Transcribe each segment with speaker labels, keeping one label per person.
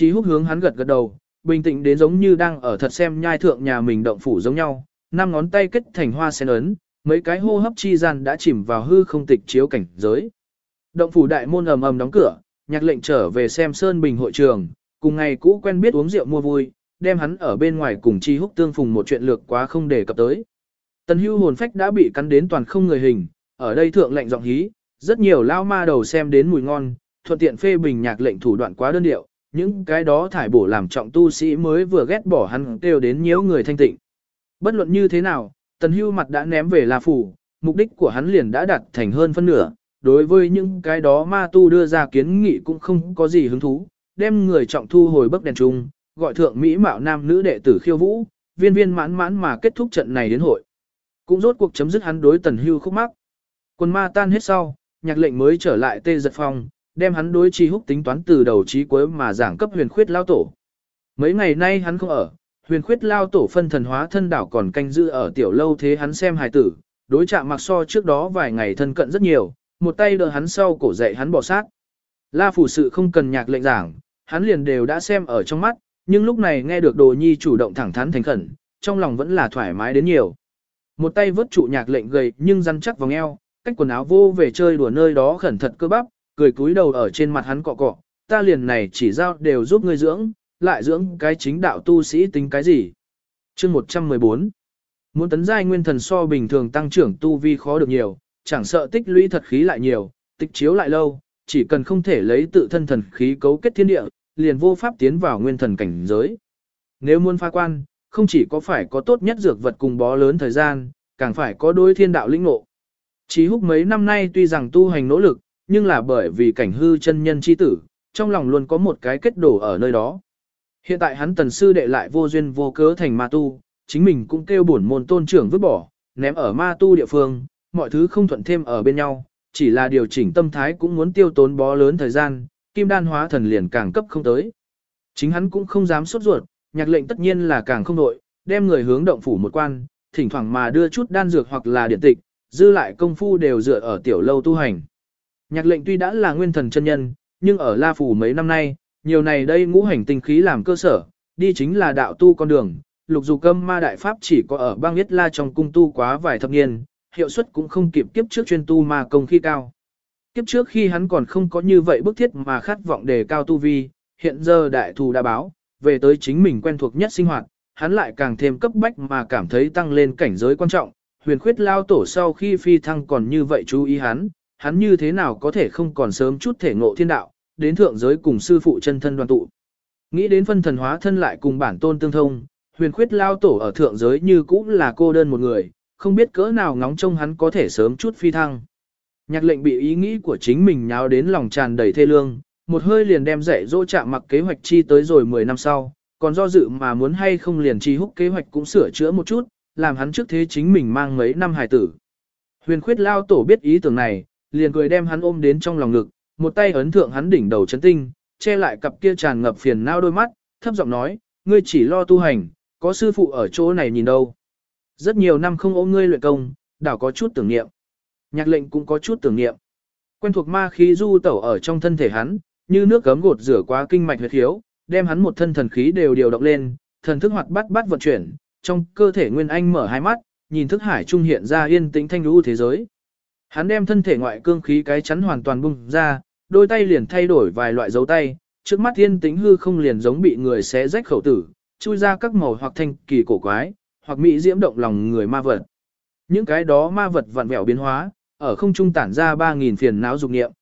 Speaker 1: Chí húc hướng hắn gật gật đầu, bình tĩnh đến giống như đang ở thật xem nhai thượng nhà mình động phủ giống nhau, năm ngón tay kết thành hoa sen ấn, mấy cái hô hấp chi gian đã chìm vào hư không tịch chiếu cảnh giới. Động phủ đại môn ầm ầm đóng cửa, nhạc lệnh trở về xem Sơn Bình hội trường, cùng ngày cũ quen biết uống rượu mua vui, đem hắn ở bên ngoài cùng chi húc tương phùng một chuyện lược quá không để cập tới. Tần hưu hồn phách đã bị cắn đến toàn không người hình, ở đây thượng lệnh giọng hí, rất nhiều lao ma đầu xem đến mùi ngon, thuận tiện phê bình nhạc lệnh thủ đoạn quá đơn điệu, những cái đó thải bổ làm trọng tu sĩ mới vừa ghét bỏ hắn kêu đến nhiễu người thanh tịnh. Bất luận như thế nào, tần hưu mặt đã ném về La Phủ, mục đích của hắn liền đã đạt thành hơn phân nửa, đối với những cái đó ma tu đưa ra kiến nghị cũng không có gì hứng thú, đem người trọng thu hồi bức đèn trung, gọi thượng Mỹ mạo nam nữ đệ tử khiêu vũ, viên viên mãn mãn mà kết thúc trận này đến hội. Cũng rốt cuộc chấm dứt hắn đối tần hưu khúc mắc. Quân ma tan hết sau, nhạc lệnh mới trở lại tê giật phòng đem hắn đối trí húc tính toán từ đầu trí cuối mà giảng cấp huyền khuyết lao tổ. Mấy ngày nay hắn không ở, huyền khuyết lao tổ phân thần hóa thân đảo còn canh giữ ở tiểu lâu thế hắn xem hài tử, đối chạm mặc so trước đó vài ngày thân cận rất nhiều, một tay đỡ hắn sau cổ dậy hắn bỏ sát. La phủ sự không cần nhạc lệnh giảng, hắn liền đều đã xem ở trong mắt, nhưng lúc này nghe được đồ nhi chủ động thẳng thắn thành khẩn, trong lòng vẫn là thoải mái đến nhiều. Một tay vớt trụ nhạc lệnh gầy nhưng rắn chắc vòng eo, cách quần áo vô về chơi đùa nơi đó khẩn thật cơ bắp, cười cúi đầu ở trên mặt hắn cọ cọ, ta liền này chỉ giao đều giúp ngươi dưỡng, lại dưỡng cái chính đạo tu sĩ tính cái gì. chương 114 Muốn tấn giai nguyên thần so bình thường tăng trưởng tu vi khó được nhiều, chẳng sợ tích lũy thật khí lại nhiều, tích chiếu lại lâu, chỉ cần không thể lấy tự thân thần khí cấu kết thiên địa, liền vô pháp tiến vào nguyên thần cảnh giới. Nếu muốn pha quan, không chỉ có phải có tốt nhất dược vật cùng bó lớn thời gian, càng phải có đôi thiên đạo linh ngộ. Chí húc mấy năm nay tuy rằng tu hành nỗ lực, nhưng là bởi vì cảnh hư chân nhân chi tử, trong lòng luôn có một cái kết đổ ở nơi đó. Hiện tại hắn tần sư đệ lại vô duyên vô cớ thành ma tu, chính mình cũng kêu bổn môn tôn trưởng vứt bỏ, ném ở ma tu địa phương, mọi thứ không thuận thêm ở bên nhau, chỉ là điều chỉnh tâm thái cũng muốn tiêu tốn bó lớn thời gian, kim đan hóa thần liền càng cấp không tới. Chính hắn cũng không dám sốt ruột, nhạc lệnh tất nhiên là càng không nội, đem người hướng động phủ một quan, thỉnh thoảng mà đưa chút đan dược hoặc là điện tịch, dư lại công phu đều dựa ở tiểu lâu tu hành. Nhạc lệnh tuy đã là nguyên thần chân nhân, nhưng ở La Phủ mấy năm nay, nhiều này đây ngũ hành tinh khí làm cơ sở, đi chính là đạo tu con đường, lục dù câm ma đại pháp chỉ có ở bang Yết La trong cung tu quá vài thập niên, hiệu suất cũng không kịp kiếp trước chuyên tu ma công khi cao. Kiếp trước khi hắn còn không có như vậy bức thiết mà khát vọng đề cao tu vi, hiện giờ đại thù đã báo, về tới chính mình quen thuộc nhất sinh hoạt, hắn lại càng thêm cấp bách mà cảm thấy tăng lên cảnh giới quan trọng, huyền khuyết lao tổ sau khi phi thăng còn như vậy chú ý hắn, hắn như thế nào có thể không còn sớm chút thể ngộ thiên đạo, đến thượng giới cùng sư phụ chân thân đoàn tụ. Nghĩ đến phân thần hóa thân lại cùng bản tôn tương thông, huyền khuyết lao tổ ở thượng giới như cũng là cô đơn một người, không biết cỡ nào ngóng trông hắn có thể sớm chút phi thăng. Nhạc lệnh bị ý nghĩ của chính mình nháo đến lòng tràn đầy thê lương, một hơi liền đem dạy dỗ chạm mặc kế hoạch chi tới rồi 10 năm sau, còn do dự mà muốn hay không liền chi húc kế hoạch cũng sửa chữa một chút, làm hắn trước thế chính mình mang mấy năm hài tử. Huyền khuyết lao tổ biết ý tưởng này, liền cười đem hắn ôm đến trong lòng ngực, một tay ấn thượng hắn đỉnh đầu chấn tinh, che lại cặp kia tràn ngập phiền não đôi mắt, thấp giọng nói, ngươi chỉ lo tu hành, có sư phụ ở chỗ này nhìn đâu. Rất nhiều năm không ôm ngươi luyện công, đảo có chút tưởng niệm. Nhạc lệnh cũng có chút tưởng niệm. Quen thuộc ma khí du tẩu ở trong thân thể hắn, như nước cấm gột rửa qua kinh mạch huyết thiếu, đem hắn một thân thần khí đều điều động lên, thần thức hoạt bắt bắt vận chuyển, trong cơ thể Nguyên Anh mở hai mắt, nhìn thức hải trung hiện ra yên tĩnh thanh lũ thế giới. Hắn đem thân thể ngoại cương khí cái chắn hoàn toàn bung ra, đôi tay liền thay đổi vài loại dấu tay, trước mắt thiên tính hư không liền giống bị người xé rách khẩu tử, chui ra các màu hoặc thanh kỳ cổ quái, hoặc mỹ diễm động lòng người ma vật. Những cái đó ma vật vặn vẹo biến hóa, ở không trung tản ra 3.000 phiền não dục nghiệm.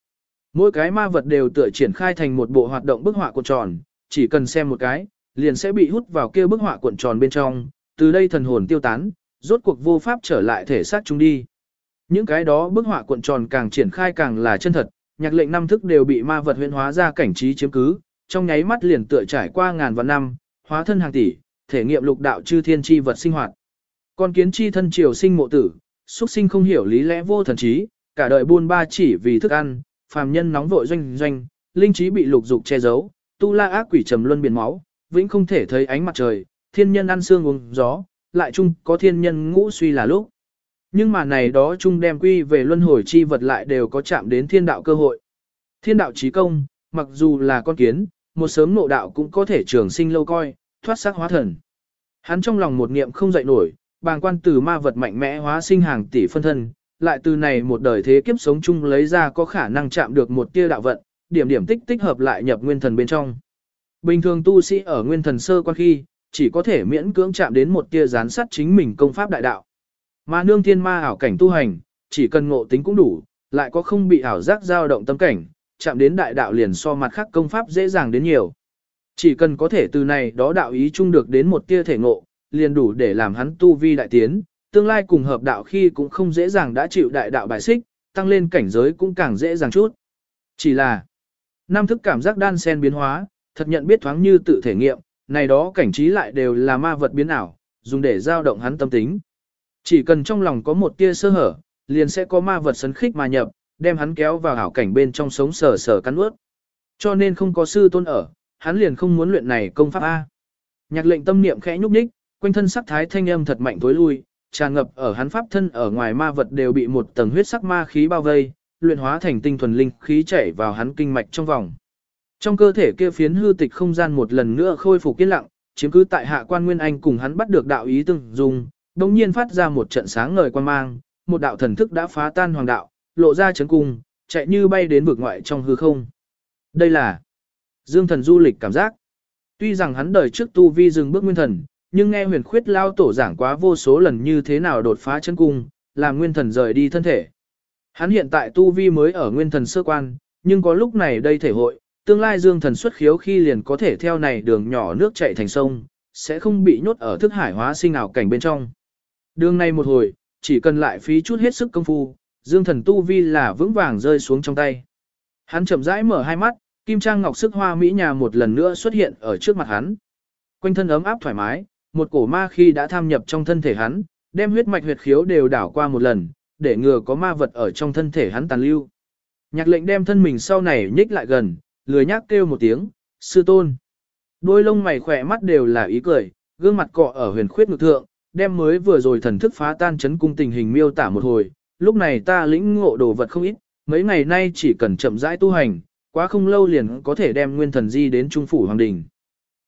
Speaker 1: Mỗi cái ma vật đều tựa triển khai thành một bộ hoạt động bức họa cuộn tròn, chỉ cần xem một cái, liền sẽ bị hút vào kia bức họa cuộn tròn bên trong, từ đây thần hồn tiêu tán, rốt cuộc vô pháp trở lại thể xác chúng đi. Những cái đó bức họa cuộn tròn càng triển khai càng là chân thật, nhạc lệnh năm thức đều bị ma vật huyễn hóa ra cảnh trí chiếm cứ, trong nháy mắt liền tựa trải qua ngàn vạn năm, hóa thân hàng tỷ, thể nghiệm lục đạo chư thiên chi vật sinh hoạt. Con kiến chi thân triều sinh mộ tử, xuất sinh không hiểu lý lẽ vô thần trí, cả đời buôn ba chỉ vì thức ăn, phàm nhân nóng vội doanh doanh, linh trí bị lục dục che giấu, tu la ác quỷ trầm luân biển máu, vĩnh không thể thấy ánh mặt trời, thiên nhân ăn xương uống gió, lại chung có thiên nhân ngũ suy là lúc. Nhưng mà này đó chung đem quy về luân hồi chi vật lại đều có chạm đến thiên đạo cơ hội. Thiên đạo trí công, mặc dù là con kiến, một sớm nộ đạo cũng có thể trường sinh lâu coi, thoát xác hóa thần. Hắn trong lòng một niệm không dậy nổi, bàng quan từ ma vật mạnh mẽ hóa sinh hàng tỷ phân thân, lại từ này một đời thế kiếp sống chung lấy ra có khả năng chạm được một tia đạo vận, điểm điểm tích tích hợp lại nhập nguyên thần bên trong. Bình thường tu sĩ ở nguyên thần sơ quan khi, chỉ có thể miễn cưỡng chạm đến một tia gián sát chính mình công pháp đại đạo. Mà nương thiên ma ảo cảnh tu hành, chỉ cần ngộ tính cũng đủ, lại có không bị ảo giác dao động tâm cảnh, chạm đến đại đạo liền so mặt khác công pháp dễ dàng đến nhiều. Chỉ cần có thể từ này đó đạo ý chung được đến một tia thể ngộ, liền đủ để làm hắn tu vi đại tiến, tương lai cùng hợp đạo khi cũng không dễ dàng đã chịu đại đạo bài xích, tăng lên cảnh giới cũng càng dễ dàng chút. Chỉ là, năm thức cảm giác đan sen biến hóa, thật nhận biết thoáng như tự thể nghiệm, này đó cảnh trí lại đều là ma vật biến ảo, dùng để giao động hắn tâm tính. Chỉ cần trong lòng có một tia sơ hở, liền sẽ có ma vật sấn khích mà nhập, đem hắn kéo vào hảo cảnh bên trong sống sờ sờ cắn ướt. Cho nên không có sư tôn ở, hắn liền không muốn luyện này công pháp A. Nhạc lệnh tâm niệm khẽ nhúc nhích, quanh thân sắc thái thanh âm thật mạnh tối lui, tràn ngập ở hắn pháp thân ở ngoài ma vật đều bị một tầng huyết sắc ma khí bao vây, luyện hóa thành tinh thuần linh khí chảy vào hắn kinh mạch trong vòng. Trong cơ thể kia phiến hư tịch không gian một lần nữa khôi phục yên lặng, chiếm cứ tại hạ quan nguyên anh cùng hắn bắt được đạo ý từng dùng, đồng nhiên phát ra một trận sáng ngời quan mang, một đạo thần thức đã phá tan hoàng đạo, lộ ra chấn cung, chạy như bay đến vực ngoại trong hư không. Đây là dương thần du lịch cảm giác. Tuy rằng hắn đời trước tu vi dừng bước nguyên thần, nhưng nghe huyền khuyết lao tổ giảng quá vô số lần như thế nào đột phá chân cung, làm nguyên thần rời đi thân thể. Hắn hiện tại tu vi mới ở nguyên thần sơ quan, nhưng có lúc này đây thể hội, tương lai dương thần xuất khiếu khi liền có thể theo này đường nhỏ nước chảy thành sông, sẽ không bị nhốt ở thức hải hóa sinh ảo cảnh bên trong. Đường này một hồi, chỉ cần lại phí chút hết sức công phu, dương thần tu vi là vững vàng rơi xuống trong tay. Hắn chậm rãi mở hai mắt, kim trang ngọc sức hoa mỹ nhà một lần nữa xuất hiện ở trước mặt hắn. Quanh thân ấm áp thoải mái, một cổ ma khi đã tham nhập trong thân thể hắn, đem huyết mạch huyệt khiếu đều đảo qua một lần, để ngừa có ma vật ở trong thân thể hắn tàn lưu. Nhạc lệnh đem thân mình sau này nhích lại gần, lười nhác kêu một tiếng, sư tôn. Đôi lông mày khỏe mắt đều là ý cười, gương mặt cọ ở huyền khuyết ngực thượng, đem mới vừa rồi thần thức phá tan chấn cung tình hình miêu tả một hồi, lúc này ta lĩnh ngộ đồ vật không ít, mấy ngày nay chỉ cần chậm rãi tu hành, quá không lâu liền có thể đem nguyên thần di đến trung phủ hoàng đình.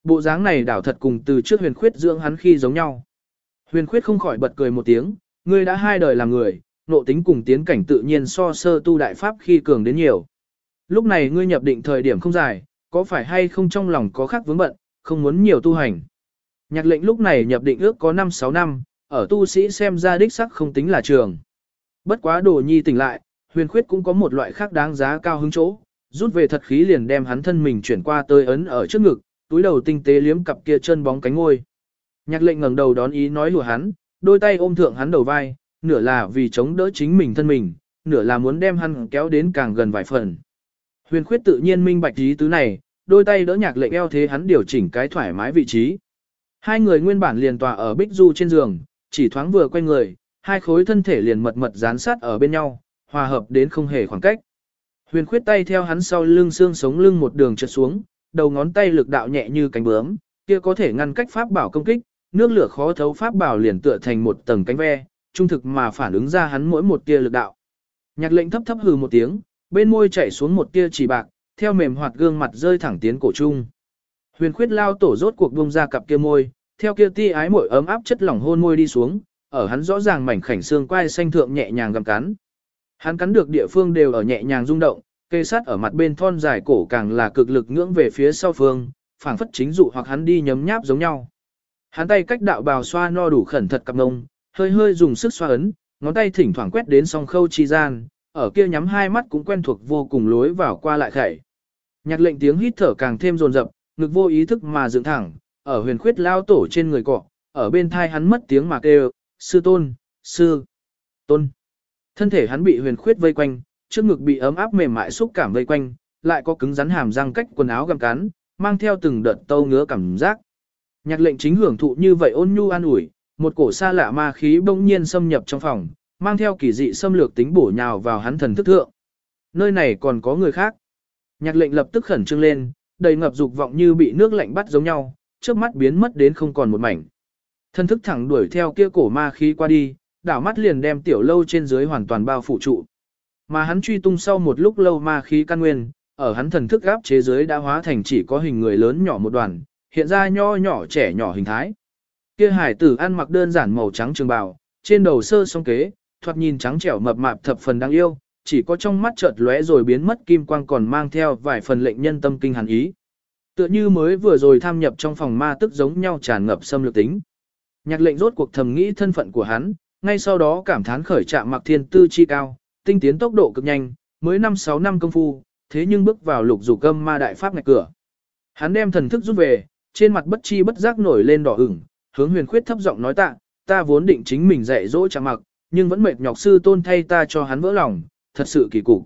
Speaker 1: Bộ dáng này đảo thật cùng từ trước huyền khuyết dưỡng hắn khi giống nhau. Huyền khuyết không khỏi bật cười một tiếng, ngươi đã hai đời làm người, nộ tính cùng tiến cảnh tự nhiên so sơ tu đại pháp khi cường đến nhiều. Lúc này ngươi nhập định thời điểm không dài, có phải hay không trong lòng có khác vướng bận, không muốn nhiều tu hành. Nhạc lệnh lúc này nhập định ước có 5-6 năm, ở tu sĩ xem ra đích sắc không tính là trường. Bất quá đồ nhi tỉnh lại, huyền khuyết cũng có một loại khác đáng giá cao hứng chỗ, rút về thật khí liền đem hắn thân mình chuyển qua tới ấn ở trước ngực, túi đầu tinh tế liếm cặp kia chân bóng cánh ngôi. Nhạc lệnh ngẩng đầu đón ý nói lùa hắn, đôi tay ôm thượng hắn đầu vai, nửa là vì chống đỡ chính mình thân mình, nửa là muốn đem hắn kéo đến càng gần vài phần. Huyền khuyết tự nhiên minh bạch ý tứ này, đôi tay đỡ nhạc lệnh eo thế hắn điều chỉnh cái thoải mái vị trí. Hai người nguyên bản liền tòa ở bích du trên giường, chỉ thoáng vừa quay người, hai khối thân thể liền mật mật dán sát ở bên nhau, hòa hợp đến không hề khoảng cách. Huyền khuyết tay theo hắn sau lưng xương sống lưng một đường trượt xuống, đầu ngón tay lực đạo nhẹ như cánh bướm, kia có thể ngăn cách pháp bảo công kích, nước lửa khó thấu pháp bảo liền tựa thành một tầng cánh ve, trung thực mà phản ứng ra hắn mỗi một tia lực đạo. Nhạc lệnh thấp thấp hừ một tiếng, bên môi chảy xuống một tia chỉ bạc, theo mềm hoạt gương mặt rơi thẳng tiến cổ trung. Huyền khuyết lao tổ rốt cuộc buông ra cặp kia môi, theo kia ti ái mội ấm áp chất lỏng hôn môi đi xuống, ở hắn rõ ràng mảnh khảnh xương quai xanh thượng nhẹ nhàng gặm cắn. Hắn cắn được địa phương đều ở nhẹ nhàng rung động, kê sát ở mặt bên thon dài cổ càng là cực lực ngưỡng về phía sau phương, phảng phất chính dụ hoặc hắn đi nhấm nháp giống nhau. Hắn tay cách đạo bào xoa no đủ khẩn thật cặp ngông, hơi hơi dùng sức xoa ấn, ngón tay thỉnh thoảng quét đến song khâu chi gian, ở kia nhắm hai mắt cũng quen thuộc vô cùng lối vào qua lại khẩy. Nhạc lệnh tiếng hít thở càng thêm rồn rập, ngực vô ý thức mà dựng thẳng, ở huyền khuyết lao tổ trên người cọ, ở bên thai hắn mất tiếng mà kêu, sư tôn, sư, tôn. Thân thể hắn bị huyền khuyết vây quanh, trước ngực bị ấm áp mềm mại xúc cảm vây quanh, lại có cứng rắn hàm răng cách quần áo gặm cắn, mang theo từng đợt tâu ngứa cảm giác. Nhạc lệnh chính hưởng thụ như vậy ôn nhu an ủi, một cổ xa lạ ma khí bỗng nhiên xâm nhập trong phòng, mang theo kỳ dị xâm lược tính bổ nhào vào hắn thần thức thượng. Nơi này còn có người khác. Nhạc lệnh lập tức khẩn trương lên, đầy ngập dục vọng như bị nước lạnh bắt giống nhau, trước mắt biến mất đến không còn một mảnh. thân thức thẳng đuổi theo kia cổ ma khí qua đi, đảo mắt liền đem tiểu lâu trên dưới hoàn toàn bao phủ trụ. Mà hắn truy tung sau một lúc lâu ma khí căn nguyên, ở hắn thần thức áp chế giới đã hóa thành chỉ có hình người lớn nhỏ một đoàn, hiện ra nho nhỏ trẻ nhỏ hình thái. Kia hải tử ăn mặc đơn giản màu trắng trường bào, trên đầu sơ song kế, thoạt nhìn trắng trẻo mập mạp thập phần đáng yêu, chỉ có trong mắt chợt lóe rồi biến mất kim quang còn mang theo vài phần lệnh nhân tâm kinh hàn ý. Tựa như mới vừa rồi tham nhập trong phòng ma tức giống nhau tràn ngập xâm lược tính. Nhạc lệnh rốt cuộc thầm nghĩ thân phận của hắn, ngay sau đó cảm thán khởi trạng mặc thiên tư chi cao, tinh tiến tốc độ cực nhanh, mới 5-6 năm công phu, thế nhưng bước vào lục dục âm ma đại pháp ngạch cửa. Hắn đem thần thức rút về, trên mặt bất chi bất giác nổi lên đỏ ửng, hướng huyền khuyết thấp giọng nói tạ, ta vốn định chính mình dạy dỗ trạng mặc, nhưng vẫn mệt nhọc sư tôn thay ta cho hắn vỡ lòng, thật sự kỳ cục.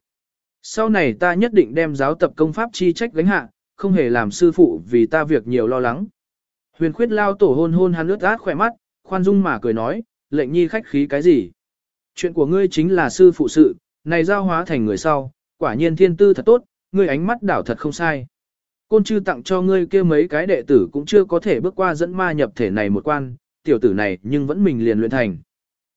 Speaker 1: Sau này ta nhất định đem giáo tập công pháp chi trách gánh hạ, không hề làm sư phụ vì ta việc nhiều lo lắng. Huyền khuyết lao tổ hôn hôn hắn ướt át khỏe mắt, khoan dung mà cười nói, lệnh nhi khách khí cái gì. Chuyện của ngươi chính là sư phụ sự, này giao hóa thành người sau, quả nhiên thiên tư thật tốt, ngươi ánh mắt đảo thật không sai. Côn chư tặng cho ngươi kia mấy cái đệ tử cũng chưa có thể bước qua dẫn ma nhập thể này một quan, tiểu tử này nhưng vẫn mình liền luyện thành.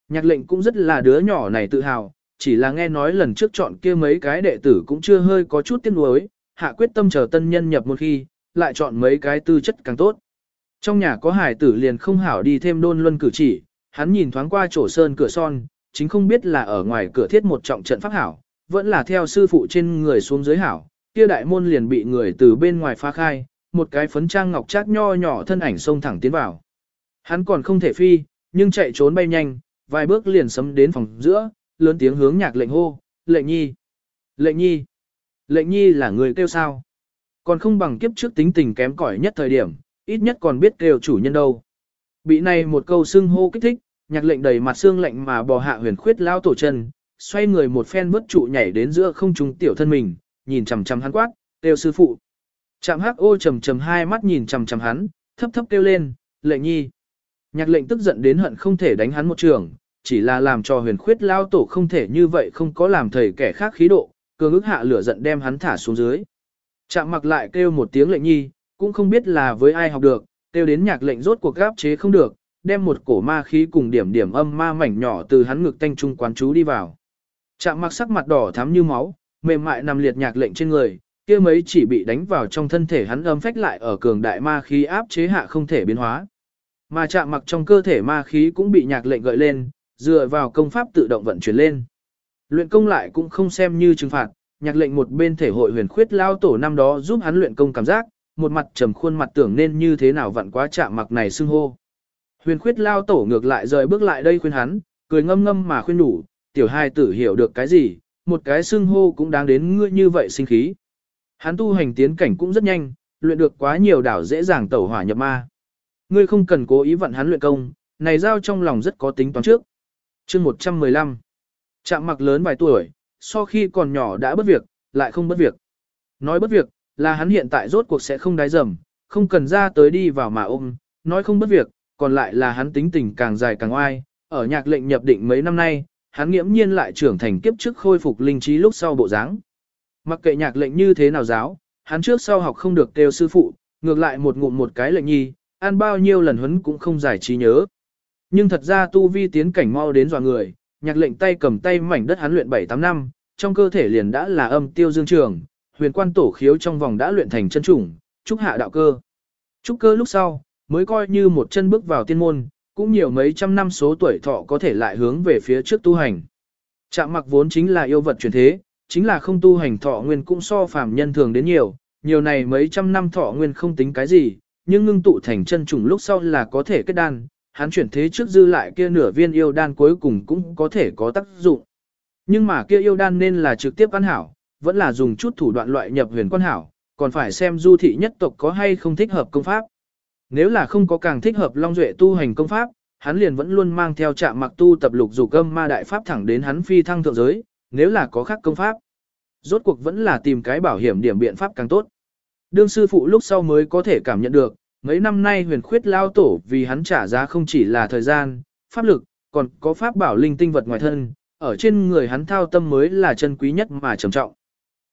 Speaker 1: Nhạc lệnh cũng rất là đứa nhỏ này tự hào, chỉ là nghe nói lần trước chọn kia mấy cái đệ tử cũng chưa hơi có chút tiếc nuối, hạ quyết tâm chờ tân nhân nhập một khi, lại chọn mấy cái tư chất càng tốt. Trong nhà có hải tử liền không hảo đi thêm đôn luân cử chỉ, hắn nhìn thoáng qua chỗ sơn cửa son, chính không biết là ở ngoài cửa thiết một trọng trận pháp hảo, vẫn là theo sư phụ trên người xuống dưới hảo, kia đại môn liền bị người từ bên ngoài phá khai, một cái phấn trang ngọc chát nho nhỏ thân ảnh xông thẳng tiến vào. Hắn còn không thể phi, nhưng chạy trốn bay nhanh, vài bước liền sấm đến phòng giữa, lớn tiếng hướng nhạc lệnh hô, lệnh nhi, lệnh nhi, lệnh nhi là người kêu sao. Còn không bằng kiếp trước tính tình kém cỏi nhất thời điểm, ít nhất còn biết kêu chủ nhân đâu. Bị này một câu xưng hô kích thích, nhạc lệnh đầy mặt xương lạnh mà bò hạ huyền khuyết lao tổ chân, xoay người một phen bớt trụ nhảy đến giữa không trung tiểu thân mình, nhìn chằm chằm hắn quát, kêu sư phụ. Chạm hắc ô trầm trầm hai mắt nhìn chằm chằm hắn, thấp thấp kêu lên, lệnh nhi. Nhạc lệnh tức giận đến hận không thể đánh hắn một trường, chỉ là làm cho huyền khuyết lao tổ không thể như vậy không có làm thầy kẻ khác khí độ, cường ức hạ lửa giận đem hắn thả xuống dưới. Chạm mặc lại kêu một tiếng lệnh nhi, cũng không biết là với ai học được, kêu đến nhạc lệnh rốt cuộc gáp chế không được, đem một cổ ma khí cùng điểm điểm âm ma mảnh nhỏ từ hắn ngực tanh trung quán chú đi vào. Chạm mặc sắc mặt đỏ thắm như máu, mềm mại nằm liệt nhạc lệnh trên người, kia mấy chỉ bị đánh vào trong thân thể hắn âm phách lại ở cường đại ma khí áp chế hạ không thể biến hóa. Mà chạm mặc trong cơ thể ma khí cũng bị nhạc lệnh gợi lên, dựa vào công pháp tự động vận chuyển lên. Luyện công lại cũng không xem như trừng phạt, nhạc lệnh một bên thể hội huyền khuyết lao tổ năm đó giúp hắn luyện công cảm giác, một mặt trầm khuôn mặt tưởng nên như thế nào vặn quá chạm mặc này xưng hô. Huyền khuyết lao tổ ngược lại rời bước lại đây khuyên hắn, cười ngâm ngâm mà khuyên đủ, tiểu hai tử hiểu được cái gì, một cái xưng hô cũng đáng đến ngươi như vậy sinh khí. Hắn tu hành tiến cảnh cũng rất nhanh, luyện được quá nhiều đảo dễ dàng tẩu hỏa nhập ma. Ngươi không cần cố ý vận hắn luyện công, này giao trong lòng rất có tính toán trước chương 115 Trạm mặc lớn vài tuổi, so khi còn nhỏ đã bất việc, lại không bất việc. Nói bất việc, là hắn hiện tại rốt cuộc sẽ không đái dầm, không cần ra tới đi vào mà ôm, nói không bất việc, còn lại là hắn tính tình càng dài càng oai, ở nhạc lệnh nhập định mấy năm nay, hắn nghiễm nhiên lại trưởng thành kiếp trước khôi phục linh trí lúc sau bộ dáng. Mặc kệ nhạc lệnh như thế nào giáo, hắn trước sau học không được kêu sư phụ, ngược lại một ngụm một cái lệnh nhi, ăn bao nhiêu lần huấn cũng không giải trí nhớ. Nhưng thật ra tu vi tiến cảnh mau đến dọa người, nhạc lệnh tay cầm tay mảnh đất hắn luyện 7-8 năm, trong cơ thể liền đã là âm tiêu dương trường, huyền quan tổ khiếu trong vòng đã luyện thành chân chủng, trúc hạ đạo cơ. Trúc cơ lúc sau, mới coi như một chân bước vào tiên môn, cũng nhiều mấy trăm năm số tuổi thọ có thể lại hướng về phía trước tu hành. Trạm mặc vốn chính là yêu vật truyền thế, chính là không tu hành thọ nguyên cũng so phàm nhân thường đến nhiều, nhiều này mấy trăm năm thọ nguyên không tính cái gì, nhưng ngưng tụ thành chân trùng lúc sau là có thể kết đan, hắn chuyển thế trước dư lại kia nửa viên yêu đan cuối cùng cũng có thể có tác dụng. Nhưng mà kia yêu đan nên là trực tiếp ăn hảo, vẫn là dùng chút thủ đoạn loại nhập huyền quan hảo, còn phải xem du thị nhất tộc có hay không thích hợp công pháp. Nếu là không có càng thích hợp Long Duệ tu hành công pháp, hắn liền vẫn luôn mang theo trạm mặc tu tập lục dục âm ma đại pháp thẳng đến hắn phi thăng thượng giới, nếu là có khác công pháp. Rốt cuộc vẫn là tìm cái bảo hiểm điểm biện pháp càng tốt. Đương sư phụ lúc sau mới có thể cảm nhận được, mấy năm nay huyền khuyết lao tổ vì hắn trả giá không chỉ là thời gian, pháp lực, còn có pháp bảo linh tinh vật ngoài thân, ở trên người hắn thao tâm mới là chân quý nhất mà trầm trọng.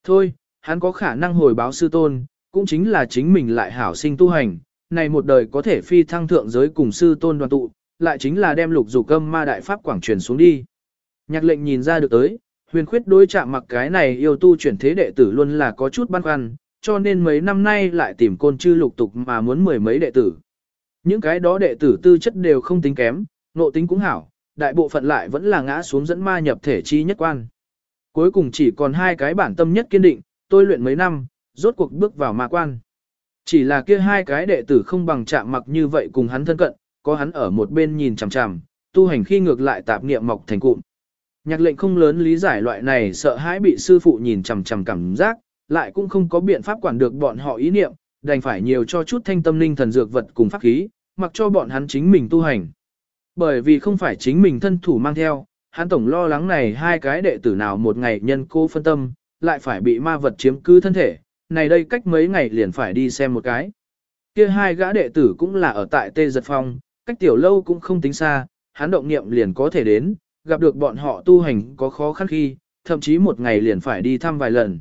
Speaker 1: Thôi, hắn có khả năng hồi báo sư tôn, cũng chính là chính mình lại hảo sinh tu hành, này một đời có thể phi thăng thượng giới cùng sư tôn đoàn tụ, lại chính là đem lục dục âm ma đại pháp quảng truyền xuống đi. Nhạc lệnh nhìn ra được tới, Huyền khuyết đối chạm mặc cái này yêu tu chuyển thế đệ tử luôn là có chút băn khoăn, cho nên mấy năm nay lại tìm côn chư lục tục mà muốn mười mấy đệ tử. Những cái đó đệ tử tư chất đều không tính kém, nộ tính cũng hảo, đại bộ phận lại vẫn là ngã xuống dẫn ma nhập thể chi nhất quan. Cuối cùng chỉ còn hai cái bản tâm nhất kiên định, tôi luyện mấy năm, rốt cuộc bước vào ma quan. Chỉ là kia hai cái đệ tử không bằng chạm mặc như vậy cùng hắn thân cận, có hắn ở một bên nhìn chằm chằm, tu hành khi ngược lại tạp niệm mọc thành cụm. Nhạc lệnh không lớn lý giải loại này sợ hãi bị sư phụ nhìn chằm chằm cảm giác, lại cũng không có biện pháp quản được bọn họ ý niệm, đành phải nhiều cho chút thanh tâm linh thần dược vật cùng pháp khí, mặc cho bọn hắn chính mình tu hành. Bởi vì không phải chính mình thân thủ mang theo, hắn tổng lo lắng này hai cái đệ tử nào một ngày nhân cô phân tâm, lại phải bị ma vật chiếm cứ thân thể, này đây cách mấy ngày liền phải đi xem một cái. Kia hai gã đệ tử cũng là ở tại Tê Giật Phong, cách tiểu lâu cũng không tính xa, hắn động niệm liền có thể đến, gặp được bọn họ tu hành có khó khăn khi, thậm chí một ngày liền phải đi thăm vài lần.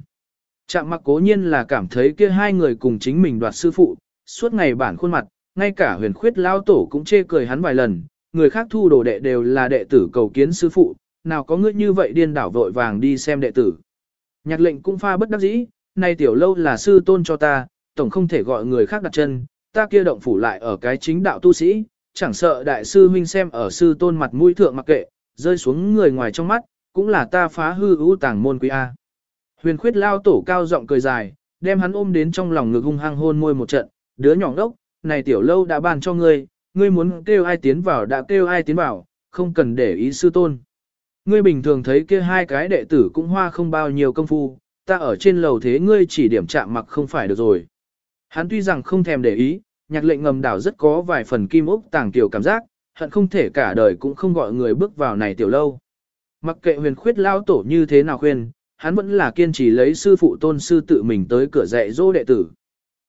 Speaker 1: Chạm mặc cố nhiên là cảm thấy kia hai người cùng chính mình đoạt sư phụ, suốt ngày bản khuôn mặt, ngay cả huyền khuyết lao tổ cũng chê cười hắn vài lần, người khác thu đồ đệ đều là đệ tử cầu kiến sư phụ, nào có ngươi như vậy điên đảo vội vàng đi xem đệ tử. Nhạc lệnh cũng pha bất đắc dĩ, này tiểu lâu là sư tôn cho ta, tổng không thể gọi người khác đặt chân, ta kia động phủ lại ở cái chính đạo tu sĩ, chẳng sợ đại sư huynh xem ở sư tôn mặt mũi thượng mặc kệ, rơi xuống người ngoài trong mắt, cũng là ta phá hư ưu tàng môn quý A. Huyền khuyết lao tổ cao giọng cười dài, đem hắn ôm đến trong lòng ngực hung hăng hôn môi một trận, đứa nhỏ đốc, này tiểu lâu đã bàn cho ngươi, ngươi muốn kêu ai tiến vào đã kêu ai tiến vào, không cần để ý sư tôn. Ngươi bình thường thấy kia hai cái đệ tử cũng hoa không bao nhiêu công phu, ta ở trên lầu thế ngươi chỉ điểm chạm mặc không phải được rồi. Hắn tuy rằng không thèm để ý, nhạc lệnh ngầm đảo rất có vài phần kim ốc tàng tiểu cảm giác, hận không thể cả đời cũng không gọi người bước vào này tiểu lâu. Mặc kệ huyền khuyết lao tổ như thế nào khuyên, hắn vẫn là kiên trì lấy sư phụ tôn sư tự mình tới cửa dạy dỗ đệ tử.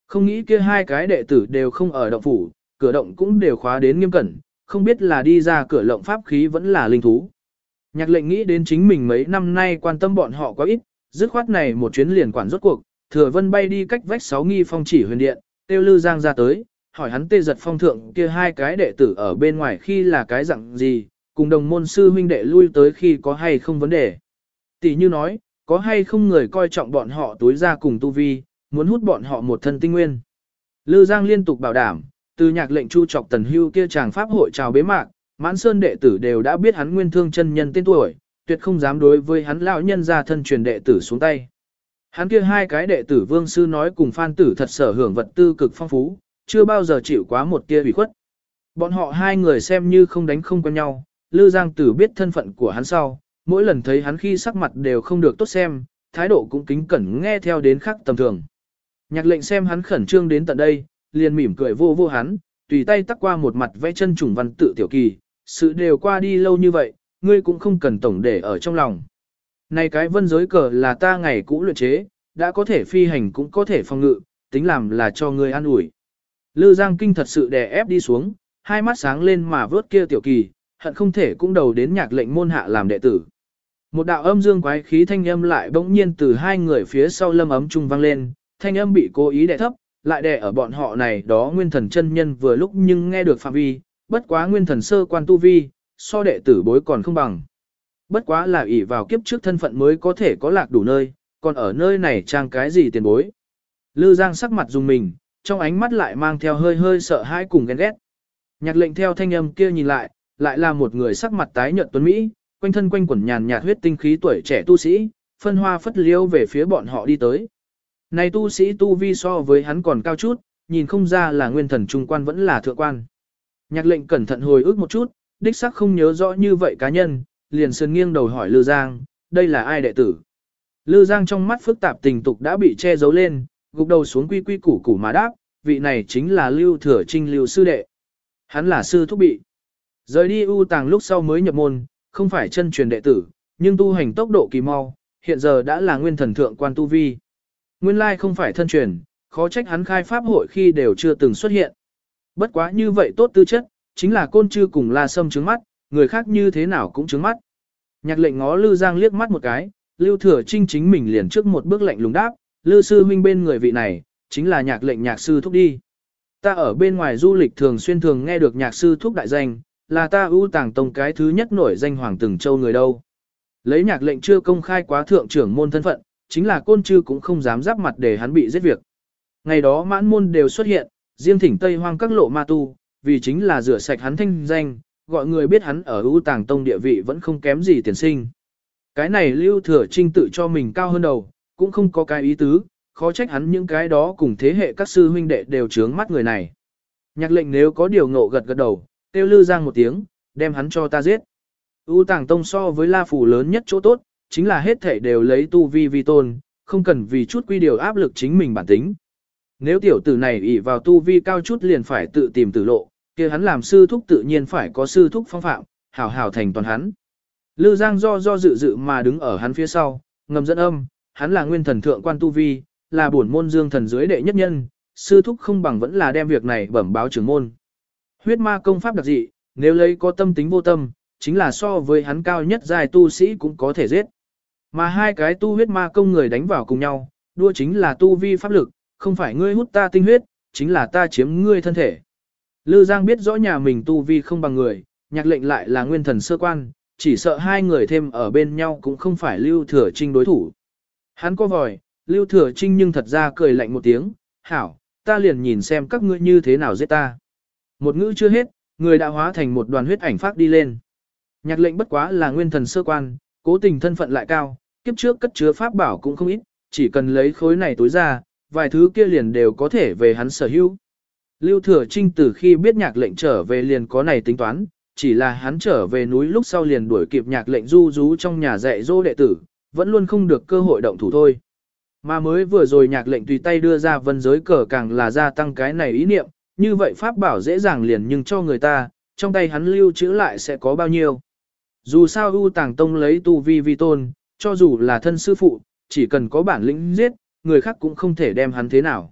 Speaker 1: Không nghĩ kia hai cái đệ tử đều không ở động phủ, cửa động cũng đều khóa đến nghiêm cẩn, không biết là đi ra cửa lộng pháp khí vẫn là linh thú. Nhạc lệnh nghĩ đến chính mình mấy năm nay quan tâm bọn họ quá ít, dứt khoát này một chuyến liền quản rốt cuộc, thừa vân bay đi cách vách sáu nghi phong chỉ huyền điện, tiêu lư giang ra tới, hỏi hắn tê giật phong thượng kia hai cái đệ tử ở bên ngoài khi là cái dạng gì, cùng đồng môn sư huynh đệ lui tới khi có hay không vấn đề. Tỷ như nói, có hay không người coi trọng bọn họ túi ra cùng tu vi, muốn hút bọn họ một thân tinh nguyên. Lư Giang liên tục bảo đảm, từ nhạc lệnh chu trọc tần hưu kia chàng pháp hội chào bế mạc, mãn sơn đệ tử đều đã biết hắn nguyên thương chân nhân tên tuổi, tuyệt không dám đối với hắn lão nhân ra thân truyền đệ tử xuống tay. Hắn kia hai cái đệ tử vương sư nói cùng phan tử thật sở hưởng vật tư cực phong phú, chưa bao giờ chịu quá một tia ủy khuất. Bọn họ hai người xem như không đánh không quen nhau, Lư Giang Tử biết thân phận của hắn sau, mỗi lần thấy hắn khi sắc mặt đều không được tốt xem, thái độ cũng kính cẩn nghe theo đến khác tầm thường. Nhạc lệnh xem hắn khẩn trương đến tận đây, liền mỉm cười vô vô hắn, tùy tay tắc qua một mặt vẽ chân trùng văn tự tiểu kỳ, sự đều qua đi lâu như vậy, ngươi cũng không cần tổng để ở trong lòng. Này cái vân giới cờ là ta ngày cũ luyện chế, đã có thể phi hành cũng có thể phòng ngự, tính làm là cho ngươi an ủi. Lư Giang Kinh thật sự đè ép đi xuống, hai mắt sáng lên mà vớt kia tiểu kỳ, hận không thể cũng đầu đến nhạc lệnh môn hạ làm đệ tử. Một đạo âm dương quái khí thanh âm lại bỗng nhiên từ hai người phía sau lâm ấm trung vang lên, thanh âm bị cố ý đè thấp, lại đè ở bọn họ này đó nguyên thần chân nhân vừa lúc nhưng nghe được phạm vi, bất quá nguyên thần sơ quan tu vi, so đệ tử bối còn không bằng. Bất quá là ỷ vào kiếp trước thân phận mới có thể có lạc đủ nơi, còn ở nơi này trang cái gì tiền bối. Lư Giang sắc mặt dùng mình, trong ánh mắt lại mang theo hơi hơi sợ hãi cùng ghen ghét. Nhạc lệnh theo thanh âm kia nhìn lại, lại là một người sắc mặt tái nhợt tuấn Mỹ, quanh thân quanh quẩn nhàn nhạt huyết tinh khí tuổi trẻ tu sĩ, phân hoa phất liêu về phía bọn họ đi tới. Này tu sĩ tu vi so với hắn còn cao chút, nhìn không ra là nguyên thần trung quan vẫn là thượng quan. Nhạc lệnh cẩn thận hồi ức một chút, đích xác không nhớ rõ như vậy cá nhân, liền sơn nghiêng đầu hỏi Lư Giang, đây là ai đệ tử? Lư Giang trong mắt phức tạp tình tục đã bị che giấu lên, gục đầu xuống quy quy củ củ mà đáp, vị này chính là Lưu Thừa Trinh Lưu Sư Đệ. Hắn là sư thúc bị. Rời đi ưu tàng lúc sau mới nhập môn, không phải chân truyền đệ tử, nhưng tu hành tốc độ kỳ mau, hiện giờ đã là nguyên thần thượng quan tu vi. Nguyên lai không phải thân truyền, khó trách hắn khai pháp hội khi đều chưa từng xuất hiện. Bất quá như vậy tốt tư chất, chính là côn trư cùng la sâm trứng mắt, người khác như thế nào cũng trứng mắt. Nhạc lệnh ngó Lư Giang liếc mắt một cái, Lưu Thừa Trinh chính mình liền trước một bước lệnh lùng đáp, Lư sư huynh bên người vị này, chính là nhạc lệnh nhạc sư thúc đi. Ta ở bên ngoài du lịch thường xuyên thường nghe được nhạc sư thúc đại danh, là ta ưu tàng tông cái thứ nhất nổi danh hoàng từng châu người đâu. Lấy nhạc lệnh chưa công khai quá thượng trưởng môn thân phận, chính là côn trư cũng không dám giáp mặt để hắn bị giết việc. Ngày đó mãn môn đều xuất hiện, riêng thỉnh Tây Hoang các lộ ma tu, vì chính là rửa sạch hắn thanh danh, gọi người biết hắn ở ưu tàng tông địa vị vẫn không kém gì tiền sinh. Cái này lưu thừa trinh tự cho mình cao hơn đầu, cũng không có cái ý tứ, khó trách hắn những cái đó cùng thế hệ các sư huynh đệ đều trướng mắt người này. Nhạc lệnh nếu có điều ngộ gật gật đầu, tiêu lư giang một tiếng, đem hắn cho ta giết. U tàng tông so với la phủ lớn nhất chỗ tốt, chính là hết thể đều lấy tu vi vi tôn, không cần vì chút quy điều áp lực chính mình bản tính. Nếu tiểu tử này ỷ vào tu vi cao chút liền phải tự tìm tử lộ, kia hắn làm sư thúc tự nhiên phải có sư thúc phong phạm, hảo hảo thành toàn hắn. Lư Giang do do dự dự mà đứng ở hắn phía sau, ngầm dẫn âm, hắn là nguyên thần thượng quan tu vi, là bổn môn dương thần dưới đệ nhất nhân, sư thúc không bằng vẫn là đem việc này bẩm báo trưởng môn. Huyết ma công pháp đặc dị, nếu lấy có tâm tính vô tâm, chính là so với hắn cao nhất dài tu sĩ cũng có thể giết. Mà hai cái tu huyết ma công người đánh vào cùng nhau, đua chính là tu vi pháp lực, không phải ngươi hút ta tinh huyết, chính là ta chiếm ngươi thân thể. Lư Giang biết rõ nhà mình tu vi không bằng người, nhạc lệnh lại là nguyên thần sơ quan, chỉ sợ hai người thêm ở bên nhau cũng không phải Lưu Thừa Trinh đối thủ. Hắn có vòi, Lưu Thừa Trinh nhưng thật ra cười lạnh một tiếng, hảo, ta liền nhìn xem các ngươi như thế nào giết ta. Một ngữ chưa hết, người đã hóa thành một đoàn huyết ảnh phát đi lên. Nhạc lệnh bất quá là nguyên thần sơ quan, cố tình thân phận lại cao, kiếp trước cất chứa pháp bảo cũng không ít, chỉ cần lấy khối này tối ra, vài thứ kia liền đều có thể về hắn sở hữu. Lưu Thừa Trinh từ khi biết nhạc lệnh trở về liền có này tính toán, chỉ là hắn trở về núi lúc sau liền đuổi kịp nhạc lệnh du rú trong nhà dạy dỗ đệ tử, vẫn luôn không được cơ hội động thủ thôi. Mà mới vừa rồi nhạc lệnh tùy tay đưa ra vân giới cờ càng là gia tăng cái này ý niệm, như vậy pháp bảo dễ dàng liền nhưng cho người ta, trong tay hắn lưu trữ lại sẽ có bao nhiêu. Dù sao U tàng tông lấy tu vi vi tôn, cho dù là thân sư phụ, chỉ cần có bản lĩnh giết, người khác cũng không thể đem hắn thế nào.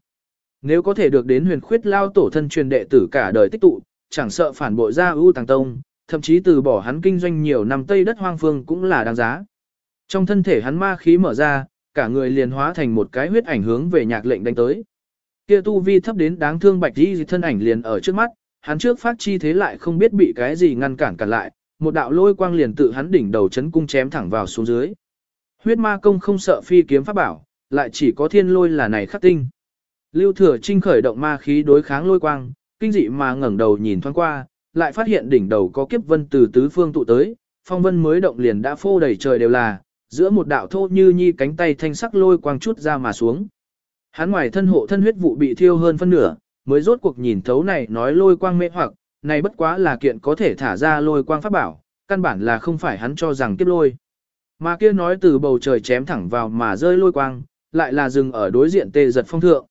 Speaker 1: Nếu có thể được đến huyền khuyết lao tổ thân truyền đệ tử cả đời tích tụ, chẳng sợ phản bội ra U tàng tông, thậm chí từ bỏ hắn kinh doanh nhiều năm tây đất hoang phương cũng là đáng giá. Trong thân thể hắn ma khí mở ra, cả người liền hóa thành một cái huyết ảnh hướng về nhạc lệnh đánh tới. Kia tu vi thấp đến đáng thương bạch đi thân ảnh liền ở trước mắt, hắn trước phát chi thế lại không biết bị cái gì ngăn cản cản lại, một đạo lôi quang liền tự hắn đỉnh đầu chấn cung chém thẳng vào xuống dưới. Huyết ma công không sợ phi kiếm pháp bảo, lại chỉ có thiên lôi là này khắc tinh. Lưu thừa trinh khởi động ma khí đối kháng lôi quang, kinh dị mà ngẩng đầu nhìn thoáng qua, lại phát hiện đỉnh đầu có kiếp vân từ tứ phương tụ tới, phong vân mới động liền đã phô đầy trời đều là, giữa một đạo thô như nhi cánh tay thanh sắc lôi quang chút ra mà xuống. Hắn ngoài thân hộ thân huyết vụ bị thiêu hơn phân nửa, mới rốt cuộc nhìn thấu này nói lôi quang mê hoặc, này bất quá là kiện có thể thả ra lôi quang pháp bảo, căn bản là không phải hắn cho rằng kiếp lôi. Mà kia nói từ bầu trời chém thẳng vào mà rơi lôi quang, lại là dừng ở đối diện tê giật phong thượng.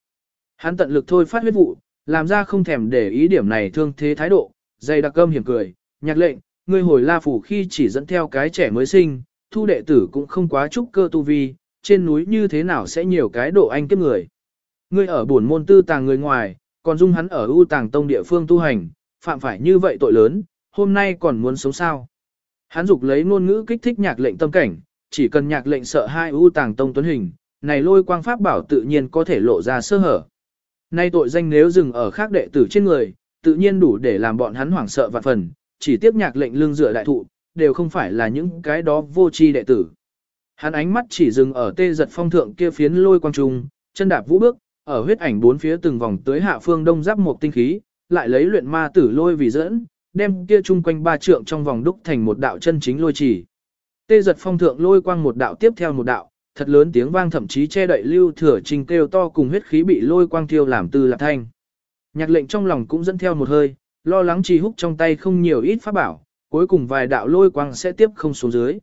Speaker 1: Hắn tận lực thôi phát huyết vụ, làm ra không thèm để ý điểm này thương thế thái độ, dây đặc cơm hiểm cười, nhạc lệnh, ngươi hồi la phủ khi chỉ dẫn theo cái trẻ mới sinh, thu đệ tử cũng không quá trúc cơ tu vi, trên núi như thế nào sẽ nhiều cái độ anh kiếp người. Ngươi ở buồn môn tư tàng người ngoài, còn dung hắn ở ưu tàng tông địa phương tu hành, phạm phải như vậy tội lớn, hôm nay còn muốn sống sao. Hắn dục lấy ngôn ngữ kích thích nhạc lệnh tâm cảnh, chỉ cần nhạc lệnh sợ hai ưu tàng tông tuấn hình, này lôi quang pháp bảo tự nhiên có thể lộ ra sơ hở. Nay tội danh nếu dừng ở khác đệ tử trên người, tự nhiên đủ để làm bọn hắn hoảng sợ vạn phần, chỉ tiếp nhạc lệnh lương dựa đại thụ, đều không phải là những cái đó vô tri đệ tử. Hắn ánh mắt chỉ dừng ở tê giật phong thượng kia phiến lôi quang trung, chân đạp vũ bước, ở huyết ảnh bốn phía từng vòng tới hạ phương đông giáp một tinh khí, lại lấy luyện ma tử lôi vì dẫn, đem kia chung quanh ba trượng trong vòng đúc thành một đạo chân chính lôi chỉ. Tê giật phong thượng lôi quang một đạo tiếp theo một đạo, thật lớn tiếng vang thậm chí che đậy lưu thừa trình kêu to cùng huyết khí bị lôi quang tiêu làm từ lạc thanh. Nhạc lệnh trong lòng cũng dẫn theo một hơi, lo lắng trì húc trong tay không nhiều ít pháp bảo, cuối cùng vài đạo lôi quang sẽ tiếp không xuống dưới.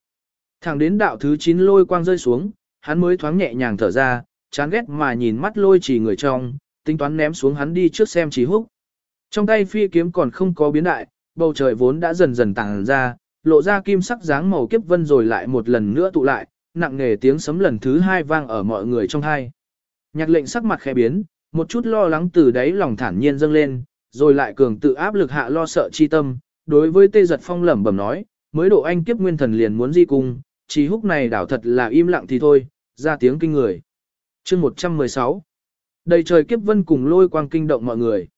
Speaker 1: Thẳng đến đạo thứ 9 lôi quang rơi xuống, hắn mới thoáng nhẹ nhàng thở ra, chán ghét mà nhìn mắt lôi chỉ người trong, tính toán ném xuống hắn đi trước xem trì húc. Trong tay phi kiếm còn không có biến đại, bầu trời vốn đã dần dần tàng ra, lộ ra kim sắc dáng màu kiếp vân rồi lại một lần nữa tụ lại, nặng nề tiếng sấm lần thứ hai vang ở mọi người trong hai. Nhạc lệnh sắc mặt khẽ biến, một chút lo lắng từ đáy lòng thản nhiên dâng lên, rồi lại cường tự áp lực hạ lo sợ chi tâm, đối với tê giật phong lẩm bẩm nói, mới độ anh kiếp nguyên thần liền muốn di cung, chỉ húc này đảo thật là im lặng thì thôi, ra tiếng kinh người chương 116 Đầy trời kiếp vân cùng lôi quang kinh động mọi người.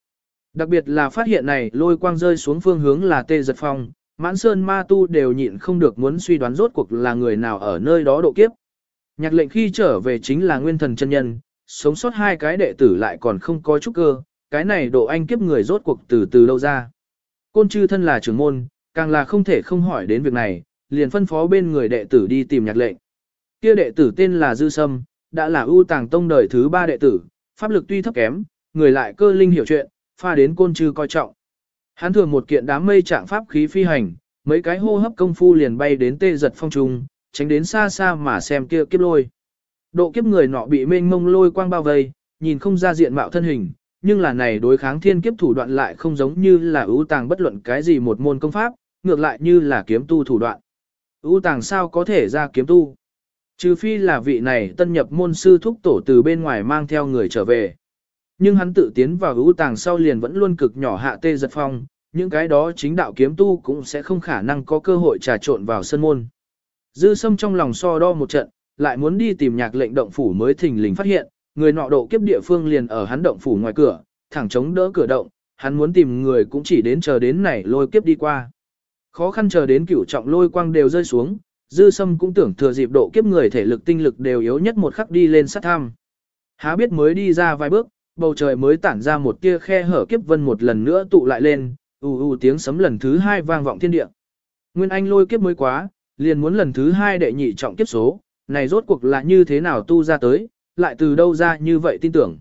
Speaker 1: Đặc biệt là phát hiện này lôi quang rơi xuống phương hướng là tê giật phong, Mãn sơn ma tu đều nhịn không được muốn suy đoán rốt cuộc là người nào ở nơi đó độ kiếp. Nhạc lệnh khi trở về chính là nguyên thần chân nhân, sống sót hai cái đệ tử lại còn không có chút cơ, cái này độ anh kiếp người rốt cuộc từ từ đâu ra. Côn chư thân là trưởng môn, càng là không thể không hỏi đến việc này, liền phân phó bên người đệ tử đi tìm nhạc lệnh. Kia đệ tử tên là Dư Sâm, đã là ưu tàng tông đời thứ ba đệ tử, pháp lực tuy thấp kém, người lại cơ linh hiểu chuyện, pha đến côn chư coi trọng. Hắn thường một kiện đám mây trạng pháp khí phi hành, mấy cái hô hấp công phu liền bay đến tê giật phong trùng, tránh đến xa xa mà xem kia kiếp lôi. Độ kiếp người nọ bị mênh mông lôi quang bao vây, nhìn không ra diện mạo thân hình, nhưng là này đối kháng thiên kiếp thủ đoạn lại không giống như là ưu tàng bất luận cái gì một môn công pháp, ngược lại như là kiếm tu thủ đoạn. Ưu tàng sao có thể ra kiếm tu? Trừ phi là vị này tân nhập môn sư thúc tổ từ bên ngoài mang theo người trở về. Nhưng hắn tự tiến vào ưu tàng sau liền vẫn luôn cực nhỏ hạ tê giật phong, những cái đó chính đạo kiếm tu cũng sẽ không khả năng có cơ hội trà trộn vào sân môn. Dư sâm trong lòng so đo một trận, lại muốn đi tìm nhạc lệnh động phủ mới thình lình phát hiện, người nọ độ kiếp địa phương liền ở hắn động phủ ngoài cửa, thẳng chống đỡ cửa động, hắn muốn tìm người cũng chỉ đến chờ đến này lôi kiếp đi qua. Khó khăn chờ đến cửu trọng lôi quang đều rơi xuống, dư sâm cũng tưởng thừa dịp độ kiếp người thể lực tinh lực đều yếu nhất một khắc đi lên sát tham. Há biết mới đi ra vài bước, bầu trời mới tản ra một tia khe hở kiếp vân một lần nữa tụ lại lên, ù ù tiếng sấm lần thứ hai vang vọng thiên địa. Nguyên Anh lôi kiếp mới quá, liền muốn lần thứ hai đệ nhị trọng kiếp số, này rốt cuộc là như thế nào tu ra tới, lại từ đâu ra như vậy tin tưởng.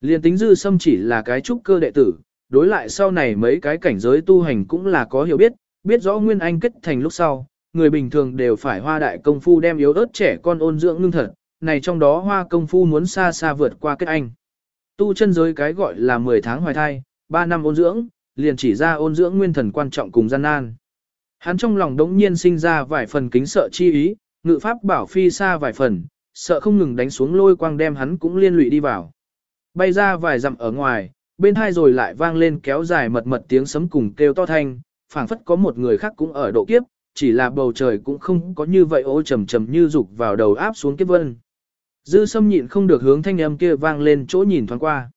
Speaker 1: Liền tính dư sâm chỉ là cái trúc cơ đệ tử, đối lại sau này mấy cái cảnh giới tu hành cũng là có hiểu biết, biết rõ Nguyên Anh kết thành lúc sau, người bình thường đều phải hoa đại công phu đem yếu ớt trẻ con ôn dưỡng ngưng thật, này trong đó hoa công phu muốn xa xa vượt qua kết anh. Tu chân giới cái gọi là 10 tháng hoài thai, 3 năm ôn dưỡng, liền chỉ ra ôn dưỡng nguyên thần quan trọng cùng gian nan. Hắn trong lòng đống nhiên sinh ra vài phần kính sợ chi ý, ngự pháp bảo phi xa vài phần, sợ không ngừng đánh xuống lôi quang đem hắn cũng liên lụy đi vào. Bay ra vài dặm ở ngoài, bên hai rồi lại vang lên kéo dài mật mật tiếng sấm cùng kêu to thanh, phảng phất có một người khác cũng ở độ kiếp, chỉ là bầu trời cũng không có như vậy ô trầm trầm như dục vào đầu áp xuống kiếp vân. Dư sâm nhịn không được hướng thanh âm kia vang lên chỗ nhìn thoáng qua.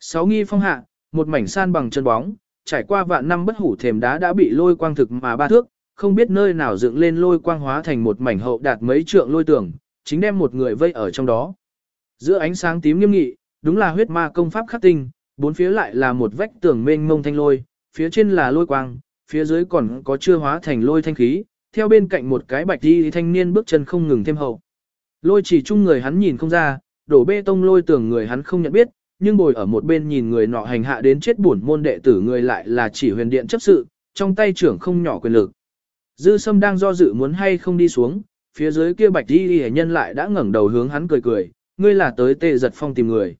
Speaker 1: Sáu nghi phong hạ, một mảnh san bằng chân bóng, trải qua vạn năm bất hủ thềm đá đã bị lôi quang thực mà ba thước, không biết nơi nào dựng lên lôi quang hóa thành một mảnh hậu đạt mấy trượng lôi tường, chính đem một người vây ở trong đó. Giữa ánh sáng tím nghiêm nghị, đúng là huyết ma công pháp khắc tinh, bốn phía lại là một vách tường mênh mông thanh lôi, phía trên là lôi quang, phía dưới còn có chưa hóa thành lôi thanh khí, theo bên cạnh một cái bạch đi thanh niên bước chân không ngừng thêm hậu. Lôi chỉ chung người hắn nhìn không ra, đổ bê tông lôi tường người hắn không nhận biết, nhưng ngồi ở một bên nhìn người nọ hành hạ đến chết buồn môn đệ tử người lại là chỉ huyền điện chấp sự, trong tay trưởng không nhỏ quyền lực. Dư sâm đang do dự muốn hay không đi xuống, phía dưới kia bạch đi hệ nhân lại đã ngẩng đầu hướng hắn cười cười, ngươi là tới tê giật phong tìm người.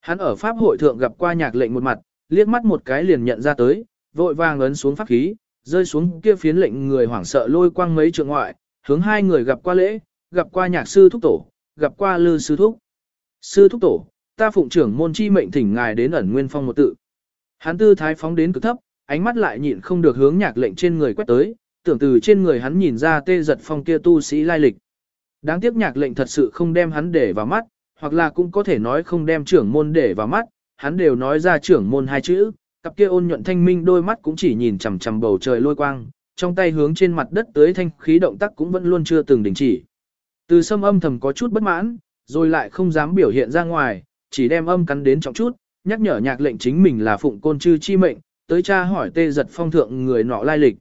Speaker 1: Hắn ở pháp hội thượng gặp qua nhạc lệnh một mặt, liếc mắt một cái liền nhận ra tới, vội vàng ấn xuống pháp khí, rơi xuống kia phiến lệnh người hoảng sợ lôi quang mấy trượng ngoại, hướng hai người gặp qua lễ, gặp qua nhạc sư thúc tổ, gặp qua lư sư thúc. Sư thúc tổ, ta phụng trưởng môn chi mệnh thỉnh ngài đến ẩn nguyên phong một tự. Hắn tư thái phóng đến cực thấp, ánh mắt lại nhịn không được hướng nhạc lệnh trên người quét tới, tưởng từ trên người hắn nhìn ra tê giật phong kia tu sĩ lai lịch. Đáng tiếc nhạc lệnh thật sự không đem hắn để vào mắt, hoặc là cũng có thể nói không đem trưởng môn để vào mắt, hắn đều nói ra trưởng môn hai chữ, cặp kia ôn nhuận thanh minh đôi mắt cũng chỉ nhìn chằm chằm bầu trời lôi quang, trong tay hướng trên mặt đất tới thanh khí động tác cũng vẫn luôn chưa từng đình chỉ. Từ sâm âm thầm có chút bất mãn, rồi lại không dám biểu hiện ra ngoài, chỉ đem âm cắn đến trọng chút, nhắc nhở nhạc lệnh chính mình là phụng côn chư chi mệnh, tới cha hỏi tê giật phong thượng người nọ lai lịch.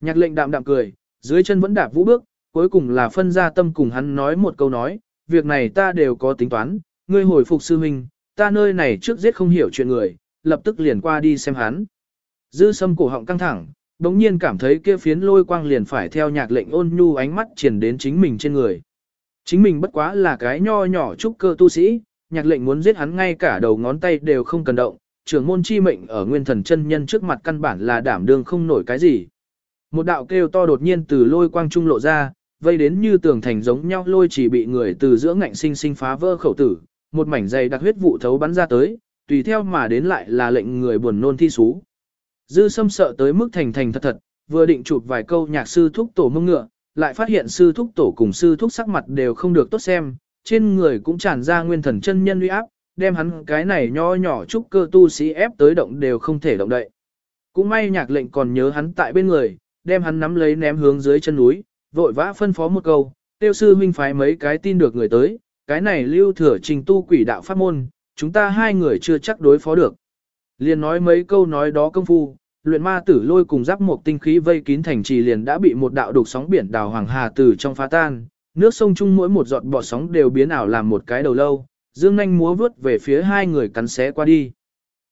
Speaker 1: Nhạc lệnh đạm đạm cười, dưới chân vẫn đạp vũ bước, cuối cùng là phân ra tâm cùng hắn nói một câu nói, việc này ta đều có tính toán, ngươi hồi phục sư huynh, ta nơi này trước giết không hiểu chuyện người, lập tức liền qua đi xem hắn. Dư sâm cổ họng căng thẳng, đống nhiên cảm thấy kia phiến lôi quang liền phải theo nhạc lệnh ôn nhu ánh mắt triển đến chính mình trên người. Chính mình bất quá là cái nho nhỏ trúc cơ tu sĩ, nhạc lệnh muốn giết hắn ngay cả đầu ngón tay đều không cần động, trưởng môn chi mệnh ở nguyên thần chân nhân trước mặt căn bản là đảm đương không nổi cái gì. Một đạo kêu to đột nhiên từ lôi quang trung lộ ra, vây đến như tường thành giống nhau lôi chỉ bị người từ giữa ngạnh sinh sinh phá vỡ khẩu tử, một mảnh dày đặc huyết vụ thấu bắn ra tới, tùy theo mà đến lại là lệnh người buồn nôn thi xú. Dư sâm sợ tới mức thành thành thật thật, vừa định chụp vài câu nhạc sư thúc tổ mông ngựa, lại phát hiện sư thúc tổ cùng sư thúc sắc mặt đều không được tốt xem, trên người cũng tràn ra nguyên thần chân nhân uy áp, đem hắn cái này nho nhỏ chút cơ tu sĩ ép tới động đều không thể động đậy. Cũng may nhạc lệnh còn nhớ hắn tại bên người, đem hắn nắm lấy ném hướng dưới chân núi, vội vã phân phó một câu, tiêu sư huynh phái mấy cái tin được người tới, cái này lưu thừa trình tu quỷ đạo pháp môn, chúng ta hai người chưa chắc đối phó được. Liền nói mấy câu nói đó công phu, luyện ma tử lôi cùng giáp một tinh khí vây kín thành trì liền đã bị một đạo đục sóng biển đào hoàng hà từ trong phá tan, nước sông chung mỗi một giọt bọt sóng đều biến ảo làm một cái đầu lâu, dương nhanh múa vướt về phía hai người cắn xé qua đi.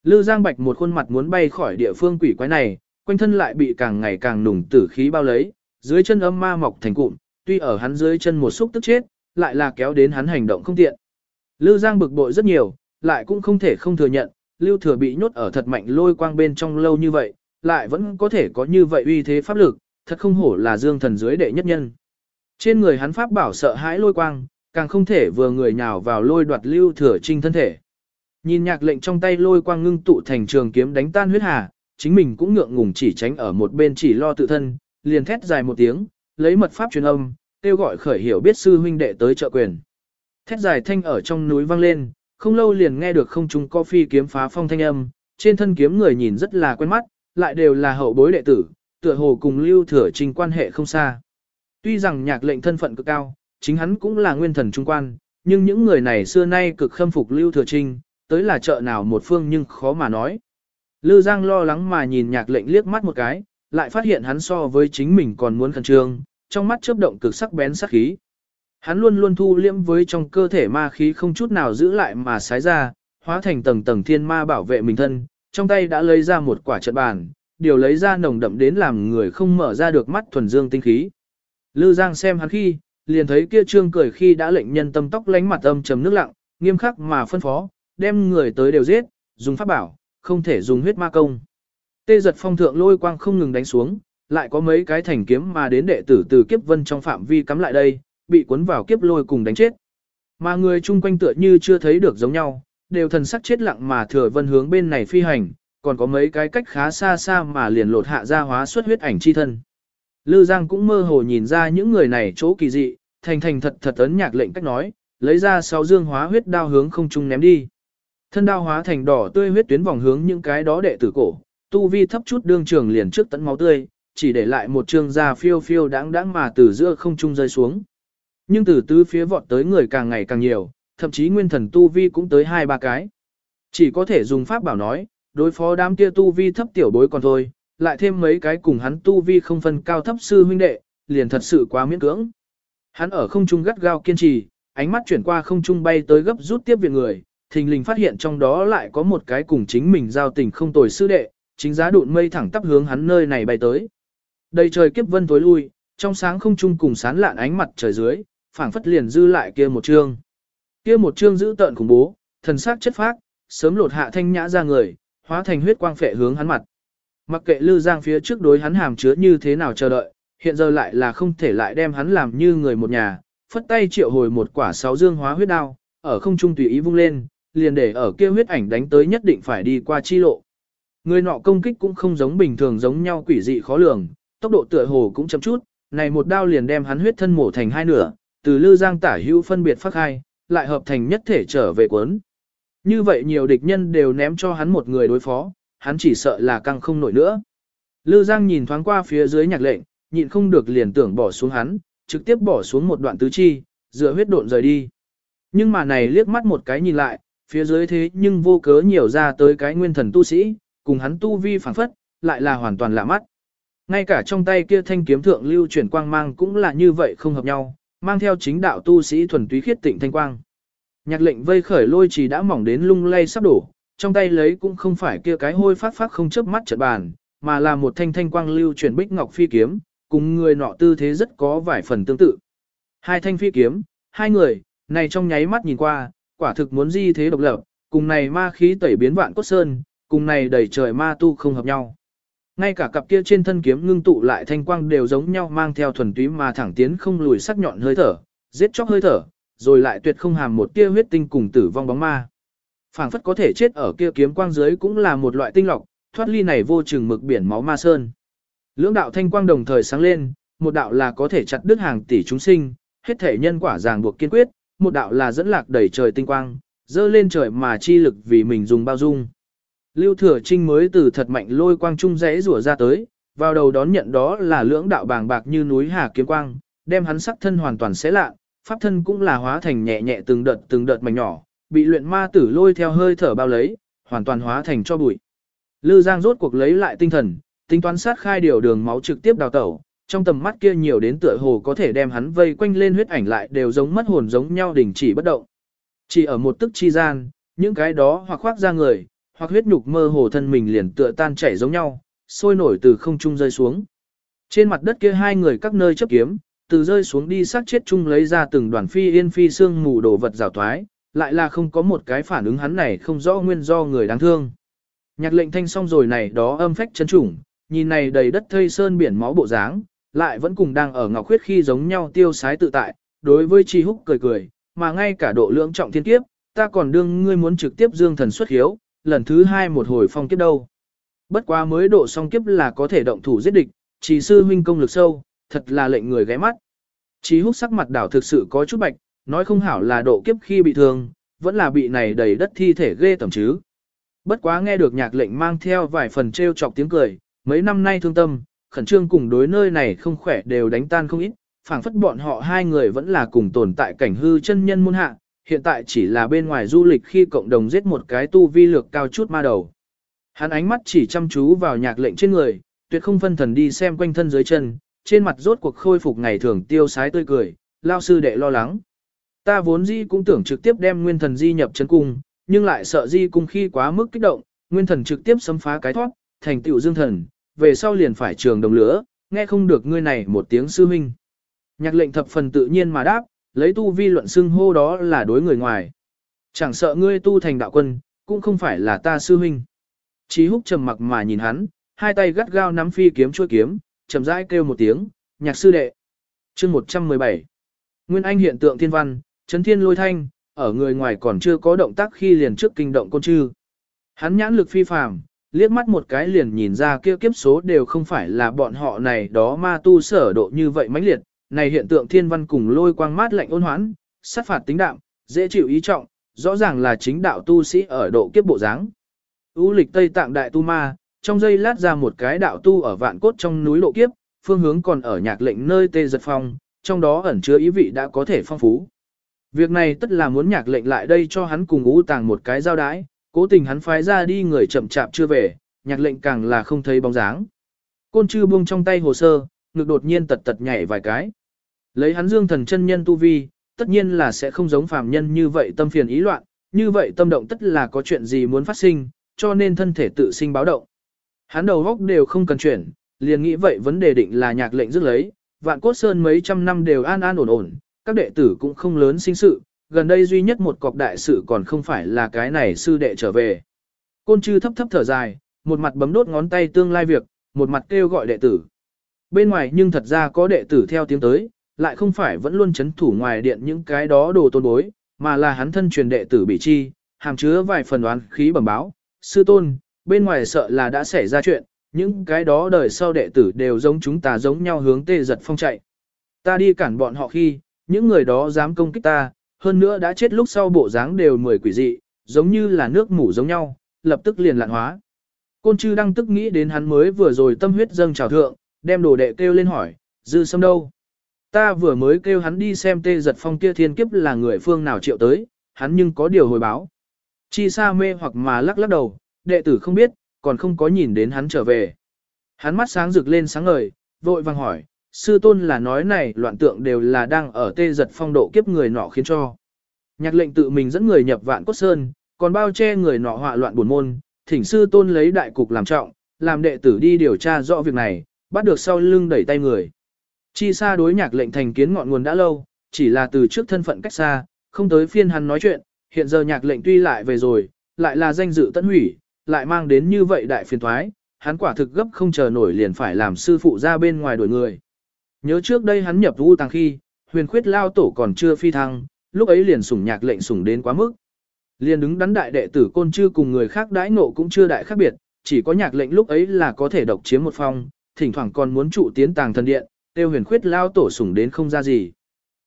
Speaker 1: Lư Giang Bạch một khuôn mặt muốn bay khỏi địa phương quỷ quái này, quanh thân lại bị càng ngày càng nùng tử khí bao lấy, dưới chân âm ma mọc thành cụm, tuy ở hắn dưới chân một xúc tức chết, lại là kéo đến hắn hành động không tiện. Lư Giang bực bội rất nhiều, lại cũng không thể không thừa nhận, Lưu Thừa bị nhốt ở thật mạnh lôi quang bên trong lâu như vậy, lại vẫn có thể có như vậy uy thế pháp lực, thật không hổ là dương thần dưới đệ nhất nhân. Trên người hắn pháp bảo sợ hãi lôi quang, càng không thể vừa người nhào vào lôi đoạt Lưu Thừa trinh thân thể. Nhìn nhạc lệnh trong tay lôi quang ngưng tụ thành trường kiếm đánh tan huyết hà, chính mình cũng ngượng ngùng chỉ tránh ở một bên chỉ lo tự thân, liền thét dài một tiếng, lấy mật pháp truyền âm, kêu gọi khởi hiểu biết sư huynh đệ tới trợ quyền. Thét dài thanh ở trong núi vang lên, không lâu liền nghe được không trung có phi kiếm phá phong thanh âm, trên thân kiếm người nhìn rất là quen mắt, lại đều là hậu bối đệ tử, tựa hồ cùng lưu thừa trình quan hệ không xa. Tuy rằng nhạc lệnh thân phận cực cao, chính hắn cũng là nguyên thần trung quan, nhưng những người này xưa nay cực khâm phục lưu thừa trình, tới là chợ nào một phương nhưng khó mà nói. Lư Giang lo lắng mà nhìn nhạc lệnh liếc mắt một cái, lại phát hiện hắn so với chính mình còn muốn khẩn trương, trong mắt chớp động cực sắc bén sắc khí. Hắn luôn luôn thu liễm với trong cơ thể ma khí không chút nào giữ lại mà sái ra, hóa thành tầng tầng thiên ma bảo vệ mình thân, trong tay đã lấy ra một quả trận bàn, điều lấy ra nồng đậm đến làm người không mở ra được mắt thuần dương tinh khí. Lư Giang xem hắn khi, liền thấy kia trương cười khi đã lệnh nhân tâm tóc lánh mặt âm trầm nước lặng, nghiêm khắc mà phân phó, đem người tới đều giết, dùng pháp bảo, không thể dùng huyết ma công. Tê giật phong thượng lôi quang không ngừng đánh xuống, lại có mấy cái thành kiếm mà đến đệ tử từ kiếp vân trong phạm vi cắm lại đây, bị cuốn vào kiếp lôi cùng đánh chết. Mà người chung quanh tựa như chưa thấy được giống nhau, đều thần sắc chết lặng mà thừa vân hướng bên này phi hành, còn có mấy cái cách khá xa xa mà liền lột hạ ra hóa xuất huyết ảnh chi thân. Lư Giang cũng mơ hồ nhìn ra những người này chỗ kỳ dị, thành thành thật thật ấn nhạc lệnh cách nói, lấy ra sáu dương hóa huyết đao hướng không trung ném đi. Thân đao hóa thành đỏ tươi huyết tuyến vòng hướng những cái đó đệ tử cổ, tu vi thấp chút đương trường liền trước tận máu tươi, chỉ để lại một trường da phiêu phiêu đáng đáng mà từ giữa không trung rơi xuống. Nhưng từ tứ phía vọt tới người càng ngày càng nhiều, thậm chí nguyên thần tu vi cũng tới hai ba cái. Chỉ có thể dùng pháp bảo nói, đối phó đám kia tu vi thấp tiểu bối còn thôi, lại thêm mấy cái cùng hắn tu vi không phân cao thấp sư huynh đệ, liền thật sự quá miễn cưỡng. Hắn ở không trung gắt gao kiên trì, ánh mắt chuyển qua không trung bay tới gấp rút tiếp viện người, thình lình phát hiện trong đó lại có một cái cùng chính mình giao tình không tồi sư đệ, chính giá đụn mây thẳng tắp hướng hắn nơi này bay tới. Đầy trời kiếp vân tối lui, trong sáng không trung cùng sán lạn ánh mặt trời dưới, phảng phất liền dư lại kia một chương. Kia một chương giữ tợn khủng bố, thần sắc chất phác, sớm lột hạ thanh nhã ra người, hóa thành huyết quang phệ hướng hắn mặt. Mặc kệ Lư Giang phía trước đối hắn hàm chứa như thế nào chờ đợi, hiện giờ lại là không thể lại đem hắn làm như người một nhà, phất tay triệu hồi một quả sáu dương hóa huyết đao, ở không trung tùy ý vung lên, liền để ở kia huyết ảnh đánh tới nhất định phải đi qua chi lộ. Người nọ công kích cũng không giống bình thường giống nhau quỷ dị khó lường, tốc độ tựa hồ cũng chậm chút, này một đao liền đem hắn huyết thân mổ thành hai nửa, từ lư giang tả hữu phân biệt phát hai, lại hợp thành nhất thể trở về cuốn. Như vậy nhiều địch nhân đều ném cho hắn một người đối phó, hắn chỉ sợ là căng không nổi nữa. Lư Giang nhìn thoáng qua phía dưới nhạc lệnh, nhịn không được liền tưởng bỏ xuống hắn, trực tiếp bỏ xuống một đoạn tứ chi, dựa huyết độn rời đi. Nhưng mà này liếc mắt một cái nhìn lại, phía dưới thế nhưng vô cớ nhiều ra tới cái nguyên thần tu sĩ, cùng hắn tu vi phản phất, lại là hoàn toàn lạ mắt. Ngay cả trong tay kia thanh kiếm thượng lưu chuyển quang mang cũng là như vậy không hợp nhau, mang theo chính đạo tu sĩ thuần túy khiết tịnh thanh quang. Nhạc lệnh vây khởi lôi chỉ đã mỏng đến lung lay sắp đổ, trong tay lấy cũng không phải kia cái hôi phát phát không chớp mắt trận bàn, mà là một thanh thanh quang lưu truyền bích ngọc phi kiếm, cùng người nọ tư thế rất có vài phần tương tự. Hai thanh phi kiếm, hai người, này trong nháy mắt nhìn qua, quả thực muốn di thế độc lập, cùng này ma khí tẩy biến vạn cốt sơn, cùng này đẩy trời ma tu không hợp nhau. Ngay cả cặp kia trên thân kiếm ngưng tụ lại thanh quang đều giống nhau mang theo thuần túy mà thẳng tiến không lùi sắc nhọn hơi thở, giết chóc hơi thở, rồi lại tuyệt không hàm một tia huyết tinh cùng tử vong bóng ma. Phảng phất có thể chết ở kia kiếm quang dưới cũng là một loại tinh lọc, thoát ly này vô chừng mực biển máu ma sơn. Lưỡng đạo thanh quang đồng thời sáng lên, một đạo là có thể chặt đứt hàng tỷ chúng sinh, hết thể nhân quả ràng buộc kiên quyết, một đạo là dẫn lạc đầy trời tinh quang, dơ lên trời mà chi lực vì mình dùng bao dung. Lưu Thừa Trinh mới từ thật mạnh lôi quang trung rẽ rủa ra tới, vào đầu đón nhận đó là lưỡng đạo bàng bạc như núi hà kiếm quang, đem hắn sắc thân hoàn toàn xé lạ, pháp thân cũng là hóa thành nhẹ nhẹ từng đợt từng đợt mảnh nhỏ, bị luyện ma tử lôi theo hơi thở bao lấy, hoàn toàn hóa thành cho bụi. Lư Giang rốt cuộc lấy lại tinh thần, tính toán sát khai điều đường máu trực tiếp đào tẩu, trong tầm mắt kia nhiều đến tựa hồ có thể đem hắn vây quanh lên huyết ảnh lại đều giống mất hồn giống nhau đình chỉ bất động. Chỉ ở một tức chi gian, những cái đó hoặc khoác ra người, hoặc huyết nhục mơ hồ thân mình liền tựa tan chảy giống nhau, sôi nổi từ không trung rơi xuống. Trên mặt đất kia hai người các nơi chấp kiếm, từ rơi xuống đi sát chết chung lấy ra từng đoàn phi yên phi xương mù đồ vật rào thoái, lại là không có một cái phản ứng hắn này không rõ nguyên do người đáng thương. Nhạc lệnh thanh xong rồi này đó âm phách chân chủng, nhìn này đầy đất thây sơn biển máu bộ dáng, lại vẫn cùng đang ở ngọc khuyết khi giống nhau tiêu sái tự tại, đối với chi húc cười cười, mà ngay cả độ lượng trọng thiên kiếp, ta còn đương ngươi muốn trực tiếp dương thần xuất hiếu, lần thứ hai một hồi phong kiếp đâu. Bất quá mới độ xong kiếp là có thể động thủ giết địch, chỉ sư huynh công lực sâu, thật là lệnh người ghé mắt. Chí húc sắc mặt đảo thực sự có chút bạch, nói không hảo là độ kiếp khi bị thương, vẫn là bị này đầy đất thi thể ghê tầm chứ. Bất quá nghe được nhạc lệnh mang theo vài phần trêu chọc tiếng cười, mấy năm nay thương tâm, khẩn trương cùng đối nơi này không khỏe đều đánh tan không ít, phảng phất bọn họ hai người vẫn là cùng tồn tại cảnh hư chân nhân môn hạ, hiện tại chỉ là bên ngoài du lịch khi cộng đồng giết một cái tu vi lược cao chút ma đầu. Hắn ánh mắt chỉ chăm chú vào nhạc lệnh trên người, tuyệt không phân thần đi xem quanh thân dưới chân, trên mặt rốt cuộc khôi phục ngày thường tiêu sái tươi cười, lao sư đệ lo lắng. Ta vốn di cũng tưởng trực tiếp đem nguyên thần di nhập chân cung, nhưng lại sợ di cung khi quá mức kích động, nguyên thần trực tiếp xâm phá cái thoát, thành tựu dương thần, về sau liền phải trường đồng lửa, nghe không được ngươi này một tiếng sư huynh. Nhạc lệnh thập phần tự nhiên mà đáp, lấy tu vi luận xưng hô đó là đối người ngoài. Chẳng sợ ngươi tu thành đạo quân, cũng không phải là ta sư huynh. Chí húc trầm mặc mà nhìn hắn, hai tay gắt gao nắm phi kiếm chuôi kiếm, chậm rãi kêu một tiếng, nhạc sư đệ. chương 117 Nguyên Anh hiện tượng thiên văn, chấn thiên lôi thanh, ở người ngoài còn chưa có động tác khi liền trước kinh động côn trư. Hắn nhãn lực phi phàm, liếc mắt một cái liền nhìn ra kia kiếp số đều không phải là bọn họ này đó ma tu sở độ như vậy mãnh liệt, này hiện tượng thiên văn cùng lôi quang mát lạnh ôn hoãn, sát phạt tính đạm, dễ chịu ý trọng, rõ ràng là chính đạo tu sĩ ở độ kiếp bộ dáng. U lịch Tây Tạng Đại Tu Ma, trong giây lát ra một cái đạo tu ở vạn cốt trong núi độ kiếp, phương hướng còn ở nhạc lệnh nơi tê giật phong, trong đó ẩn chứa ý vị đã có thể phong phú. Việc này tất là muốn nhạc lệnh lại đây cho hắn cùng U tàng một cái giao đái, cố tình hắn phái ra đi người chậm chạp chưa về, nhạc lệnh càng là không thấy bóng dáng. Côn trư buông trong tay hồ sơ, ngực đột nhiên tật tật nhảy vài cái. Lấy hắn dương thần chân nhân tu vi, tất nhiên là sẽ không giống phàm nhân như vậy tâm phiền ý loạn, như vậy tâm động tất là có chuyện gì muốn phát sinh, cho nên thân thể tự sinh báo động. Hắn đầu góc đều không cần chuyển, liền nghĩ vậy vấn đề định là nhạc lệnh dứt lấy, vạn cốt sơn mấy trăm năm đều an an ổn ổn, các đệ tử cũng không lớn sinh sự, gần đây duy nhất một cọc đại sự còn không phải là cái này sư đệ trở về. Côn chư thấp thấp thở dài, một mặt bấm đốt ngón tay tương lai việc, một mặt kêu gọi đệ tử. Bên ngoài nhưng thật ra có đệ tử theo tiếng tới, lại không phải vẫn luôn chấn thủ ngoài điện những cái đó đồ tôn bối, mà là hắn thân truyền đệ tử bị chi, hàm chứa vài phần đoán khí bẩm báo, sư tôn, bên ngoài sợ là đã xảy ra chuyện, những cái đó đời sau đệ tử đều giống chúng ta giống nhau hướng tê giật phong chạy. Ta đi cản bọn họ khi, những người đó dám công kích ta, hơn nữa đã chết lúc sau bộ dáng đều mười quỷ dị, giống như là nước mủ giống nhau, lập tức liền lạn hóa. Côn chư đang tức nghĩ đến hắn mới vừa rồi tâm huyết dâng trào thượng, đem đồ đệ kêu lên hỏi, dư sâm đâu? Ta vừa mới kêu hắn đi xem tê giật phong kia thiên kiếp là người phương nào triệu tới, hắn nhưng có điều hồi báo. Chi sa mê hoặc mà lắc lắc đầu, đệ tử không biết, còn không có nhìn đến hắn trở về. Hắn mắt sáng rực lên sáng ngời, vội vàng hỏi, sư tôn là nói này loạn tượng đều là đang ở tê giật phong độ kiếp người nọ khiến cho. Nhạc lệnh tự mình dẫn người nhập vạn cốt sơn, còn bao che người nọ họa loạn buồn môn, thỉnh sư tôn lấy đại cục làm trọng, làm đệ tử đi điều tra rõ việc này, bắt được sau lưng đẩy tay người. Chi xa đối nhạc lệnh thành kiến ngọn nguồn đã lâu, chỉ là từ trước thân phận cách xa, không tới phiên hắn nói chuyện, hiện giờ nhạc lệnh tuy lại về rồi, lại là danh dự tận hủy, lại mang đến như vậy đại phiền thoái, hắn quả thực gấp không chờ nổi liền phải làm sư phụ ra bên ngoài đuổi người. Nhớ trước đây hắn nhập vũ tàng khi, huyền khuyết lao tổ còn chưa phi thăng, lúc ấy liền sủng nhạc lệnh sủng đến quá mức. Liền đứng đắn đại đệ tử côn chư cùng người khác đãi ngộ cũng chưa đại khác biệt, chỉ có nhạc lệnh lúc ấy là có thể độc chiếm một phong, thỉnh thoảng còn muốn trụ tiến tàng thần điện, tiêu huyền khuyết lao tổ sủng đến không ra gì.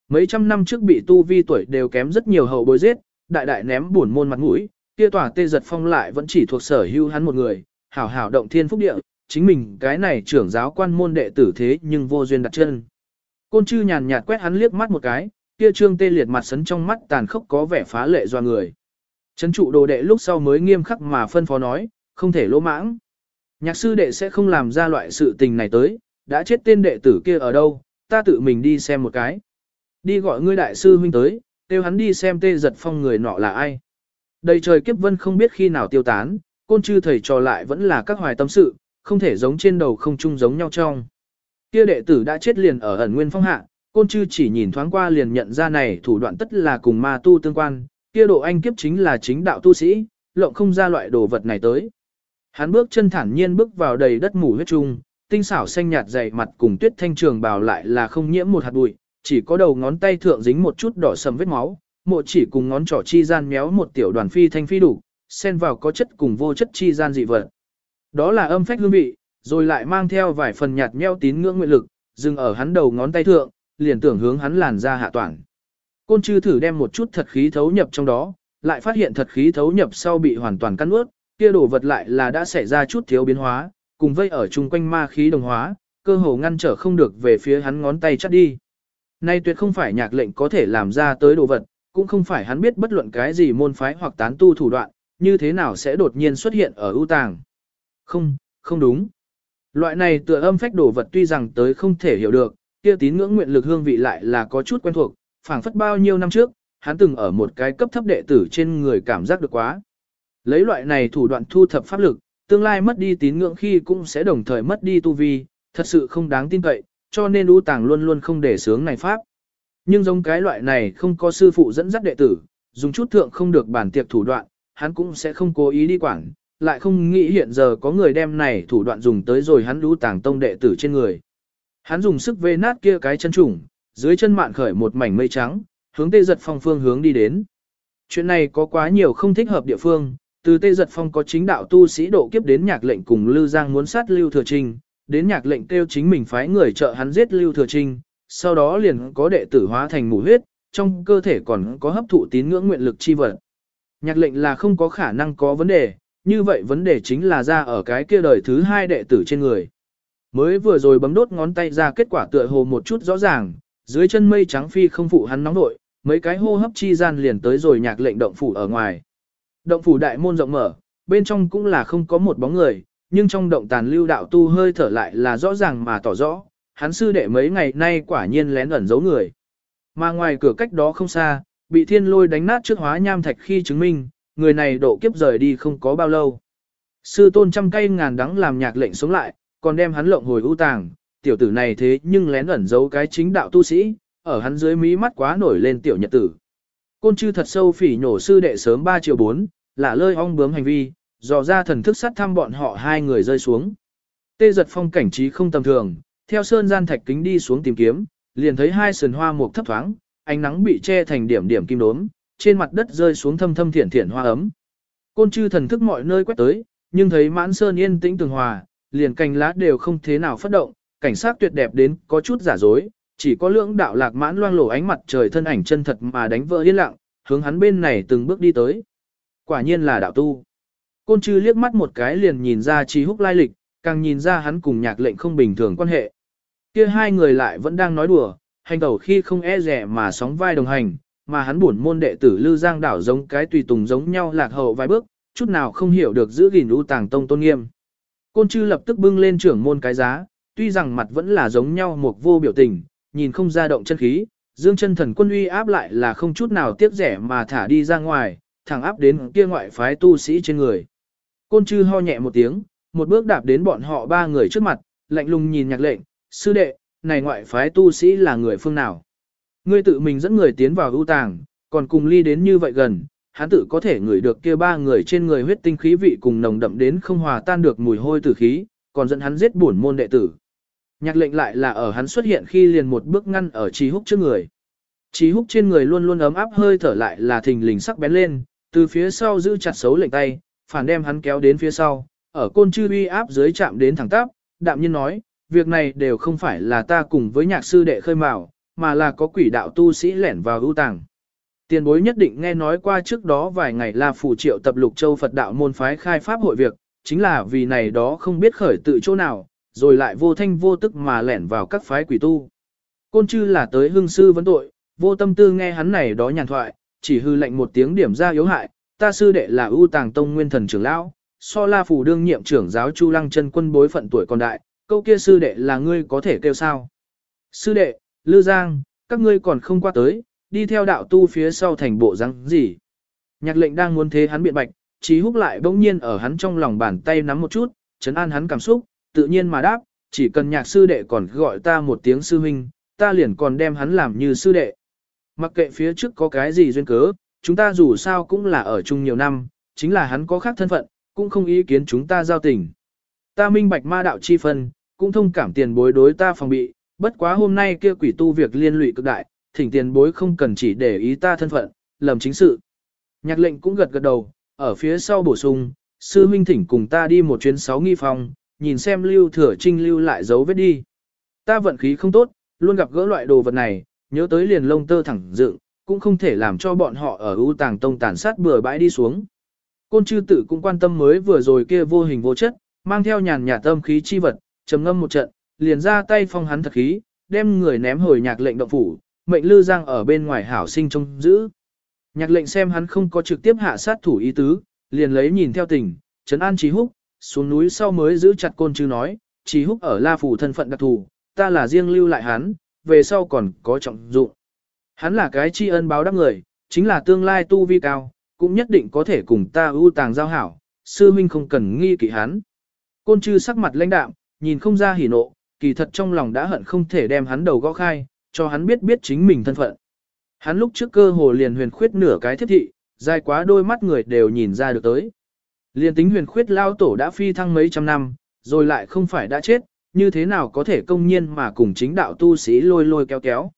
Speaker 1: Mấy trăm năm trước bị tu vi tuổi đều kém rất nhiều hậu bối giết, đại đại ném buồn môn mặt mũi, kia tòa tê giật phong lại vẫn chỉ thuộc sở hữu hắn một người, hảo hảo động thiên phúc địa, chính mình cái này trưởng giáo quan môn đệ tử thế nhưng vô duyên đặt chân. Côn chư nhàn nhạt quét hắn liếc mắt một cái, kia trương tê liệt mặt sấn trong mắt tàn khốc có vẻ phá lệ do người. Chấn trụ đồ đệ lúc sau mới nghiêm khắc mà phân phó nói, không thể lỗ mãng. Nhạc sư đệ sẽ không làm ra loại sự tình này tới, đã chết tên đệ tử kia ở đâu, ta tự mình đi xem một cái. Đi gọi ngươi đại sư huynh tới, kêu hắn đi xem tê giật phong người nọ là ai. Đầy trời kiếp vân không biết khi nào tiêu tán, côn chư thầy trò lại vẫn là các hoài tâm sự, không thể giống trên đầu không chung giống nhau trong. Kia đệ tử đã chết liền ở ẩn nguyên phong hạ, côn chư chỉ nhìn thoáng qua liền nhận ra này thủ đoạn tất là cùng ma tu tương quan, kia độ anh kiếp chính là chính đạo tu sĩ, lộng không ra loại đồ vật này tới. Hắn bước chân thản nhiên bước vào đầy đất mù huyết trung, tinh xảo xanh nhạt dày mặt cùng tuyết thanh trường bào lại là không nhiễm một hạt bụi, chỉ có đầu ngón tay thượng dính một chút đỏ sầm vết máu, mộ chỉ cùng ngón trỏ chi gian méo một tiểu đoàn phi thanh phi đủ, xen vào có chất cùng vô chất chi gian dị vật. Đó là âm phách hương vị, rồi lại mang theo vài phần nhạt nheo tín ngưỡng nguyện lực, dừng ở hắn đầu ngón tay thượng, liền tưởng hướng hắn làn ra hạ toàn. Côn chư thử đem một chút thật khí thấu nhập trong đó, lại phát hiện thật khí thấu nhập sau bị hoàn toàn cắn ướt, kia đồ vật lại là đã xảy ra chút thiếu biến hóa, cùng vây ở chung quanh ma khí đồng hóa, cơ hồ ngăn trở không được về phía hắn ngón tay chắt đi. Nay tuyệt không phải nhạc lệnh có thể làm ra tới đồ vật, cũng không phải hắn biết bất luận cái gì môn phái hoặc tán tu thủ đoạn, như thế nào sẽ đột nhiên xuất hiện ở ưu tàng. Không, không đúng. Loại này tựa âm phách đồ vật tuy rằng tới không thể hiểu được, kia tín ngưỡng nguyện lực hương vị lại là có chút quen thuộc, phảng phất bao nhiêu năm trước, hắn từng ở một cái cấp thấp đệ tử trên người cảm giác được quá. Lấy loại này thủ đoạn thu thập pháp lực, tương lai mất đi tín ngưỡng khi cũng sẽ đồng thời mất đi tu vi, thật sự không đáng tin cậy, cho nên U tàng luôn luôn không để sướng này pháp. Nhưng giống cái loại này không có sư phụ dẫn dắt đệ tử, dùng chút thượng không được bản tiệc thủ đoạn, hắn cũng sẽ không cố ý đi quản, lại không nghĩ hiện giờ có người đem này thủ đoạn dùng tới rồi hắn lũ tàng tông đệ tử trên người. Hắn dùng sức vê nát kia cái chân trùng, dưới chân mạn khởi một mảnh mây trắng, hướng tê giật phong phương hướng đi đến. Chuyện này có quá nhiều không thích hợp địa phương, từ tê giật phong có chính đạo tu sĩ độ kiếp đến nhạc lệnh cùng Lưu Giang muốn sát Lưu Thừa Trinh, đến nhạc lệnh kêu chính mình phái người trợ hắn giết Lưu Thừa Trinh, sau đó liền có đệ tử hóa thành mù huyết, trong cơ thể còn có hấp thụ tín ngưỡng nguyện lực chi vật. Nhạc lệnh là không có khả năng có vấn đề, như vậy vấn đề chính là ra ở cái kia đời thứ hai đệ tử trên người. Mới vừa rồi bấm đốt ngón tay ra kết quả tựa hồ một chút rõ ràng, dưới chân mây trắng phi không phụ hắn nóng nội, mấy cái hô hấp chi gian liền tới rồi nhạc lệnh động phủ ở ngoài. Động phủ đại môn rộng mở, bên trong cũng là không có một bóng người, nhưng trong động tàn lưu đạo tu hơi thở lại là rõ ràng mà tỏ rõ, hắn sư đệ mấy ngày nay quả nhiên lén ẩn giấu người. Mà ngoài cửa cách đó không xa, bị thiên lôi đánh nát trước hóa nham thạch khi chứng minh, người này độ kiếp rời đi không có bao lâu. Sư tôn trăm cây ngàn đắng làm nhạc lệnh sống lại, còn đem hắn lộng hồi ưu tàng, tiểu tử này thế nhưng lén ẩn giấu cái chính đạo tu sĩ, ở hắn dưới mí mắt quá nổi lên tiểu nhật tử. Côn chư thật sâu phỉ nhổ sư đệ sớm 3 triệu 4, là lơi ong bướm hành vi, dò ra thần thức sát thăm bọn họ hai người rơi xuống. Tê giật phong cảnh trí không tầm thường, theo sơn gian thạch kính đi xuống tìm kiếm, liền thấy hai sườn hoa mục thấp thoáng, ánh nắng bị che thành điểm điểm kim đốm, trên mặt đất rơi xuống thâm thâm thiển thiển hoa ấm. Côn chư thần thức mọi nơi quét tới, nhưng thấy mãn sơn yên tĩnh tường hòa, liền cành lá đều không thế nào phát động, cảnh sát tuyệt đẹp đến có chút giả dối, chỉ có lưỡng đạo lạc mãn loang lổ ánh mặt trời thân ảnh chân thật mà đánh vỡ yên lặng, hướng hắn bên này từng bước đi tới. Quả nhiên là đạo tu. Côn trư liếc mắt một cái liền nhìn ra trí húc lai lịch, càng nhìn ra hắn cùng nhạc lệnh không bình thường quan hệ. Kia hai người lại vẫn đang nói đùa, hành tẩu khi không e rẻ mà sóng vai đồng hành, mà hắn buồn môn đệ tử Lư Giang đảo giống cái tùy tùng giống nhau lạc hậu vài bước, chút nào không hiểu được giữ gìn u tàng tông tôn nghiêm. Côn trư lập tức bưng lên trưởng môn cái giá, tuy rằng mặt vẫn là giống nhau một vô biểu tình, nhìn không ra động chân khí, dương chân thần quân uy áp lại là không chút nào tiếc rẻ mà thả đi ra ngoài, thẳng áp đến kia ngoại phái tu sĩ trên người. Côn chư ho nhẹ một tiếng, một bước đạp đến bọn họ ba người trước mặt, lạnh lùng nhìn nhạc lệnh, sư đệ, này ngoại phái tu sĩ là người phương nào? Ngươi tự mình dẫn người tiến vào ưu tàng, còn cùng ly đến như vậy gần, hắn tự có thể ngửi được kia ba người trên người huyết tinh khí vị cùng nồng đậm đến không hòa tan được mùi hôi tử khí, còn dẫn hắn giết bổn môn đệ tử. Nhạc lệnh lại là ở hắn xuất hiện khi liền một bước ngăn ở trí húc trước người. Trí húc trên người luôn luôn ấm áp hơi thở lại là thình lình sắc bén lên, từ phía sau giữ chặt xấu lệnh tay, phản đem hắn kéo đến phía sau, ở côn chư uy áp dưới chạm đến thẳng tắp, đạm nhiên nói, việc này đều không phải là ta cùng với nhạc sư đệ khơi mào, mà là có quỷ đạo tu sĩ lẻn vào ưu tàng. Tiền bối nhất định nghe nói qua trước đó vài ngày là phủ triệu tập lục châu Phật đạo môn phái khai pháp hội việc, chính là vì này đó không biết khởi tự chỗ nào, rồi lại vô thanh vô tức mà lẻn vào các phái quỷ tu. Côn chư là tới hương sư vấn tội, vô tâm tư nghe hắn này đó nhàn thoại, chỉ hư lệnh một tiếng điểm ra yếu hại, ta sư đệ là ưu tàng tông nguyên thần trưởng lão, so la phủ đương nhiệm trưởng giáo chu lăng chân quân bối phận tuổi còn đại, câu kia sư đệ là ngươi có thể kêu sao. Sư đệ, Lư Giang, các ngươi còn không qua tới, đi theo đạo tu phía sau thành bộ răng gì. Nhạc lệnh đang muốn thế hắn biện bạch, trí húc lại bỗng nhiên ở hắn trong lòng bàn tay nắm một chút, chấn an hắn cảm xúc, tự nhiên mà đáp, chỉ cần nhạc sư đệ còn gọi ta một tiếng sư huynh, ta liền còn đem hắn làm như sư đệ. Mặc kệ phía trước có cái gì duyên cớ, chúng ta dù sao cũng là ở chung nhiều năm, chính là hắn có khác thân phận, cũng không ý kiến chúng ta giao tình. Ta minh bạch ma đạo chi phân, cũng thông cảm tiền bối đối ta phòng bị, bất quá hôm nay kia quỷ tu việc liên lụy cực đại, thỉnh tiền bối không cần chỉ để ý ta thân phận, lầm chính sự. Nhạc lệnh cũng gật gật đầu, ở phía sau bổ sung, sư minh thỉnh cùng ta đi một chuyến sáu nghi phòng, nhìn xem lưu thừa trinh lưu lại dấu vết đi. Ta vận khí không tốt, luôn gặp gỡ loại đồ vật này, nhớ tới liền lông tơ thẳng dựng, cũng không thể làm cho bọn họ ở ưu tàng tông tàn sát bừa bãi đi xuống. Côn chư tử cũng quan tâm mới vừa rồi kia vô hình vô chất, mang theo nhàn nhạt tâm khí chi vật, trầm ngâm một trận, liền ra tay phong hắn thật khí, đem người ném hồi nhạc lệnh động phủ, mệnh lư giang ở bên ngoài hảo sinh trông giữ. Nhạc lệnh xem hắn không có trực tiếp hạ sát thủ ý tứ, liền lấy nhìn theo tình, trấn an trí húc, xuống núi sau mới giữ chặt côn chứ nói, chỉ húc ở la phủ thân phận đặc thù, ta là riêng lưu lại hắn, về sau còn có trọng dụng. Hắn là cái tri ân báo đáp người, chính là tương lai tu vi cao, cũng nhất định có thể cùng ta ưu tàng giao hảo, sư minh không cần nghi kỵ hắn. Côn chư sắc mặt lãnh đạm, nhìn không ra hỉ nộ, kỳ thật trong lòng đã hận không thể đem hắn đầu gõ khai, cho hắn biết biết chính mình thân phận. Hắn lúc trước cơ hồ liền huyền khuyết nửa cái thiết thị, dài quá đôi mắt người đều nhìn ra được tới. Liền tính huyền khuyết lao tổ đã phi thăng mấy trăm năm, rồi lại không phải đã chết, như thế nào có thể công nhiên mà cùng chính đạo tu sĩ lôi lôi kéo kéo.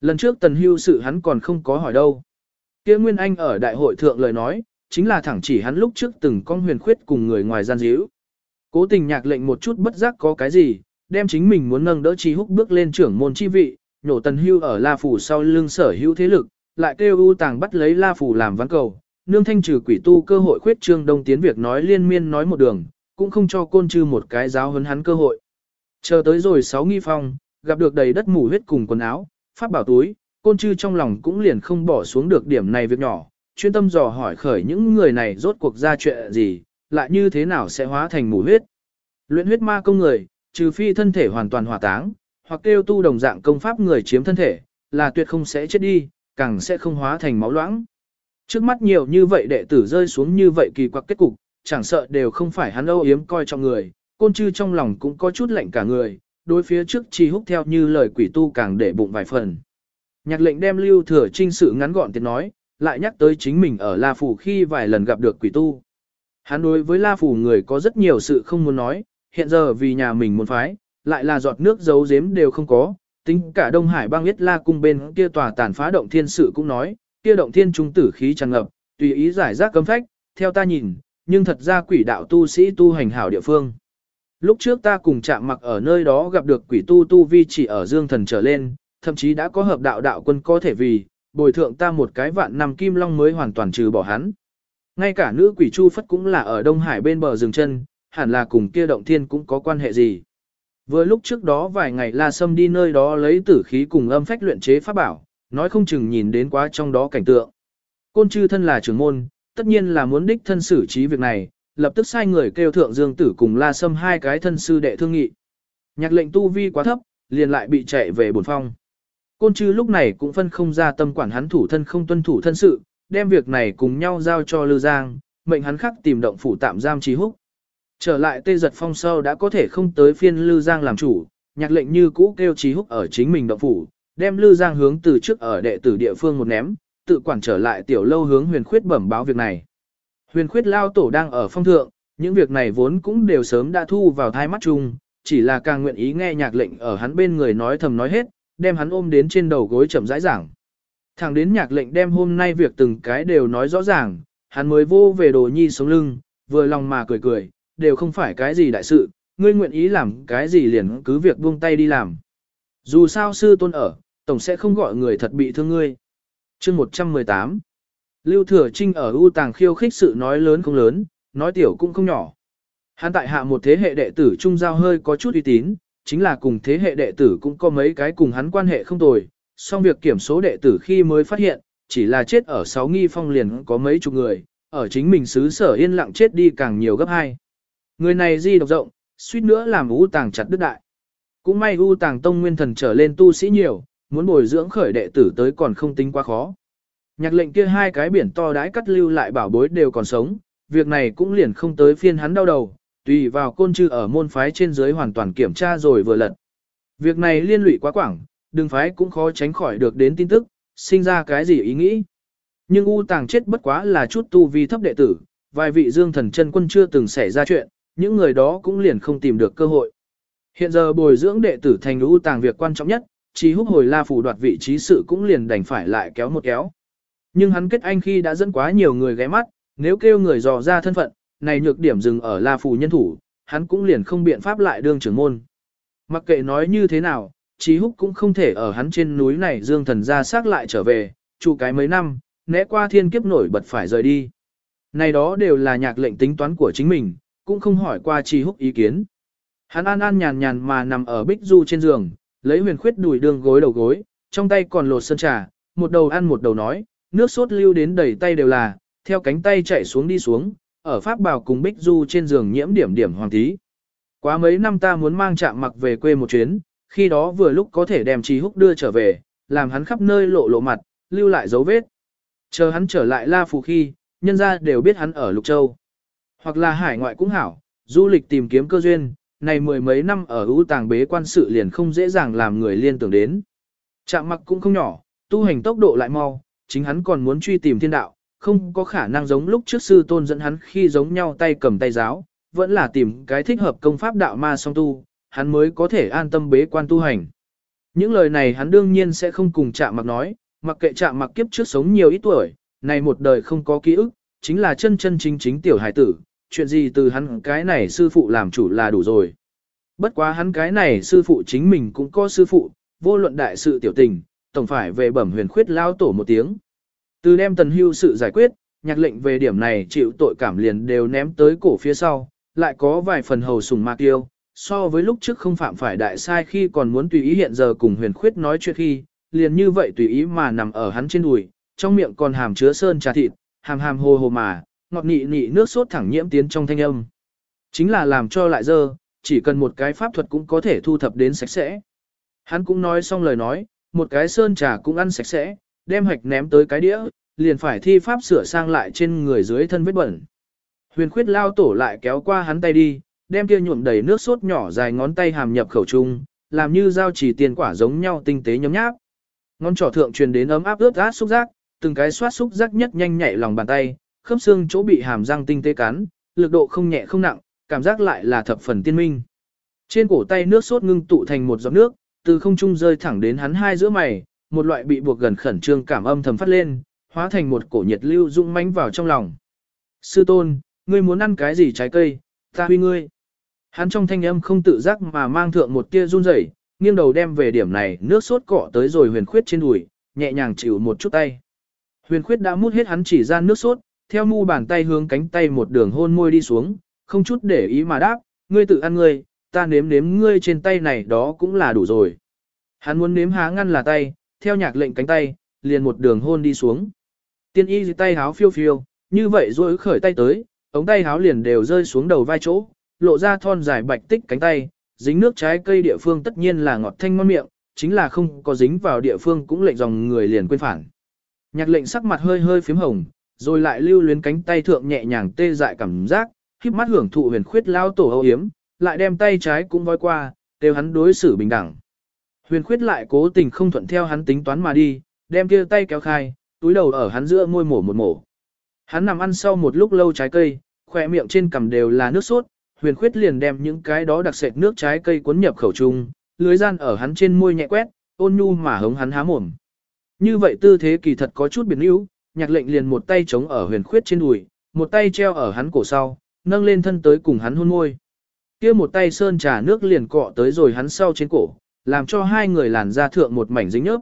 Speaker 1: Lần trước tần hưu sự hắn còn không có hỏi đâu. kia Nguyên Anh ở đại hội thượng lời nói, chính là thẳng chỉ hắn lúc trước từng con huyền khuyết cùng người ngoài gian díu. Cố tình nhạc lệnh một chút bất giác có cái gì, đem chính mình muốn nâng đỡ chi húc bước lên trưởng môn chi vị, nhổ tần hưu ở La Phủ sau lưng sở hữu thế lực, lại kêu ưu tàng bắt lấy La Phủ làm ván cầu, nương thanh trừ quỷ tu cơ hội khuyết trương đông tiến việc nói liên miên nói một đường, cũng không cho côn trừ một cái giáo hấn hắn cơ hội. Chờ tới rồi sáu nghi phong, gặp được đầy đất mù huyết cùng quần áo, pháp bảo túi, côn trư trong lòng cũng liền không bỏ xuống được điểm này việc nhỏ, chuyên tâm dò hỏi khởi những người này rốt cuộc ra chuyện gì, lại như thế nào sẽ hóa thành mù huyết. Luyện huyết ma công người, trừ phi thân thể hoàn toàn hỏa táng, hoặc kêu tu đồng dạng công pháp người chiếm thân thể, là tuyệt không sẽ chết đi, càng sẽ không hóa thành máu loãng. Trước mắt nhiều như vậy đệ tử rơi xuống như vậy kỳ quặc kết cục, chẳng sợ đều không phải hắn âu yếm coi trọng người, côn trư trong lòng cũng có chút lạnh cả người, đối phía trước chi húc theo như lời quỷ tu càng để bụng vài phần. Nhạc lệnh đem lưu thừa trinh sự ngắn gọn tiếng nói, lại nhắc tới chính mình ở La Phủ khi vài lần gặp được quỷ tu. Hắn đối với La Phủ người có rất nhiều sự không muốn nói, hiện giờ vì nhà mình muốn phái, lại là giọt nước giấu giếm đều không có, tính cả Đông Hải băng biết La cung bên kia tòa tàn phá động thiên sự cũng nói, kia động thiên trung tử khí tràn ngập, tùy ý giải rác cấm phách, theo ta nhìn, nhưng thật ra quỷ đạo tu sĩ tu hành hảo địa phương. Lúc trước ta cùng chạm mặc ở nơi đó gặp được quỷ tu tu vi chỉ ở dương thần trở lên, thậm chí đã có hợp đạo đạo quân có thể vì, bồi thượng ta một cái vạn năm kim long mới hoàn toàn trừ bỏ hắn. Ngay cả nữ quỷ chu phất cũng là ở Đông Hải bên bờ rừng chân, hẳn là cùng kia động thiên cũng có quan hệ gì. Vừa lúc trước đó vài ngày La Sâm đi nơi đó lấy tử khí cùng âm phách luyện chế pháp bảo, nói không chừng nhìn đến quá trong đó cảnh tượng. Côn chư thân là trưởng môn, tất nhiên là muốn đích thân xử trí việc này, lập tức sai người kêu thượng Dương Tử cùng La Sâm hai cái thân sư đệ thương nghị. Nhạc lệnh tu vi quá thấp, liền lại bị chạy về bổn phong. Côn trư lúc này cũng phân không ra tâm quản hắn thủ thân không tuân thủ thân sự, đem việc này cùng nhau giao cho Lư Giang, mệnh hắn khắc tìm động phủ tạm giam trí húc. Trở lại tê giật phong sau đã có thể không tới phiên Lư Giang làm chủ, nhạc lệnh như cũ kêu trí húc ở chính mình động phủ, đem Lư Giang hướng từ trước ở đệ tử địa phương một ném, tự quản trở lại tiểu lâu hướng huyền khuyết bẩm báo việc này. Huyền khuyết lao tổ đang ở phong thượng, những việc này vốn cũng đều sớm đã thu vào thai mắt chung, chỉ là càng nguyện ý nghe nhạc lệnh ở hắn bên người nói thầm nói hết, đem hắn ôm đến trên đầu gối chậm rãi giảng. Thẳng đến nhạc lệnh đem hôm nay việc từng cái đều nói rõ ràng, hắn mới vô về đồ nhi sống lưng, vừa lòng mà cười cười, đều không phải cái gì đại sự, ngươi nguyện ý làm cái gì liền cứ việc buông tay đi làm. Dù sao sư tôn ở, tổng sẽ không gọi người thật bị thương ngươi. chương 118 Lưu Thừa Trinh ở U Tàng khiêu khích sự nói lớn không lớn, nói tiểu cũng không nhỏ. Hắn tại hạ một thế hệ đệ tử trung giao hơi có chút uy tín, chính là cùng thế hệ đệ tử cũng có mấy cái cùng hắn quan hệ không tồi, song việc kiểm số đệ tử khi mới phát hiện, chỉ là chết ở sáu nghi phong liền có mấy chục người, ở chính mình xứ sở yên lặng chết đi càng nhiều gấp hai. Người này di độc rộng, suýt nữa làm u tàng chặt đứt đại. Cũng may u tàng tông nguyên thần trở lên tu sĩ nhiều, muốn bồi dưỡng khởi đệ tử tới còn không tính quá khó. Nhạc lệnh kia hai cái biển to đái cắt lưu lại bảo bối đều còn sống, việc này cũng liền không tới phiên hắn đau đầu, tùy vào côn trư ở môn phái trên dưới hoàn toàn kiểm tra rồi vừa lật. Việc này liên lụy quá quảng, đường phái cũng khó tránh khỏi được đến tin tức, sinh ra cái gì ý nghĩ. Nhưng U tàng chết bất quá là chút tu vi thấp đệ tử, vài vị dương thần chân quân chưa từng xảy ra chuyện, những người đó cũng liền không tìm được cơ hội. Hiện giờ bồi dưỡng đệ tử thành U tàng việc quan trọng nhất, chỉ húc hồi la phủ đoạt vị trí sự cũng liền đành phải lại kéo một kéo. Nhưng hắn kết anh khi đã dẫn quá nhiều người ghé mắt, nếu kêu người dò ra thân phận, này nhược điểm dừng ở la phủ nhân thủ, hắn cũng liền không biện pháp lại đương trưởng môn. Mặc kệ nói như thế nào, Chí Húc cũng không thể ở hắn trên núi này dương thần ra xác lại trở về, chủ cái mấy năm, né qua thiên kiếp nổi bật phải rời đi. Này đó đều là nhạc lệnh tính toán của chính mình, cũng không hỏi qua Chí Húc ý kiến. Hắn an an nhàn nhàn mà nằm ở bích du trên giường, lấy huyền khuyết đùi đường gối đầu gối, trong tay còn lột sơn trà, một đầu ăn một đầu nói, nước sốt lưu đến đầy tay đều là, theo cánh tay chạy xuống đi xuống, ở pháp bào cùng bích du trên giường nhiễm điểm điểm hoàng tí. Quá mấy năm ta muốn mang chạm mặc về quê một chuyến, khi đó vừa lúc có thể đem Trí Húc đưa trở về, làm hắn khắp nơi lộ lộ mặt, lưu lại dấu vết. Chờ hắn trở lại La Phù khi, nhân ra đều biết hắn ở Lục Châu. Hoặc là hải ngoại cũng hảo, du lịch tìm kiếm cơ duyên, này mười mấy năm ở ưu tàng bế quan sự liền không dễ dàng làm người liên tưởng đến. Chạm mặc cũng không nhỏ, tu hành tốc độ lại mau, chính hắn còn muốn truy tìm thiên đạo, không có khả năng giống lúc trước sư tôn dẫn hắn khi giống nhau tay cầm tay giáo, vẫn là tìm cái thích hợp công pháp đạo ma song tu, hắn mới có thể an tâm bế quan tu hành. Những lời này hắn đương nhiên sẽ không cùng chạm mặc nói, mặc kệ chạm mặc kiếp trước sống nhiều ít tuổi, này một đời không có ký ức, chính là chân chân chính chính tiểu hải tử, chuyện gì từ hắn cái này sư phụ làm chủ là đủ rồi. Bất quá hắn cái này sư phụ chính mình cũng có sư phụ, vô luận đại sự tiểu tình, tổng phải về bẩm huyền khuyết lao tổ một tiếng. Từ đem tần hưu sự giải quyết, nhạc lệnh về điểm này chịu tội cảm liền đều ném tới cổ phía sau, lại có vài phần hầu sùng mạc tiêu, so với lúc trước không phạm phải đại sai khi còn muốn tùy ý hiện giờ cùng huyền khuyết nói chuyện khi, liền như vậy tùy ý mà nằm ở hắn trên đùi, trong miệng còn hàm chứa sơn trà thịt, hàm hàm hồ hồ mà, ngọt nị nị nước sốt thẳng nhiễm tiến trong thanh âm. Chính là làm cho lại dơ, chỉ cần một cái pháp thuật cũng có thể thu thập đến sạch sẽ. Hắn cũng nói xong lời nói, một cái sơn trà cũng ăn sạch sẽ, đem hạch ném tới cái đĩa, liền phải thi pháp sửa sang lại trên người dưới thân vết bẩn. Huyền khuyết lao tổ lại kéo qua hắn tay đi, đem kia nhuộm đầy nước sốt nhỏ dài ngón tay hàm nhập khẩu trung, làm như dao chỉ tiền quả giống nhau tinh tế nhấm nháp. Ngón trỏ thượng truyền đến ấm áp ướt át xúc giác, từng cái xoát xúc giác nhất nhanh nhạy lòng bàn tay, khớp xương chỗ bị hàm răng tinh tế cắn, lực độ không nhẹ không nặng, cảm giác lại là thập phần tiên minh. Trên cổ tay nước sốt ngưng tụ thành một giọt nước, từ không trung rơi thẳng đến hắn hai giữa mày, một loại bị buộc gần khẩn trương cảm âm thầm phát lên, hóa thành một cổ nhiệt lưu dũng mãnh vào trong lòng. Sư tôn, ngươi muốn ăn cái gì trái cây, ta huy ngươi. Hắn trong thanh âm không tự giác mà mang thượng một tia run rẩy, nghiêng đầu đem về điểm này nước sốt cọ tới rồi huyền khuyết trên đùi, nhẹ nhàng chịu một chút tay. Huyền khuyết đã mút hết hắn chỉ ra nước sốt, theo mu bàn tay hướng cánh tay một đường hôn môi đi xuống, không chút để ý mà đáp, ngươi tự ăn ngươi, ta nếm nếm ngươi trên tay này đó cũng là đủ rồi. Hắn muốn nếm há ngăn là tay, theo nhạc lệnh cánh tay, liền một đường hôn đi xuống. Tiên y tay háo phiêu phiêu, như vậy rồi khởi tay tới, ống tay háo liền đều rơi xuống đầu vai chỗ, lộ ra thon dài bạch tích cánh tay, dính nước trái cây địa phương tất nhiên là ngọt thanh ngon miệng, chính là không có dính vào địa phương cũng lệnh dòng người liền quên phản. Nhạc lệnh sắc mặt hơi hơi phím hồng, rồi lại lưu luyến cánh tay thượng nhẹ nhàng tê dại cảm giác, khiếp mắt hưởng thụ huyền khuyết lao tổ âu hiếm, lại đem tay trái cũng voi qua, đều hắn đối xử bình đẳng. Huyền khuyết lại cố tình không thuận theo hắn tính toán mà đi, đem kia tay kéo khai, túi đầu ở hắn giữa môi mổ một mổ. Hắn nằm ăn sau một lúc lâu trái cây, khỏe miệng trên cằm đều là nước sốt, huyền khuyết liền đem những cái đó đặc sệt nước trái cây cuốn nhập khẩu trung, lưới gian ở hắn trên môi nhẹ quét, ôn nhu mà hống hắn há mồm. Như vậy tư thế kỳ thật có chút biến yếu, nhạc lệnh liền một tay chống ở huyền khuyết trên đùi, một tay treo ở hắn cổ sau, nâng lên thân tới cùng hắn hôn môi. kia một tay sơn trà nước liền cọ tới rồi hắn sau trên cổ, làm cho hai người làn ra thượng một mảnh dính nhớp.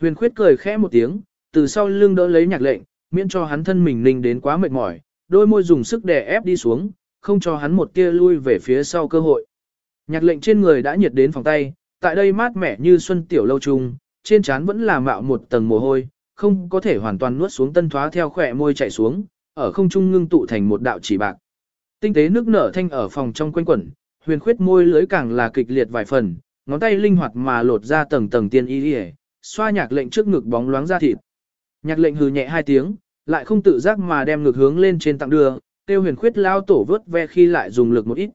Speaker 1: Huyền khuyết cười khẽ một tiếng, từ sau lưng đỡ lấy nhạc lệnh, miễn cho hắn thân mình ninh đến quá mệt mỏi, đôi môi dùng sức đè ép đi xuống, không cho hắn một tia lui về phía sau cơ hội. Nhạc lệnh trên người đã nhiệt đến phòng tay, tại đây mát mẻ như xuân tiểu lâu trùng, trên trán vẫn là mạo một tầng mồ hôi, không có thể hoàn toàn nuốt xuống tân thoá theo khỏe môi chạy xuống, ở không trung ngưng tụ thành một đạo chỉ bạc. Tinh tế nước nở thanh ở phòng trong quanh quẩn, huyền khuyết môi lưới càng là kịch liệt vài phần, ngón tay linh hoạt mà lột ra tầng tầng tiên y đi xoa nhạc lệnh trước ngực bóng loáng ra thịt. Nhạc lệnh hừ nhẹ hai tiếng, lại không tự giác mà đem ngực hướng lên trên tặng đưa, tiêu huyền khuyết lao tổ vớt ve khi lại dùng lực một ít.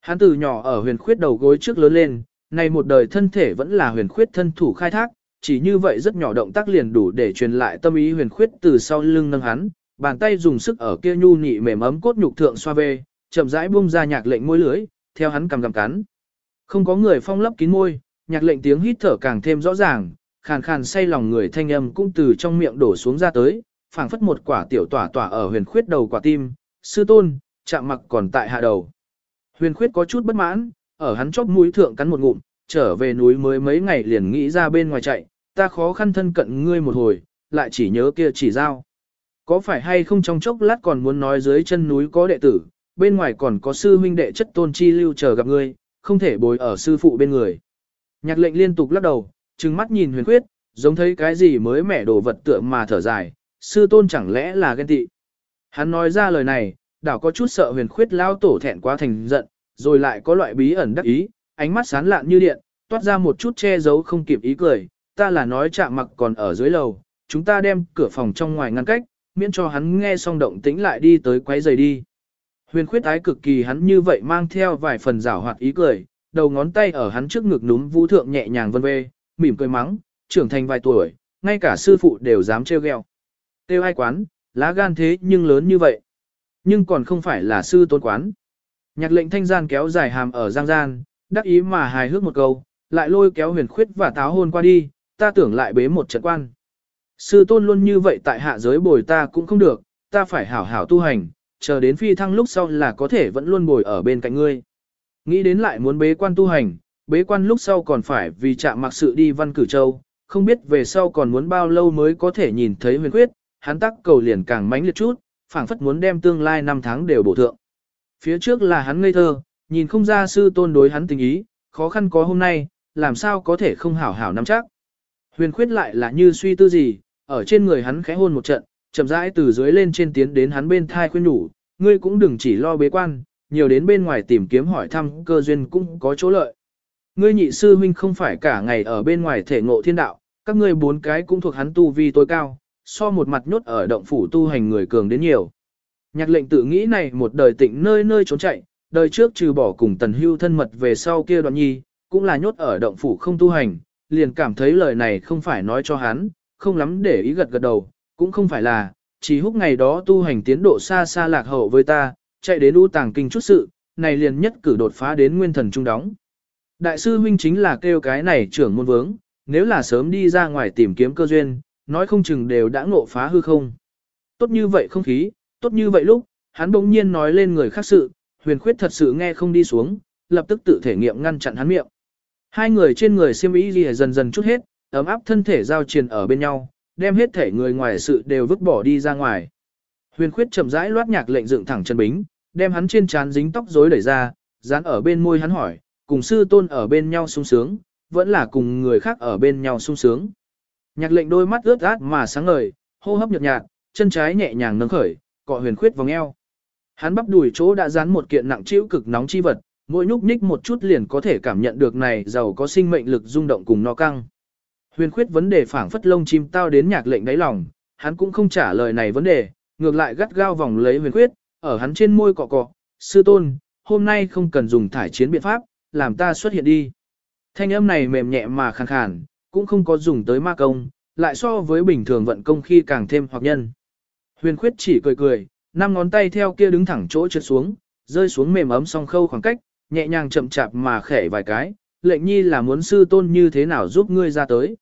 Speaker 1: Hắn từ nhỏ ở huyền khuyết đầu gối trước lớn lên, nay một đời thân thể vẫn là huyền khuyết thân thủ khai thác, chỉ như vậy rất nhỏ động tác liền đủ để truyền lại tâm ý huyền khuyết từ sau lưng nâng hắn, bàn tay dùng sức ở kia nhu nhị mềm ấm cốt nhục thượng xoa về, chậm rãi buông ra nhạc lệnh môi lưới, theo hắn cầm cầm cắn. Không có người phong lấp kín môi, nhạc lệnh tiếng hít thở càng thêm rõ ràng, khàn khàn say lòng người thanh âm cũng từ trong miệng đổ xuống ra tới, phảng phất một quả tiểu tỏa tỏa ở huyền khuyết đầu quả tim, sư tôn, chạm mặc còn tại hạ đầu. Huyền khuyết có chút bất mãn, ở hắn chóp mũi thượng cắn một ngụm, trở về núi mới mấy ngày liền nghĩ ra bên ngoài chạy, ta khó khăn thân cận ngươi một hồi, lại chỉ nhớ kia chỉ giao. Có phải hay không trong chốc lát còn muốn nói dưới chân núi có đệ tử, bên ngoài còn có sư huynh đệ chất tôn chi lưu chờ gặp ngươi, không thể bồi ở sư phụ bên người. Nhạc lệnh liên tục lắc đầu, trừng mắt nhìn huyền khuyết, giống thấy cái gì mới mẻ đồ vật tựa mà thở dài, sư tôn chẳng lẽ là ghen tị. Hắn nói ra lời này, đảo có chút sợ huyền khuyết lao tổ thẹn quá thành giận, rồi lại có loại bí ẩn đắc ý, ánh mắt sáng lạn như điện, toát ra một chút che giấu không kịp ý cười, ta là nói chạm mặc còn ở dưới lầu, chúng ta đem cửa phòng trong ngoài ngăn cách, miễn cho hắn nghe xong động tĩnh lại đi tới quấy giày đi. Huyền khuyết ái cực kỳ hắn như vậy mang theo vài phần rảo hoạt ý cười, đầu ngón tay ở hắn trước ngực núm vũ thượng nhẹ nhàng vân vê, mỉm cười mắng, trưởng thành vài tuổi, ngay cả sư phụ đều dám trêu ghẹo. Têu ai quán, lá gan thế nhưng lớn như vậy. Nhưng còn không phải là sư tôn quán. Nhạc lệnh thanh gian kéo dài hàm ở giang gian, đắc ý mà hài hước một câu, lại lôi kéo huyền khuyết và táo hôn qua đi, ta tưởng lại bế một trận quan. Sư tôn luôn như vậy tại hạ giới bồi ta cũng không được, ta phải hảo hảo tu hành, chờ đến phi thăng lúc sau là có thể vẫn luôn bồi ở bên cạnh ngươi. Nghĩ đến lại muốn bế quan tu hành, bế quan lúc sau còn phải vì chạm mặc sự đi văn cử châu, không biết về sau còn muốn bao lâu mới có thể nhìn thấy huyền quyết, hắn tắc cầu liền càng mãnh liệt chút, phảng phất muốn đem tương lai năm tháng đều bổ thượng. Phía trước là hắn ngây thơ, nhìn không ra sư tôn đối hắn tình ý, khó khăn có hôm nay, làm sao có thể không hảo hảo nắm chắc. Huyền khuyết lại là như suy tư gì, ở trên người hắn khẽ hôn một trận, chậm rãi từ dưới lên trên tiến đến hắn bên thai khuyên nhủ, ngươi cũng đừng chỉ lo bế quan, nhiều đến bên ngoài tìm kiếm hỏi thăm cơ duyên cũng có chỗ lợi. Ngươi nhị sư huynh không phải cả ngày ở bên ngoài thể ngộ thiên đạo, các ngươi bốn cái cũng thuộc hắn tu vi tối cao, so một mặt nhốt ở động phủ tu hành người cường đến nhiều. Nhạc lệnh tự nghĩ này một đời tịnh nơi nơi trốn chạy, đời trước trừ bỏ cùng tần hưu thân mật về sau kia đoạn nhi, cũng là nhốt ở động phủ không tu hành, liền cảm thấy lời này không phải nói cho hắn, không lắm để ý gật gật đầu, cũng không phải là, chỉ húc ngày đó tu hành tiến độ xa xa lạc hậu với ta, chạy đến u tàng kinh chút sự, này liền nhất cử đột phá đến nguyên thần trung đóng. Đại sư huynh chính là kêu cái này trưởng môn vướng, nếu là sớm đi ra ngoài tìm kiếm cơ duyên, nói không chừng đều đã ngộ phá hư không. Tốt như vậy không khí, tốt như vậy lúc, hắn bỗng nhiên nói lên người khác sự, huyền khuyết thật sự nghe không đi xuống, lập tức tự thể nghiệm ngăn chặn hắn miệng. Hai người trên người xiêm y gì dần dần chút hết, ấm áp thân thể giao truyền ở bên nhau, đem hết thể người ngoài sự đều vứt bỏ đi ra ngoài. Huyền khuyết chậm rãi loát nhạc lệnh dựng thẳng chân bính, đem hắn trên trán dính tóc rối đẩy ra, dán ở bên môi hắn hỏi, cùng sư tôn ở bên nhau sung sướng, vẫn là cùng người khác ở bên nhau sung sướng. Nhạc lệnh đôi mắt ướt át mà sáng ngời, hô hấp nhợt nhạt, chân trái nhẹ nhàng nâng khởi, cọ huyền khuyết vòng eo. Hắn bắp đùi chỗ đã dán một kiện nặng chịu cực nóng chi vật, mỗi nhúc nhích một chút liền có thể cảm nhận được này giàu có sinh mệnh lực rung động cùng no căng. Huyền khuyết vấn đề phảng phất lông chim tao đến nhạc lệnh đáy lòng, hắn cũng không trả lời này vấn đề, ngược lại gắt gao vòng lấy huyền khuyết, ở hắn trên môi cọ cọ, sư tôn, hôm nay không cần dùng thải chiến biện pháp, làm ta xuất hiện đi. Thanh âm này mềm nhẹ mà khàn khàn, cũng không có dùng tới ma công, lại so với bình thường vận công khi càng thêm hoặc nhân. Huyền khuyết chỉ cười cười, năm ngón tay theo kia đứng thẳng chỗ trượt xuống, rơi xuống mềm ấm song khâu khoảng cách, nhẹ nhàng chậm chạp mà khẽ vài cái, lệnh nhi là muốn sư tôn như thế nào giúp ngươi ra tới.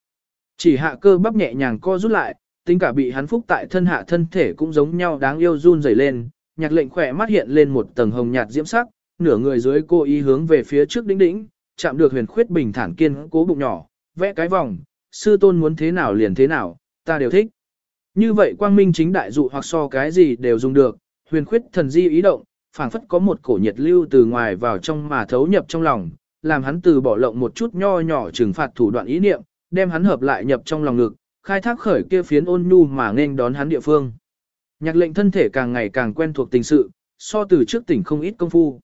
Speaker 1: Chỉ hạ cơ bắp nhẹ nhàng co rút lại, tính cả bị hắn phúc tại thân hạ thân thể cũng giống nhau đáng yêu run rẩy lên, nhạc lệnh khỏe mắt hiện lên một tầng hồng nhạt diễm sắc, nửa người dưới cô ý hướng về phía trước đỉnh đỉnh, chạm được huyền khuyết bình thản kiên cố bụng nhỏ, vẽ cái vòng, sư tôn muốn thế nào liền thế nào, ta đều thích. Như vậy quang minh chính đại dụ hoặc so cái gì đều dùng được, huyền khuyết thần di ý động, phảng phất có một cổ nhiệt lưu từ ngoài vào trong mà thấu nhập trong lòng, làm hắn từ bỏ lộng một chút nho nhỏ trừng phạt thủ đoạn ý niệm, đem hắn hợp lại nhập trong lòng ngực, khai thác khởi kia phiến ôn nhu mà nên đón hắn địa phương. Nhạc lệnh thân thể càng ngày càng quen thuộc tình sự, so từ trước tỉnh không ít công phu.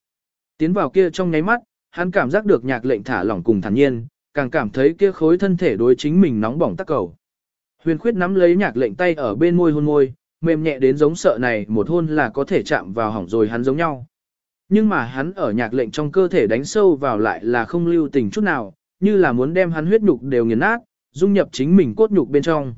Speaker 1: Tiến vào kia trong nháy mắt, hắn cảm giác được nhạc lệnh thả lỏng cùng thản nhiên, càng cảm thấy kia khối thân thể đối chính mình nóng bỏng tắc cầu. Huyền khuyết nắm lấy nhạc lệnh tay ở bên môi hôn môi, mềm nhẹ đến giống sợ này một hôn là có thể chạm vào hỏng rồi hắn giống nhau. Nhưng mà hắn ở nhạc lệnh trong cơ thể đánh sâu vào lại là không lưu tình chút nào, như là muốn đem hắn huyết nhục đều nghiền nát, dung nhập chính mình cốt nhục bên trong.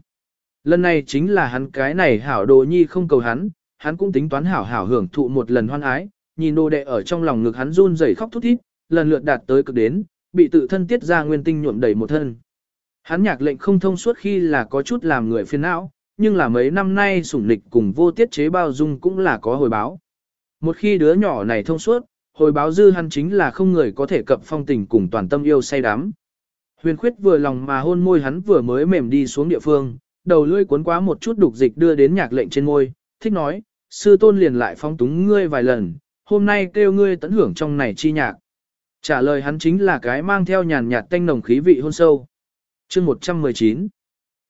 Speaker 1: Lần này chính là hắn cái này hảo đồ nhi không cầu hắn, hắn cũng tính toán hảo hảo hưởng thụ một lần hoan ái, nhìn đồ đệ ở trong lòng ngực hắn run rẩy khóc thút thít, lần lượt đạt tới cực đến, bị tự thân tiết ra nguyên tinh nhuộm đầy một thân. Hắn nhạc lệnh không thông suốt khi là có chút làm người phiền não, nhưng là mấy năm nay sủng nịch cùng vô tiết chế bao dung cũng là có hồi báo. Một khi đứa nhỏ này thông suốt, hồi báo dư hắn chính là không người có thể cập phong tình cùng toàn tâm yêu say đắm. Huyền khuyết vừa lòng mà hôn môi hắn vừa mới mềm đi xuống địa phương, đầu lưỡi cuốn quá một chút đục dịch đưa đến nhạc lệnh trên môi, thích nói, sư tôn liền lại phong túng ngươi vài lần, hôm nay kêu ngươi tận hưởng trong này chi nhạc. Trả lời hắn chính là cái mang theo nhàn nhạt tanh nồng khí vị hôn sâu. chương 119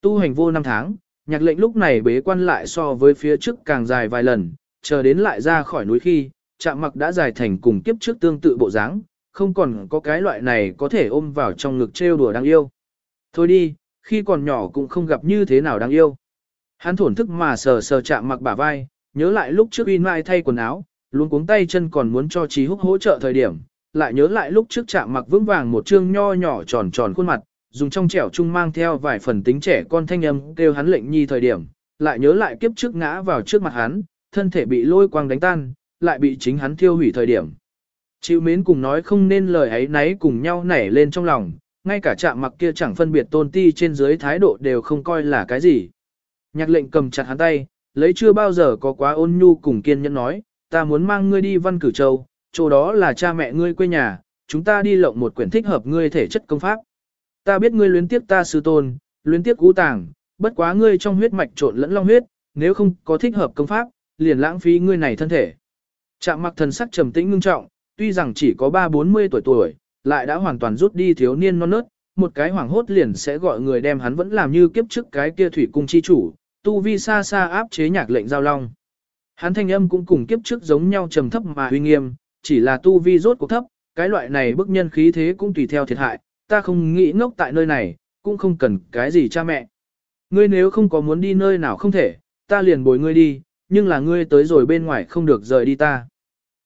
Speaker 1: Tu hành vô năm tháng, nhạc lệnh lúc này bế quan lại so với phía trước càng dài vài lần, chờ đến lại ra khỏi núi khi, chạm mặc đã dài thành cùng kiếp trước tương tự bộ dáng, không còn có cái loại này có thể ôm vào trong ngực trêu đùa đáng yêu. Thôi đi, khi còn nhỏ cũng không gặp như thế nào đáng yêu. Hắn thổn thức mà sờ sờ chạm mặc bả vai, nhớ lại lúc trước in mai thay quần áo, luôn cuống tay chân còn muốn cho trí húc hỗ trợ thời điểm, lại nhớ lại lúc trước chạm mặc vững vàng một trương nho nhỏ tròn tròn khuôn mặt, dùng trong trẻo chung mang theo vài phần tính trẻ con thanh âm kêu hắn lệnh nhi thời điểm, lại nhớ lại kiếp trước ngã vào trước mặt hắn, thân thể bị lôi quang đánh tan, lại bị chính hắn thiêu hủy thời điểm. Chịu mến cùng nói không nên lời ấy nấy cùng nhau nảy lên trong lòng, ngay cả chạm mặc kia chẳng phân biệt tôn ti trên dưới thái độ đều không coi là cái gì. Nhạc lệnh cầm chặt hắn tay, lấy chưa bao giờ có quá ôn nhu cùng kiên nhẫn nói, ta muốn mang ngươi đi văn cử châu, chỗ đó là cha mẹ ngươi quê nhà, chúng ta đi lộng một quyển thích hợp ngươi thể chất công pháp. Ta biết ngươi luyến tiếp ta sư tôn, luyến tiếp cú tàng, bất quá ngươi trong huyết mạch trộn lẫn long huyết, nếu không có thích hợp công pháp, liền lãng phí ngươi này thân thể. Trạm mặc thần sắc trầm tĩnh ngưng trọng, tuy rằng chỉ có 3-40 tuổi tuổi, lại đã hoàn toàn rút đi thiếu niên non nớt, một cái hoảng hốt liền sẽ gọi người đem hắn vẫn làm như kiếp trước cái kia thủy cung chi chủ, tu vi xa xa áp chế nhạc lệnh giao long. Hắn thanh âm cũng cùng kiếp trước giống nhau trầm thấp mà uy nghiêm, chỉ là tu vi rốt cuộc thấp, cái loại này bức nhân khí thế cũng tùy theo thiệt hại, ta không nghĩ ngốc tại nơi này, cũng không cần cái gì cha mẹ. Ngươi nếu không có muốn đi nơi nào không thể, ta liền bồi ngươi đi, nhưng là ngươi tới rồi bên ngoài không được rời đi ta.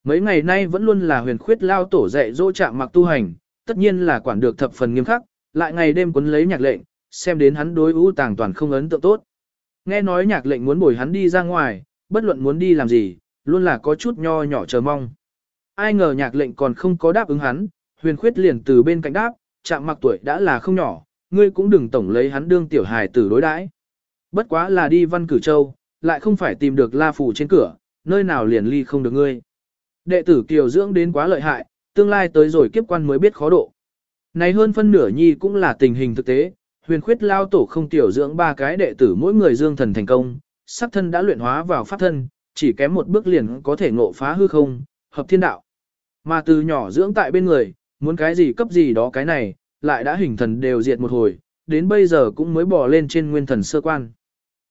Speaker 1: Mấy ngày nay vẫn luôn là huyền khuyết lao tổ dạy dỗ trạng mặc tu hành, tất nhiên là quản được thập phần nghiêm khắc, lại ngày đêm quấn lấy nhạc lệnh, xem đến hắn đối ưu tàng toàn không ấn tượng tốt. Nghe nói nhạc lệnh muốn bồi hắn đi ra ngoài, bất luận muốn đi làm gì, luôn là có chút nho nhỏ chờ mong. Ai ngờ nhạc lệnh còn không có đáp ứng hắn, huyền khuyết liền từ bên cạnh đáp, chạm mặc tuổi đã là không nhỏ, ngươi cũng đừng tổng lấy hắn đương tiểu hài tử đối đãi. Bất quá là đi văn cử châu, lại không phải tìm được la phủ trên cửa, nơi nào liền ly không được ngươi. Đệ tử kiều dưỡng đến quá lợi hại, tương lai tới rồi kiếp quan mới biết khó độ. Này hơn phân nửa nhi cũng là tình hình thực tế, huyền khuyết lao tổ không tiểu dưỡng ba cái đệ tử mỗi người dương thần thành công, sắc thân đã luyện hóa vào pháp thân, chỉ kém một bước liền có thể ngộ phá hư không, hợp thiên đạo. Mà từ nhỏ dưỡng tại bên người, muốn cái gì cấp gì đó cái này, lại đã hình thần đều diệt một hồi, đến bây giờ cũng mới bỏ lên trên nguyên thần sơ quan.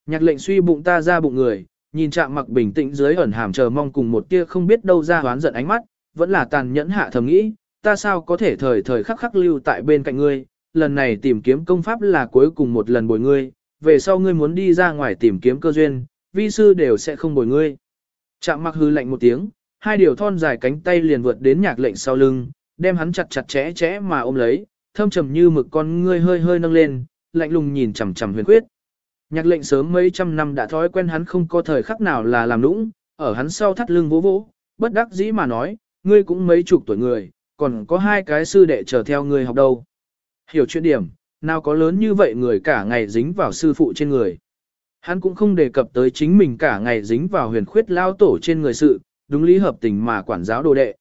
Speaker 1: Nhạc lệnh suy bụng ta ra bụng người, nhìn chạm mặc bình tĩnh dưới ẩn hàm chờ mong cùng một tia không biết đâu ra hoán giận ánh mắt, vẫn là tàn nhẫn hạ thầm nghĩ, ta sao có thể thời thời khắc khắc lưu tại bên cạnh ngươi, lần này tìm kiếm công pháp là cuối cùng một lần bồi ngươi, về sau ngươi muốn đi ra ngoài tìm kiếm cơ duyên, vi sư đều sẽ không bồi ngươi. Chạm mặc hư lạnh một tiếng, hai điều thon dài cánh tay liền vượt đến nhạc lệnh sau lưng, đem hắn chặt chặt chẽ chẽ mà ôm lấy, thâm trầm như mực con ngươi hơi hơi nâng lên, lạnh lùng nhìn chằm chằm huyền quyết. Nhạc lệnh sớm mấy trăm năm đã thói quen hắn không có thời khắc nào là làm nũng, ở hắn sau thắt lưng vỗ vỗ, bất đắc dĩ mà nói, ngươi cũng mấy chục tuổi người, còn có hai cái sư đệ chờ theo ngươi học đâu. Hiểu chuyện điểm, nào có lớn như vậy người cả ngày dính vào sư phụ trên người. Hắn cũng không đề cập tới chính mình cả ngày dính vào huyền khuyết lao tổ trên người sự, đúng lý hợp tình mà quản giáo đồ đệ.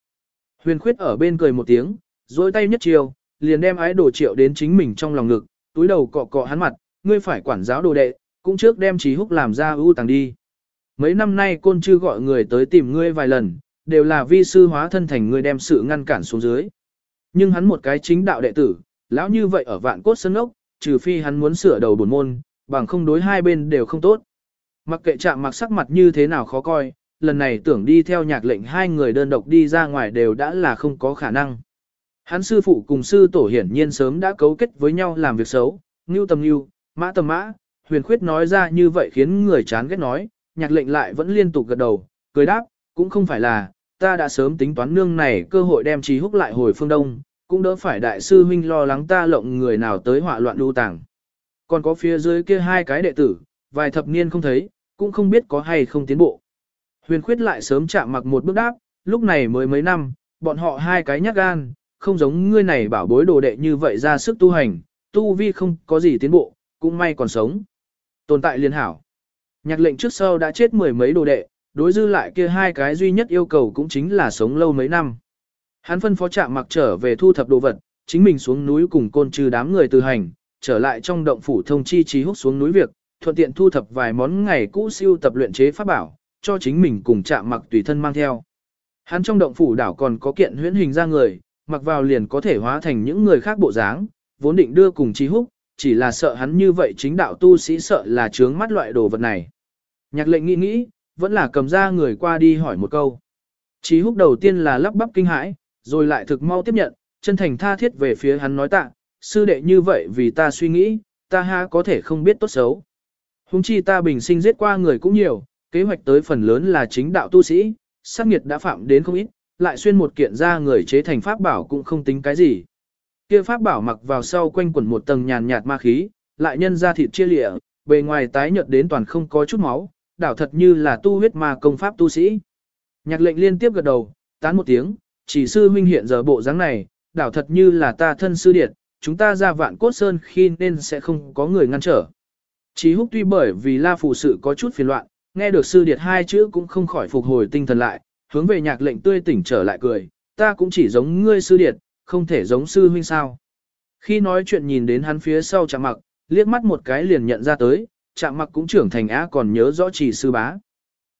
Speaker 1: Huyền khuyết ở bên cười một tiếng, dối tay nhất chiều, liền đem ái đồ triệu đến chính mình trong lòng ngực, túi đầu cọ cọ hắn mặt, ngươi phải quản giáo đồ đệ, cũng trước đem trí húc làm ra ưu tàng đi. Mấy năm nay côn chưa gọi người tới tìm ngươi vài lần, đều là vi sư hóa thân thành người đem sự ngăn cản xuống dưới. Nhưng hắn một cái chính đạo đệ tử, lão như vậy ở vạn cốt sân ốc, trừ phi hắn muốn sửa đầu bổn môn, bằng không đối hai bên đều không tốt. Mặc kệ chạm mặc sắc mặt như thế nào khó coi, lần này tưởng đi theo nhạc lệnh hai người đơn độc đi ra ngoài đều đã là không có khả năng. Hắn sư phụ cùng sư tổ hiển nhiên sớm đã cấu kết với nhau làm việc xấu, ngưu tầm ngưu, mã tầm mã, huyền khuyết nói ra như vậy khiến người chán ghét nói, nhạc lệnh lại vẫn liên tục gật đầu, cười đáp, cũng không phải là, ta đã sớm tính toán nương này cơ hội đem trí húc lại hồi phương đông, cũng đỡ phải đại sư huynh lo lắng ta lộng người nào tới họa loạn đu tàng. Còn có phía dưới kia hai cái đệ tử, vài thập niên không thấy, cũng không biết có hay không tiến bộ. Huyền khuyết lại sớm chạm mặc một bước đáp, lúc này mới mấy năm, bọn họ hai cái nhát gan, không giống ngươi này bảo bối đồ đệ như vậy ra sức tu hành, tu vi không có gì tiến bộ, cũng may còn sống. Tồn tại liên hảo. Nhạc lệnh trước sau đã chết mười mấy đồ đệ, đối dư lại kia hai cái duy nhất yêu cầu cũng chính là sống lâu mấy năm. Hắn phân phó trạm mặc trở về thu thập đồ vật, chính mình xuống núi cùng côn trừ đám người từ hành, trở lại trong động phủ thông chi trí hút xuống núi việc, thuận tiện thu thập vài món ngày cũ siêu tập luyện chế pháp bảo, cho chính mình cùng chạm mặc tùy thân mang theo. Hắn trong động phủ đảo còn có kiện huyễn hình ra người, mặc vào liền có thể hóa thành những người khác bộ dáng, vốn định đưa cùng Chi Húc, chỉ là sợ hắn như vậy chính đạo tu sĩ sợ là trướng mắt loại đồ vật này. Nhạc lệnh nghĩ nghĩ, vẫn là cầm ra người qua đi hỏi một câu. Chí húc đầu tiên là lắp bắp kinh hãi, rồi lại thực mau tiếp nhận, chân thành tha thiết về phía hắn nói tạ, sư đệ như vậy vì ta suy nghĩ, ta ha có thể không biết tốt xấu. Hùng chi ta bình sinh giết qua người cũng nhiều, kế hoạch tới phần lớn là chính đạo tu sĩ, sát nghiệt đã phạm đến không ít, lại xuyên một kiện ra người chế thành pháp bảo cũng không tính cái gì. Kia pháp bảo mặc vào sau quanh quẩn một tầng nhàn nhạt ma khí, lại nhân ra thịt chia lịa, bề ngoài tái nhợt đến toàn không có chút máu, đảo thật như là tu huyết ma công pháp tu sĩ. Nhạc lệnh liên tiếp gật đầu, tán một tiếng, chỉ sư huynh hiện giờ bộ dáng này, đảo thật như là ta thân sư điệt, chúng ta ra vạn cốt sơn khi nên sẽ không có người ngăn trở. Chí húc tuy bởi vì la phù sự có chút phiền loạn, nghe được sư điệt hai chữ cũng không khỏi phục hồi tinh thần lại, hướng về nhạc lệnh tươi tỉnh trở lại cười, ta cũng chỉ giống ngươi sư điệt, không thể giống sư huynh sao. Khi nói chuyện nhìn đến hắn phía sau chạm mặc, liếc mắt một cái liền nhận ra tới, chạm mặc cũng trưởng thành á còn nhớ rõ chỉ sư bá.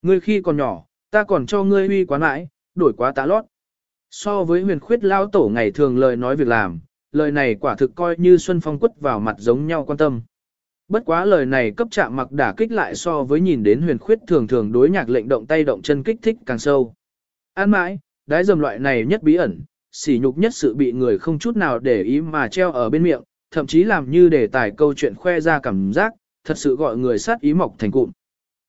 Speaker 1: Ngươi khi còn nhỏ, ta còn cho ngươi uy quá mãi, đổi quá tá lót. So với huyền khuyết lao tổ ngày thường lời nói việc làm, lời này quả thực coi như Xuân Phong quất vào mặt giống nhau quan tâm. Bất quá lời này cấp chạm mặc đả kích lại so với nhìn đến huyền khuyết thường thường đối nhạc lệnh động tay động chân kích thích càng sâu. An mãi, đái dầm loại này nhất bí ẩn, sỉ nhục nhất sự bị người không chút nào để ý mà treo ở bên miệng, thậm chí làm như để tải câu chuyện khoe ra cảm giác, thật sự gọi người sát ý mọc thành cụm.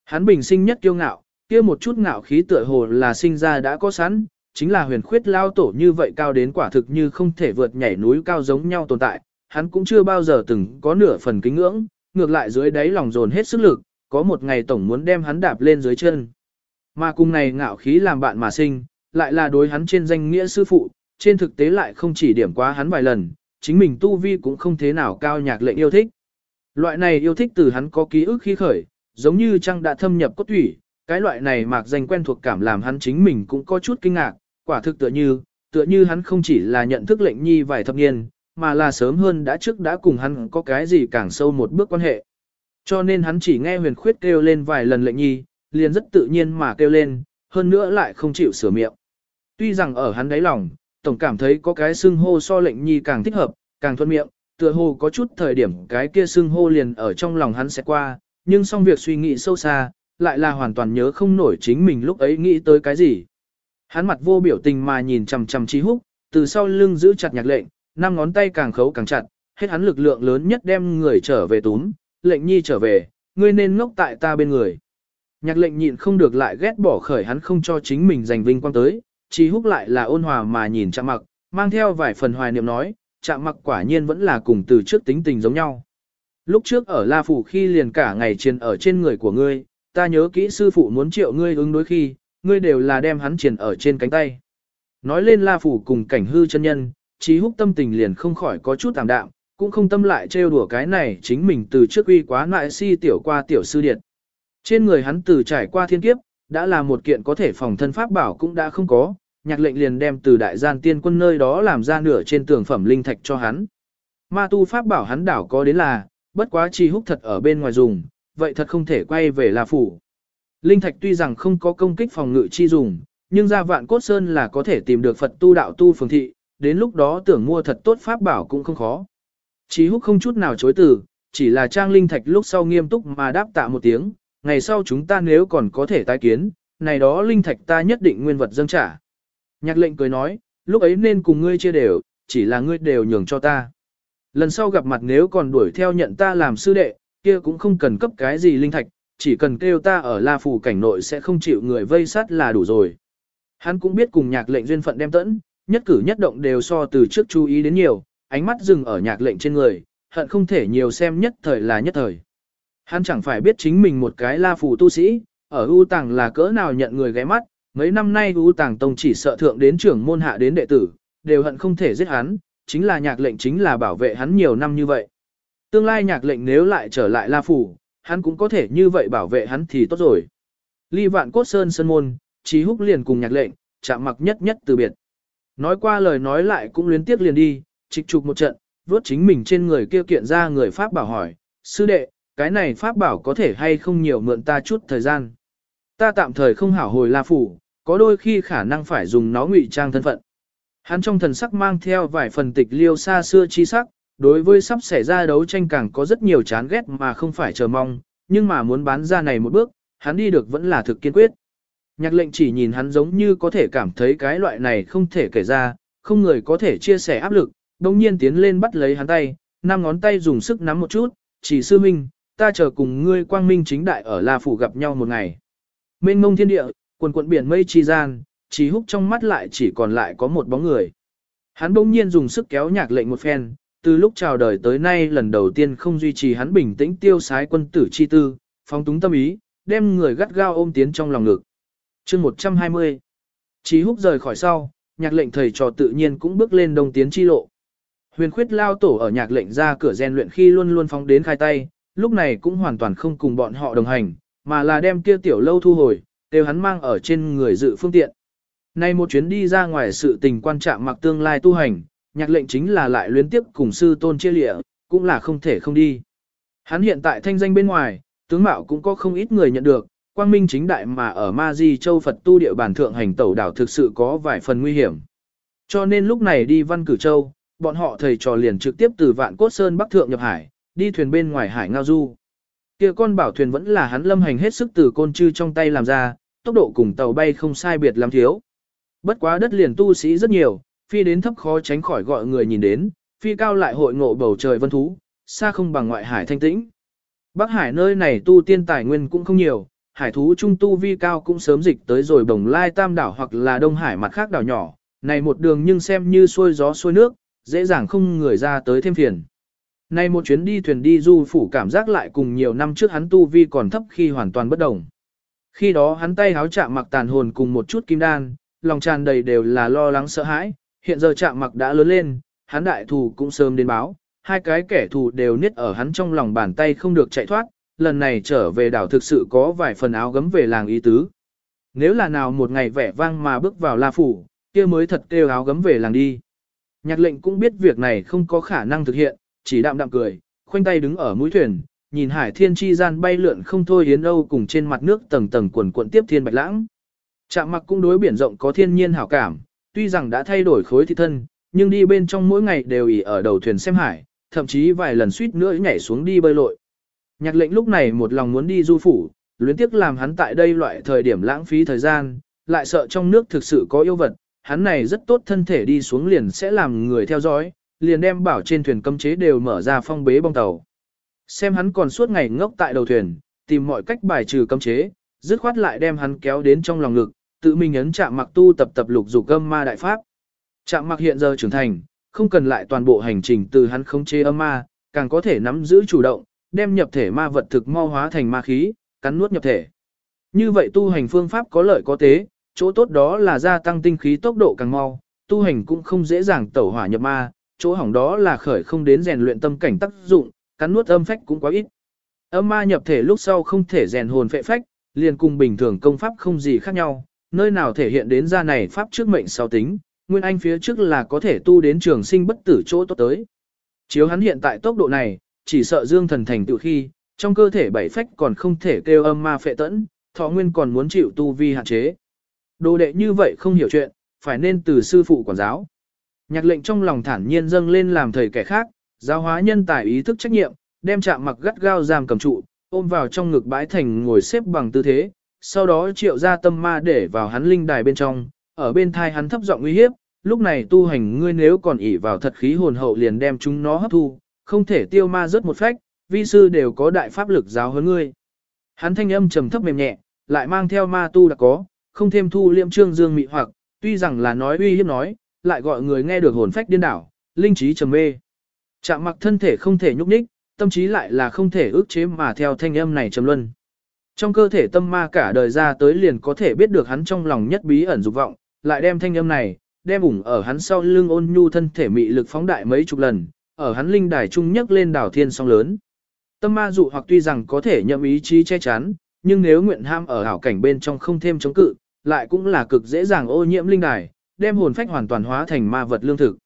Speaker 1: Hắn bình sinh nhất kiêu ngạo, kia một chút ngạo khí tựa hồ là sinh ra đã có sẵn, chính là huyền khuyết lao tổ như vậy cao đến quả thực như không thể vượt nhảy núi cao giống nhau tồn tại, hắn cũng chưa bao giờ từng có nửa phần kính ngưỡng, ngược lại dưới đáy lòng dồn hết sức lực, có một ngày tổng muốn đem hắn đạp lên dưới chân. Mà cùng này ngạo khí làm bạn mà sinh, lại là đối hắn trên danh nghĩa sư phụ, trên thực tế lại không chỉ điểm quá hắn vài lần, chính mình tu vi cũng không thế nào cao nhạc lệnh yêu thích. Loại này yêu thích từ hắn có ký ức khi khởi, giống như trăng đã thâm nhập cốt thủy, cái loại này mạc danh quen thuộc cảm làm hắn chính mình cũng có chút kinh ngạc, quả thực tựa như, tựa như hắn không chỉ là nhận thức lệnh nhi vài thập niên, mà là sớm hơn đã trước đã cùng hắn có cái gì càng sâu một bước quan hệ. Cho nên hắn chỉ nghe huyền khuyết kêu lên vài lần lệnh nhi, liền rất tự nhiên mà kêu lên, hơn nữa lại không chịu sửa miệng. Tuy rằng ở hắn đáy lòng, tổng cảm thấy có cái xưng hô so lệnh nhi càng thích hợp, càng thuận miệng, tựa hồ có chút thời điểm cái kia xưng hô liền ở trong lòng hắn sẽ qua, nhưng xong việc suy nghĩ sâu xa, lại là hoàn toàn nhớ không nổi chính mình lúc ấy nghĩ tới cái gì. Hắn mặt vô biểu tình mà nhìn chằm chằm Trí Húc, từ sau lưng giữ chặt nhạc lệnh, năm ngón tay càng khấu càng chặt, hết hắn lực lượng lớn nhất đem người trở về túm, lệnh nhi trở về, ngươi nên ngốc tại ta bên người. Nhạc lệnh nhịn không được lại ghét bỏ khởi hắn không cho chính mình giành vinh quang tới, chỉ Húc lại là ôn hòa mà nhìn chạm mặc, mang theo vài phần hoài niệm nói, chạm mặc quả nhiên vẫn là cùng từ trước tính tình giống nhau. Lúc trước ở La Phủ khi liền cả ngày triền ở trên người của ngươi, ta nhớ kỹ sư phụ muốn triệu ngươi ứng đối khi, ngươi đều là đem hắn triền ở trên cánh tay. Nói lên La Phủ cùng cảnh hư chân nhân, Chí húc tâm tình liền không khỏi có chút tạm đạm, cũng không tâm lại trêu đùa cái này chính mình từ trước uy quá nại si tiểu qua tiểu sư điện. Trên người hắn từ trải qua thiên kiếp, đã là một kiện có thể phòng thân pháp bảo cũng đã không có, nhạc lệnh liền đem từ đại gian tiên quân nơi đó làm ra nửa trên tường phẩm linh thạch cho hắn. Ma tu pháp bảo hắn đảo có đến là, bất quá chi húc thật ở bên ngoài dùng, vậy thật không thể quay về là Phủ. Linh thạch tuy rằng không có công kích phòng ngự chi dùng, nhưng ra vạn cốt sơn là có thể tìm được Phật tu đạo tu phường thị, đến lúc đó tưởng mua thật tốt pháp bảo cũng không khó. Chí húc không chút nào chối từ, chỉ là trang linh thạch lúc sau nghiêm túc mà đáp tạ một tiếng, ngày sau chúng ta nếu còn có thể tái kiến, này đó linh thạch ta nhất định nguyên vật dâng trả. Nhạc lệnh cười nói, lúc ấy nên cùng ngươi chia đều, chỉ là ngươi đều nhường cho ta. Lần sau gặp mặt nếu còn đuổi theo nhận ta làm sư đệ, kia cũng không cần cấp cái gì linh thạch, chỉ cần kêu ta ở La Phù cảnh nội sẽ không chịu người vây sát là đủ rồi. Hắn cũng biết cùng nhạc lệnh duyên phận đem tẫn, nhất cử nhất động đều so từ trước chú ý đến nhiều, ánh mắt dừng ở nhạc lệnh trên người, hận không thể nhiều xem nhất thời là nhất thời. Hắn chẳng phải biết chính mình một cái La Phù tu sĩ, ở U Tàng là cỡ nào nhận người ghé mắt, mấy năm nay U Tàng Tông chỉ sợ thượng đến trưởng môn hạ đến đệ tử, đều hận không thể giết hắn, chính là nhạc lệnh chính là bảo vệ hắn nhiều năm như vậy. Tương lai nhạc lệnh nếu lại trở lại La Phủ, hắn cũng có thể như vậy bảo vệ hắn thì tốt rồi. Ly vạn cốt sơn sân môn, trí húc liền cùng nhạc lệnh, chạm mặc nhất nhất từ biệt. Nói qua lời nói lại cũng luyến tiếc liền đi, trịch chụp một trận, vớt chính mình trên người kia kiện ra người Pháp bảo hỏi, sư đệ, cái này Pháp bảo có thể hay không nhiều mượn ta chút thời gian. Ta tạm thời không hảo hồi La Phủ, có đôi khi khả năng phải dùng nó ngụy trang thân phận. Hắn trong thần sắc mang theo vài phần tịch liêu xa xưa chi sắc, đối với sắp xảy ra đấu tranh càng có rất nhiều chán ghét mà không phải chờ mong, nhưng mà muốn bán ra này một bước, hắn đi được vẫn là thực kiên quyết. Nhạc lệnh chỉ nhìn hắn giống như có thể cảm thấy cái loại này không thể kể ra, không người có thể chia sẻ áp lực, đồng nhiên tiến lên bắt lấy hắn tay, năm ngón tay dùng sức nắm một chút, chỉ sư minh, ta chờ cùng ngươi quang minh chính đại ở La Phủ gặp nhau một ngày. Mênh mông thiên địa, quần quận biển mây chi gian, chỉ húc trong mắt lại chỉ còn lại có một bóng người. Hắn bỗng nhiên dùng sức kéo nhạc lệnh một phen, từ lúc chào đời tới nay lần đầu tiên không duy trì hắn bình tĩnh tiêu sái quân tử chi tư, phóng túng tâm ý, đem người gắt gao ôm tiến trong lòng ngực chương 120 Chí húc rời khỏi sau, nhạc lệnh thầy trò tự nhiên cũng bước lên đông tiến chi lộ. Huyền khuyết lao tổ ở nhạc lệnh ra cửa rèn luyện khi luôn luôn phóng đến khai tay, lúc này cũng hoàn toàn không cùng bọn họ đồng hành, mà là đem kia tiểu lâu thu hồi, đều hắn mang ở trên người dự phương tiện. Nay một chuyến đi ra ngoài sự tình quan trọng mặc tương lai tu hành, nhạc lệnh chính là lại luyến tiếp cùng sư tôn chia lịa, cũng là không thể không đi. Hắn hiện tại thanh danh bên ngoài, tướng mạo cũng có không ít người nhận được, quang minh chính đại mà ở Ma Di Châu Phật tu địa bản thượng hành tẩu đảo thực sự có vài phần nguy hiểm. Cho nên lúc này đi Văn Cử Châu, bọn họ thầy trò liền trực tiếp từ Vạn Cốt Sơn Bắc Thượng nhập hải, đi thuyền bên ngoài hải ngao du. Kia con bảo thuyền vẫn là hắn lâm hành hết sức từ côn trư trong tay làm ra, tốc độ cùng tàu bay không sai biệt lắm thiếu. Bất quá đất liền tu sĩ rất nhiều, phi đến thấp khó tránh khỏi gọi người nhìn đến, phi cao lại hội ngộ bầu trời vân thú, xa không bằng ngoại hải thanh tĩnh. Bắc hải nơi này tu tiên tài nguyên cũng không nhiều, hải thú trung tu vi cao cũng sớm dịch tới rồi bồng lai tam đảo hoặc là đông hải mặt khác đảo nhỏ, này một đường nhưng xem như xuôi gió xuôi nước, dễ dàng không người ra tới thêm phiền. Này một chuyến đi thuyền đi du phủ cảm giác lại cùng nhiều năm trước hắn tu vi còn thấp khi hoàn toàn bất đồng. Khi đó hắn tay háo chạm mặc tàn hồn cùng một chút kim đan, lòng tràn đầy đều là lo lắng sợ hãi, hiện giờ chạm mặc đã lớn lên, hắn đại thù cũng sớm đến báo, hai cái kẻ thù đều niết ở hắn trong lòng bàn tay không được chạy thoát, lần này trở về đảo thực sự có vài phần áo gấm về làng ý tứ. Nếu là nào một ngày vẻ vang mà bước vào La Phủ, kia mới thật kêu áo gấm về làng đi. Nhạc lệnh cũng biết việc này không có khả năng thực hiện, chỉ đạm đạm cười, khoanh tay đứng ở mũi thuyền, nhìn hải thiên chi gian bay lượn không thôi hiến âu cùng trên mặt nước tầng tầng quần cuộn tiếp thiên bạch lãng. Chạm mặc cũng đối biển rộng có thiên nhiên hảo cảm, tuy rằng đã thay đổi khối thị thân, nhưng đi bên trong mỗi ngày đều ỉ ở đầu thuyền xem hải, thậm chí vài lần suýt nữa nhảy xuống đi bơi lội. Nhạc lệnh lúc này một lòng muốn đi du phủ, luyến tiếc làm hắn tại đây loại thời điểm lãng phí thời gian, lại sợ trong nước thực sự có yêu vật, hắn này rất tốt thân thể đi xuống liền sẽ làm người theo dõi, liền đem bảo trên thuyền cấm chế đều mở ra phong bế bong tàu. Xem hắn còn suốt ngày ngốc tại đầu thuyền, tìm mọi cách bài trừ cấm chế, dứt khoát lại đem hắn kéo đến trong lòng ngực, tự mình ấn chạm mặc tu tập tập lục dục âm ma đại pháp. Chạm mặc hiện giờ trưởng thành, không cần lại toàn bộ hành trình từ hắn khống chế âm ma, càng có thể nắm giữ chủ động, đem nhập thể ma vật thực mau hóa thành ma khí, cắn nuốt nhập thể. Như vậy tu hành phương pháp có lợi có tế, chỗ tốt đó là gia tăng tinh khí tốc độ càng mau, tu hành cũng không dễ dàng tẩu hỏa nhập ma, chỗ hỏng đó là khởi không đến rèn luyện tâm cảnh tác dụng, cắn nuốt âm phách cũng quá ít. Âm ma nhập thể lúc sau không thể rèn hồn phệ phách, liền cùng bình thường công pháp không gì khác nhau, nơi nào thể hiện đến ra này pháp trước mệnh sau tính, nguyên anh phía trước là có thể tu đến trường sinh bất tử chỗ tốt tới. Chiếu hắn hiện tại tốc độ này, chỉ sợ dương thần thành tựu khi, trong cơ thể bảy phách còn không thể kêu âm ma phệ tẫn, thọ nguyên còn muốn chịu tu vi hạn chế. Đồ đệ như vậy không hiểu chuyện, phải nên từ sư phụ quản giáo. Nhạc lệnh trong lòng thản nhiên dâng lên làm thầy kẻ khác, giáo hóa nhân tài ý thức trách nhiệm, đem chạm mặc gắt gao giam cầm trụ, ôm vào trong ngực bãi thành ngồi xếp bằng tư thế, sau đó triệu ra tâm ma để vào hắn linh đài bên trong, ở bên thai hắn thấp giọng uy hiếp, lúc này tu hành ngươi nếu còn ỉ vào thật khí hồn hậu liền đem chúng nó hấp thu, không thể tiêu ma rớt một phách, vi sư đều có đại pháp lực giáo hơn ngươi. Hắn thanh âm trầm thấp mềm nhẹ, lại mang theo ma tu đã có, không thêm thu liệm trương dương mị hoặc, tuy rằng là nói uy hiếp nói, lại gọi người nghe được hồn phách điên đảo, linh trí trầm mê. Chạm mặc thân thể không thể nhúc nhích, tâm trí lại là không thể ước chế mà theo thanh âm này trầm luân. Trong cơ thể tâm ma cả đời ra tới liền có thể biết được hắn trong lòng nhất bí ẩn dục vọng, lại đem thanh âm này, đem ủng ở hắn sau lưng ôn nhu thân thể mị lực phóng đại mấy chục lần, ở hắn linh đài trung nhất lên đảo thiên song lớn. Tâm ma dụ hoặc tuy rằng có thể nhậm ý chí che chắn, nhưng nếu nguyện ham ở hảo cảnh bên trong không thêm chống cự, lại cũng là cực dễ dàng ô nhiễm linh đài, đem hồn phách hoàn toàn hóa thành ma vật lương thực.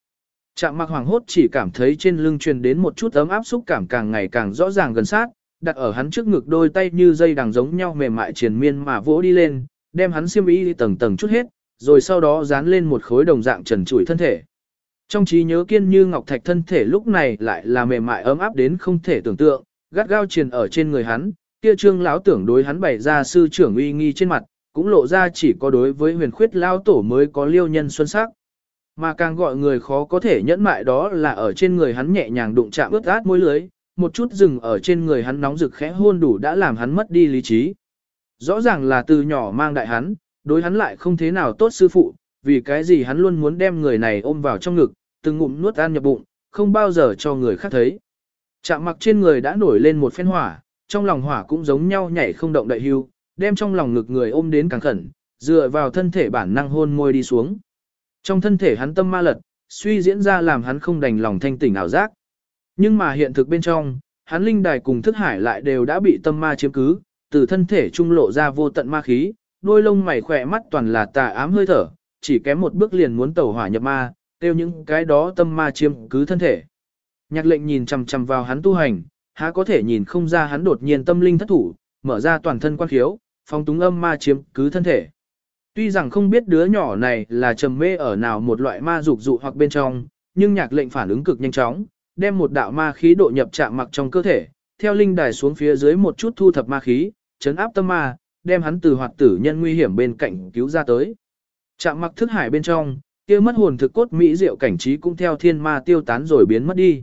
Speaker 1: Trạm mặc hoàng hốt chỉ cảm thấy trên lưng truyền đến một chút ấm áp xúc cảm càng ngày càng rõ ràng gần sát, đặt ở hắn trước ngực đôi tay như dây đằng giống nhau mềm mại triền miên mà vỗ đi lên, đem hắn xiêm y tầng tầng chút hết, rồi sau đó dán lên một khối đồng dạng trần trụi thân thể. Trong trí nhớ kiên như ngọc thạch thân thể lúc này lại là mềm mại ấm áp đến không thể tưởng tượng, gắt gao triền ở trên người hắn, kia trương lão tưởng đối hắn bày ra sư trưởng uy nghi trên mặt, cũng lộ ra chỉ có đối với huyền khuyết lao tổ mới có liêu nhân xuân sắc. Mà càng gọi người khó có thể nhẫn mại đó là ở trên người hắn nhẹ nhàng đụng chạm ướt át môi lưới, một chút rừng ở trên người hắn nóng rực khẽ hôn đủ đã làm hắn mất đi lý trí. Rõ ràng là từ nhỏ mang đại hắn, đối hắn lại không thế nào tốt sư phụ, vì cái gì hắn luôn muốn đem người này ôm vào trong ngực, từng ngụm nuốt ăn nhập bụng, không bao giờ cho người khác thấy. Chạm mặc trên người đã nổi lên một phen hỏa, trong lòng hỏa cũng giống nhau nhảy không động đại hưu, đem trong lòng ngực người ôm đến càng khẩn, dựa vào thân thể bản năng hôn môi đi xuống. Trong thân thể hắn tâm ma lật, suy diễn ra làm hắn không đành lòng thanh tỉnh ảo giác. Nhưng mà hiện thực bên trong, hắn linh đài cùng thức hải lại đều đã bị tâm ma chiếm cứ, từ thân thể trung lộ ra vô tận ma khí, đôi lông mày khỏe mắt toàn là tà ám hơi thở, chỉ kém một bước liền muốn tẩu hỏa nhập ma, tiêu những cái đó tâm ma chiếm cứ thân thể. Nhạc lệnh nhìn chằm chằm vào hắn tu hành, há có thể nhìn không ra hắn đột nhiên tâm linh thất thủ, mở ra toàn thân quan khiếu, phong túng âm ma chiếm cứ thân thể. Tuy rằng không biết đứa nhỏ này là trầm mê ở nào một loại ma dục dụ hoặc bên trong, nhưng nhạc lệnh phản ứng cực nhanh chóng, đem một đạo ma khí độ nhập chạm mặc trong cơ thể, theo linh đài xuống phía dưới một chút thu thập ma khí, chấn áp tâm ma, đem hắn từ hoạt tử nhân nguy hiểm bên cạnh cứu ra tới. Chạm mặc thức hải bên trong, kia mất hồn thực cốt mỹ diệu cảnh trí cũng theo thiên ma tiêu tán rồi biến mất đi.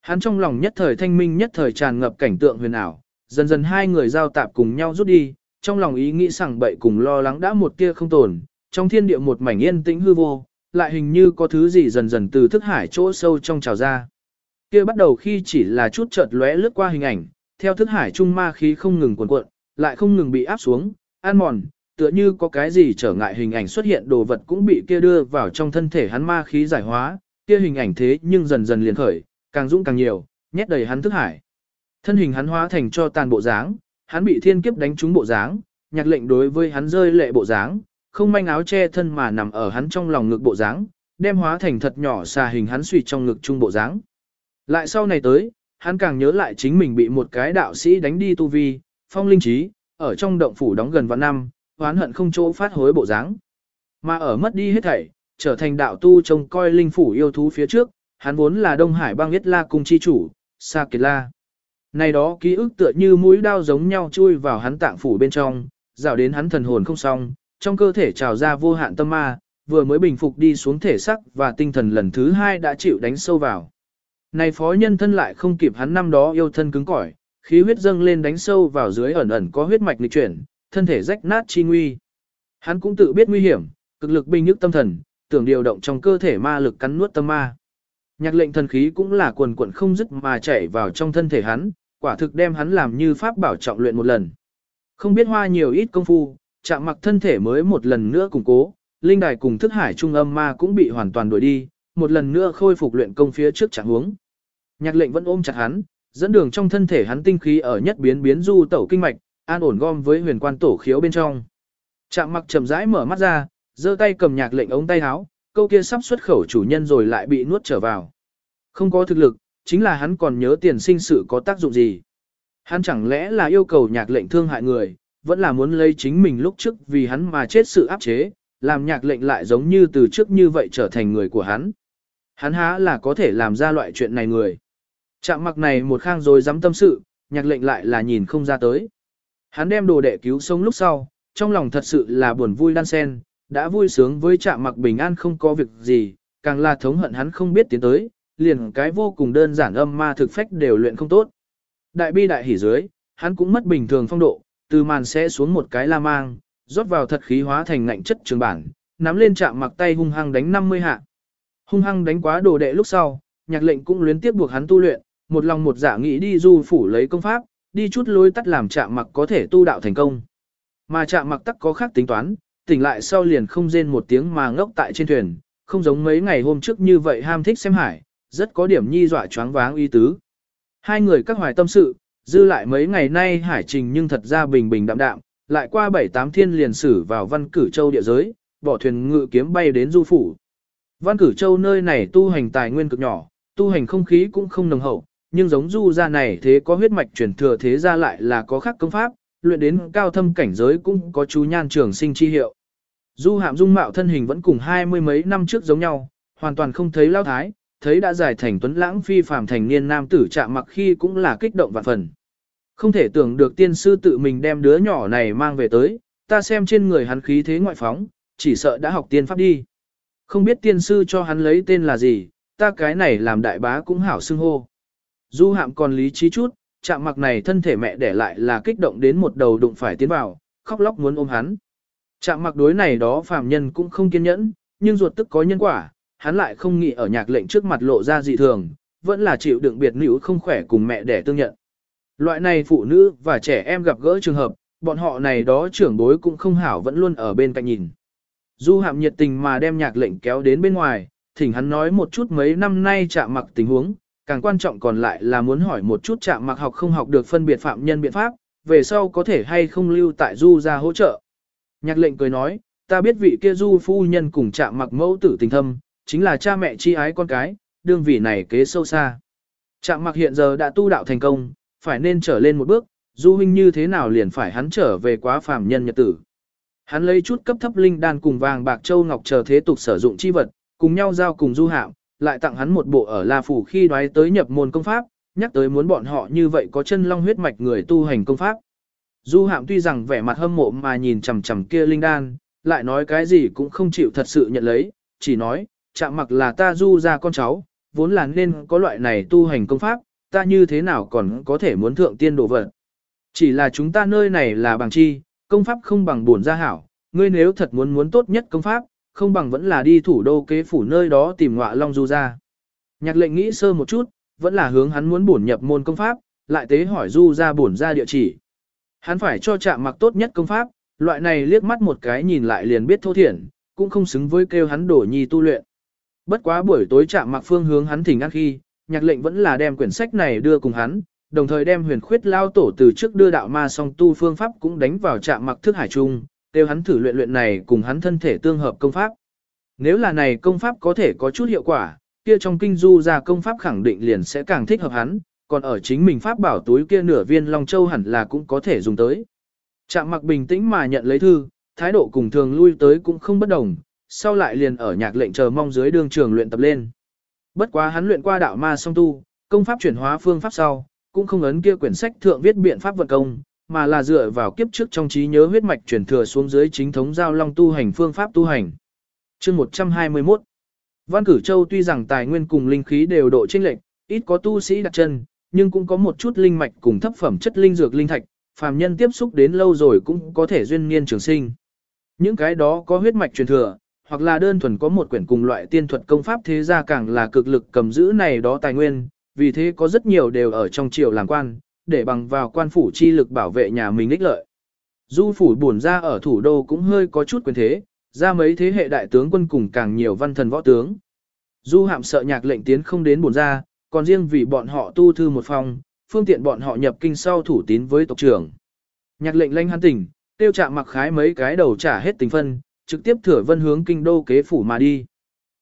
Speaker 1: Hắn trong lòng nhất thời thanh minh nhất thời tràn ngập cảnh tượng huyền ảo, dần dần hai người giao tạp cùng nhau rút đi, trong lòng ý nghĩ sảng bậy cùng lo lắng đã một tia không tồn, trong thiên địa một mảnh yên tĩnh hư vô, lại hình như có thứ gì dần dần từ thức hải chỗ sâu trong trào ra. Kia bắt đầu khi chỉ là chút chợt lóe lướt qua hình ảnh, theo thức hải trung ma khí không ngừng cuộn cuộn, lại không ngừng bị áp xuống, an mòn, tựa như có cái gì trở ngại hình ảnh xuất hiện đồ vật cũng bị kia đưa vào trong thân thể hắn ma khí giải hóa, kia hình ảnh thế nhưng dần dần liền khởi, càng dũng càng nhiều, nhét đầy hắn thức hải. Thân hình hắn hóa thành cho tàn bộ dáng, hắn bị thiên kiếp đánh trúng bộ dáng, nhạc lệnh đối với hắn rơi lệ bộ dáng, không manh áo che thân mà nằm ở hắn trong lòng ngực bộ dáng, đem hóa thành thật nhỏ xà hình hắn suy trong ngực trung bộ dáng. Lại sau này tới, hắn càng nhớ lại chính mình bị một cái đạo sĩ đánh đi tu vi, phong linh trí, ở trong động phủ đóng gần vạn năm, hoán hận không chỗ phát hối bộ dáng. Mà ở mất đi hết thảy, trở thành đạo tu trông coi linh phủ yêu thú phía trước, hắn vốn là Đông Hải bang Yết La cung chi chủ, Sa Kiệt La. Này đó ký ức tựa như mũi đao giống nhau chui vào hắn tạng phủ bên trong, dạo đến hắn thần hồn không xong, trong cơ thể trào ra vô hạn tâm ma, vừa mới bình phục đi xuống thể sắc và tinh thần lần thứ hai đã chịu đánh sâu vào. Này phó nhân thân lại không kịp hắn năm đó yêu thân cứng cỏi, khí huyết dâng lên đánh sâu vào dưới ẩn ẩn có huyết mạch nghịch chuyển, thân thể rách nát chi nguy. Hắn cũng tự biết nguy hiểm, cực lực bình nhức tâm thần, tưởng điều động trong cơ thể ma lực cắn nuốt tâm ma. Nhạc lệnh thần khí cũng là quần quận không dứt mà chảy vào trong thân thể hắn, quả thực đem hắn làm như pháp bảo trọng luyện một lần. Không biết hoa nhiều ít công phu, chạm mặc thân thể mới một lần nữa củng cố, linh đài cùng thức hải trung âm ma cũng bị hoàn toàn đuổi đi, một lần nữa khôi phục luyện công phía trước trạng huống. Nhạc lệnh vẫn ôm chặt hắn, dẫn đường trong thân thể hắn tinh khí ở nhất biến biến du tẩu kinh mạch, an ổn gom với huyền quan tổ khiếu bên trong. Chạm mặc chậm rãi mở mắt ra, giơ tay cầm nhạc lệnh ống tay áo, câu kia sắp xuất khẩu chủ nhân rồi lại bị nuốt trở vào. Không có thực lực, chính là hắn còn nhớ tiền sinh sự có tác dụng gì. Hắn chẳng lẽ là yêu cầu nhạc lệnh thương hại người, vẫn là muốn lấy chính mình lúc trước vì hắn mà chết sự áp chế, làm nhạc lệnh lại giống như từ trước như vậy trở thành người của hắn. Hắn há là có thể làm ra loại chuyện này người. Chạm mặc này một khang rồi dám tâm sự, nhạc lệnh lại là nhìn không ra tới. Hắn đem đồ đệ cứu sống lúc sau, trong lòng thật sự là buồn vui đan sen, đã vui sướng với chạm mặc bình an không có việc gì, càng là thống hận hắn không biết tiến tới, liền cái vô cùng đơn giản âm ma thực phách đều luyện không tốt. Đại bi đại hỉ dưới, hắn cũng mất bình thường phong độ, từ màn sẽ xuống một cái la mang, rót vào thật khí hóa thành ngạnh chất trường bản, nắm lên chạm mặc tay hung hăng đánh 50 hạ. Hung hăng đánh quá đồ đệ lúc sau, nhạc lệnh cũng luyến tiếp buộc hắn tu luyện, một lòng một dạ nghĩ đi du phủ lấy công pháp, đi chút lối tắt làm chạm mặc có thể tu đạo thành công. Mà chạm mặc tắc có khác tính toán, tỉnh lại sau liền không rên một tiếng mà ngốc tại trên thuyền, không giống mấy ngày hôm trước như vậy ham thích xem hải, rất có điểm nhi dọa choáng váng uy tứ. Hai người các hoài tâm sự, dư lại mấy ngày nay hải trình nhưng thật ra bình bình đạm đạm, lại qua bảy tám thiên liền sử vào văn cử châu địa giới, bỏ thuyền ngự kiếm bay đến du phủ. Văn cử châu nơi này tu hành tài nguyên cực nhỏ, tu hành không khí cũng không nồng hậu, nhưng giống du gia này thế có huyết mạch truyền thừa thế ra lại là có khác công pháp, luyện đến cao thâm cảnh giới cũng có chú nhan trường sinh chi hiệu. Du hạm dung mạo thân hình vẫn cùng hai mươi mấy năm trước giống nhau, hoàn toàn không thấy lao thái, thấy đã giải thành tuấn lãng phi phàm thành niên nam tử chạm mặc khi cũng là kích động vạn phần. Không thể tưởng được tiên sư tự mình đem đứa nhỏ này mang về tới, ta xem trên người hắn khí thế ngoại phóng, chỉ sợ đã học tiên pháp đi. Không biết tiên sư cho hắn lấy tên là gì, ta cái này làm đại bá cũng hảo xưng hô. Du hạm còn lý trí chút, chạm mặc này thân thể mẹ để lại là kích động đến một đầu đụng phải tiến vào, khóc lóc muốn ôm hắn. Chạm mặc đối này đó phàm nhân cũng không kiên nhẫn, nhưng ruột tức có nhân quả, hắn lại không nghĩ ở nhạc lệnh trước mặt lộ ra dị thường, vẫn là chịu đựng biệt nữ không khỏe cùng mẹ để tương nhận. Loại này phụ nữ và trẻ em gặp gỡ trường hợp, bọn họ này đó trưởng bối cũng không hảo vẫn luôn ở bên cạnh nhìn. Du hạm nhiệt tình mà đem nhạc lệnh kéo đến bên ngoài, thỉnh hắn nói một chút mấy năm nay chạm mặc tình huống, càng quan trọng còn lại là muốn hỏi một chút chạm mặc học không học được phân biệt phạm nhân biện pháp, về sau có thể hay không lưu tại du ra hỗ trợ. Nhạc lệnh cười nói, ta biết vị kia du phu nhân cùng chạm mặc mẫu tử tình thâm, chính là cha mẹ chi ái con cái, đương vị này kế sâu xa. Chạm mặc hiện giờ đã tu đạo thành công, phải nên trở lên một bước, du huynh như thế nào liền phải hắn trở về quá phàm nhân nhật tử. Hắn lấy chút cấp thấp linh đan cùng vàng bạc châu ngọc chờ thế tục sử dụng chi vật, cùng nhau giao cùng du hạm, lại tặng hắn một bộ ở La Phủ khi đoái tới nhập môn công pháp, nhắc tới muốn bọn họ như vậy có chân long huyết mạch người tu hành công pháp. Du hạm tuy rằng vẻ mặt hâm mộ mà nhìn chằm chằm kia linh đan, lại nói cái gì cũng không chịu thật sự nhận lấy, chỉ nói, chạm mặc là ta du ra con cháu, vốn là nên có loại này tu hành công pháp, ta như thế nào còn có thể muốn thượng tiên đồ vật. Chỉ là chúng ta nơi này là bằng chi, công pháp không bằng bổn gia hảo, ngươi nếu thật muốn muốn tốt nhất công pháp, không bằng vẫn là đi thủ đô kế phủ nơi đó tìm ngọa long du ra. Nhạc lệnh nghĩ sơ một chút, vẫn là hướng hắn muốn bổn nhập môn công pháp, lại tế hỏi du ra bổn ra địa chỉ. Hắn phải cho chạm mặc tốt nhất công pháp, loại này liếc mắt một cái nhìn lại liền biết thô thiển, cũng không xứng với kêu hắn đổ nhi tu luyện. Bất quá buổi tối chạm mặc phương hướng hắn thỉnh ăn khi, nhạc lệnh vẫn là đem quyển sách này đưa cùng hắn, đồng thời đem huyền khuyết lao tổ từ trước đưa đạo ma song tu phương pháp cũng đánh vào chạm mặc thức hải trung, kêu hắn thử luyện luyện này cùng hắn thân thể tương hợp công pháp. Nếu là này công pháp có thể có chút hiệu quả, kia trong kinh du ra công pháp khẳng định liền sẽ càng thích hợp hắn, còn ở chính mình pháp bảo túi kia nửa viên long châu hẳn là cũng có thể dùng tới. Trạm mặc bình tĩnh mà nhận lấy thư, thái độ cùng thường lui tới cũng không bất đồng, sau lại liền ở nhạc lệnh chờ mong dưới đường trường luyện tập lên. Bất quá hắn luyện qua đạo ma song tu, công pháp chuyển hóa phương pháp sau, cũng không ấn kia quyển sách thượng viết biện pháp vận công, mà là dựa vào kiếp trước trong trí nhớ huyết mạch truyền thừa xuống dưới chính thống giao long tu hành phương pháp tu hành. Chương 121 Văn Cử Châu tuy rằng tài nguyên cùng linh khí đều độ chênh lệch, ít có tu sĩ đặt chân, nhưng cũng có một chút linh mạch cùng thấp phẩm chất linh dược linh thạch, phàm nhân tiếp xúc đến lâu rồi cũng có thể duyên niên trường sinh. Những cái đó có huyết mạch truyền thừa, hoặc là đơn thuần có một quyển cùng loại tiên thuật công pháp thế gia càng là cực lực cầm giữ này đó tài nguyên, vì thế có rất nhiều đều ở trong triều làm quan, để bằng vào quan phủ chi lực bảo vệ nhà mình ích lợi. Du phủ buồn ra ở thủ đô cũng hơi có chút quyền thế, ra mấy thế hệ đại tướng quân cùng càng nhiều văn thần võ tướng. Du hạm sợ nhạc lệnh tiến không đến buồn ra, còn riêng vì bọn họ tu thư một phòng, phương tiện bọn họ nhập kinh sau thủ tín với tộc trưởng. Nhạc lệnh lanh hắn tỉnh, tiêu chạm mặc khái mấy cái đầu trả hết tình phân, trực tiếp thửa vân hướng kinh đô kế phủ mà đi.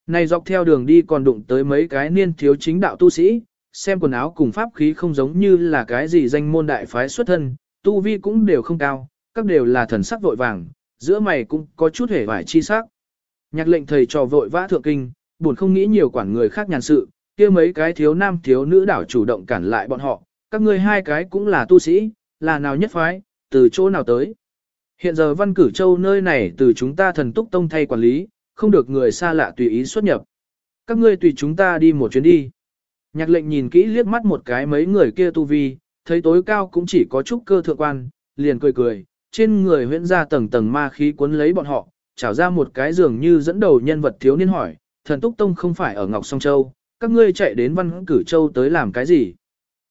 Speaker 1: Này dọc theo đường đi còn đụng tới mấy cái niên thiếu chính đạo tu sĩ, xem quần áo cùng pháp khí không giống như là cái gì danh môn đại phái xuất thân, tu vi cũng đều không cao, các đều là thần sắc vội vàng, giữa mày cũng có chút hề vải chi sắc. Nhạc lệnh thầy trò vội vã thượng kinh, buồn không nghĩ nhiều quản người khác nhàn sự, kia mấy cái thiếu nam thiếu nữ đảo chủ động cản lại bọn họ, các ngươi hai cái cũng là tu sĩ, là nào nhất phái, từ chỗ nào tới. Hiện giờ văn cử châu nơi này từ chúng ta thần túc tông thay quản lý, không được người xa lạ tùy ý xuất nhập. Các ngươi tùy chúng ta đi một chuyến đi. Nhạc lệnh nhìn kỹ liếc mắt một cái mấy người kia tu vi, thấy tối cao cũng chỉ có chút cơ thượng quan, liền cười cười, trên người huyễn ra tầng tầng ma khí cuốn lấy bọn họ, trảo ra một cái giường như dẫn đầu nhân vật thiếu niên hỏi, thần túc tông không phải ở Ngọc Song Châu, các ngươi chạy đến văn cử châu tới làm cái gì?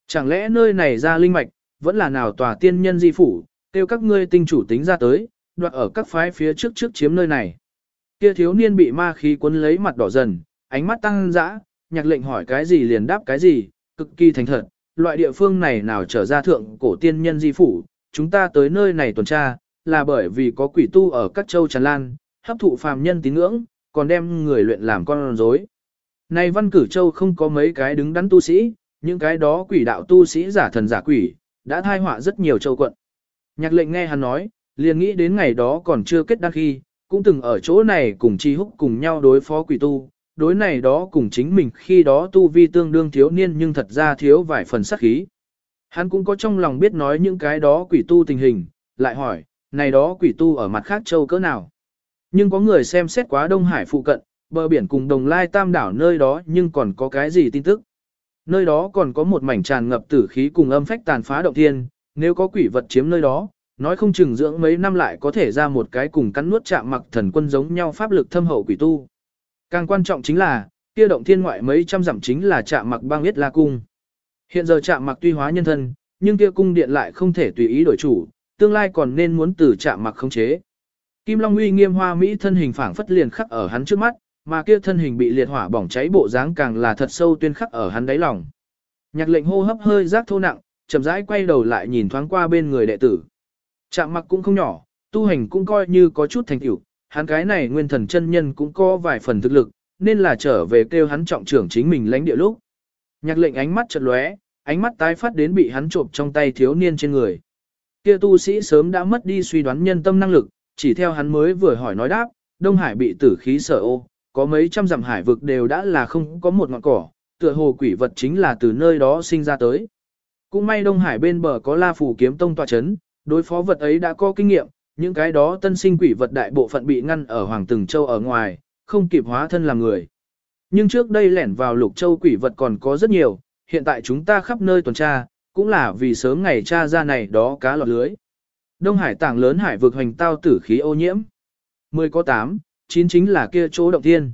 Speaker 1: Chẳng lẽ nơi này ra linh mạch, vẫn là nào tòa tiên nhân di phủ, kêu các ngươi tinh chủ tính ra tới, đoạt ở các phái phía trước trước chiếm nơi này. Kia thiếu niên bị ma khí cuốn lấy mặt đỏ dần, ánh mắt tăng dã, nhạc lệnh hỏi cái gì liền đáp cái gì, cực kỳ thành thật, loại địa phương này nào trở ra thượng cổ tiên nhân di phủ, chúng ta tới nơi này tuần tra, là bởi vì có quỷ tu ở các châu tràn lan, hấp thụ phàm nhân tín ngưỡng, còn đem người luyện làm con rối. Này văn cử châu không có mấy cái đứng đắn tu sĩ, những cái đó quỷ đạo tu sĩ giả thần giả quỷ, đã thai họa rất nhiều châu quận. Nhạc lệnh nghe hắn nói, liền nghĩ đến ngày đó còn chưa kết đăng khi, cũng từng ở chỗ này cùng chi húc cùng nhau đối phó quỷ tu, đối này đó cùng chính mình khi đó tu vi tương đương thiếu niên nhưng thật ra thiếu vài phần sắc khí. Hắn cũng có trong lòng biết nói những cái đó quỷ tu tình hình, lại hỏi, này đó quỷ tu ở mặt khác châu cỡ nào. Nhưng có người xem xét quá Đông Hải phụ cận, bờ biển cùng đồng lai tam đảo nơi đó nhưng còn có cái gì tin tức. Nơi đó còn có một mảnh tràn ngập tử khí cùng âm phách tàn phá động thiên, nếu có quỷ vật chiếm nơi đó, nói không chừng dưỡng mấy năm lại có thể ra một cái cùng cắn nuốt chạm mặc thần quân giống nhau pháp lực thâm hậu quỷ tu. Càng quan trọng chính là, kia động thiên ngoại mấy trăm dặm chính là chạm mặc băng biết la cung. Hiện giờ chạm mặc tuy hóa nhân thân, nhưng kia cung điện lại không thể tùy ý đổi chủ, tương lai còn nên muốn từ chạm mặc khống chế. Kim Long uy nghiêm hoa mỹ thân hình phảng phất liền khắc ở hắn trước mắt, mà kia thân hình bị liệt hỏa bỏng cháy bộ dáng càng là thật sâu tuyên khắc ở hắn đáy lòng. Nhạc lệnh hô hấp hơi rác thô nặng, chậm rãi quay đầu lại nhìn thoáng qua bên người đệ tử. Chạm mặc cũng không nhỏ, tu hành cũng coi như có chút thành tựu, hắn cái này nguyên thần chân nhân cũng có vài phần thực lực, nên là trở về kêu hắn trọng trưởng chính mình lãnh địa lúc. Nhạc lệnh ánh mắt chợt lóe, ánh mắt tái phát đến bị hắn trộm trong tay thiếu niên trên người. Kia tu sĩ sớm đã mất đi suy đoán nhân tâm năng lực, chỉ theo hắn mới vừa hỏi nói đáp, Đông Hải bị tử khí sở ô, có mấy trăm dặm hải vực đều đã là không có một ngọn cỏ, tựa hồ quỷ vật chính là từ nơi đó sinh ra tới. Cũng may Đông Hải bên bờ có La Phủ kiếm tông tọa chấn, đối phó vật ấy đã có kinh nghiệm, những cái đó tân sinh quỷ vật đại bộ phận bị ngăn ở Hoàng Từng Châu ở ngoài, không kịp hóa thân làm người. Nhưng trước đây lẻn vào Lục Châu quỷ vật còn có rất nhiều, hiện tại chúng ta khắp nơi tuần tra, cũng là vì sớm ngày tra ra này đó cá lọt lưới. Đông Hải tảng lớn hải vực hành tao tử khí ô nhiễm. 10 có 8, 9 chính là kia chỗ động thiên.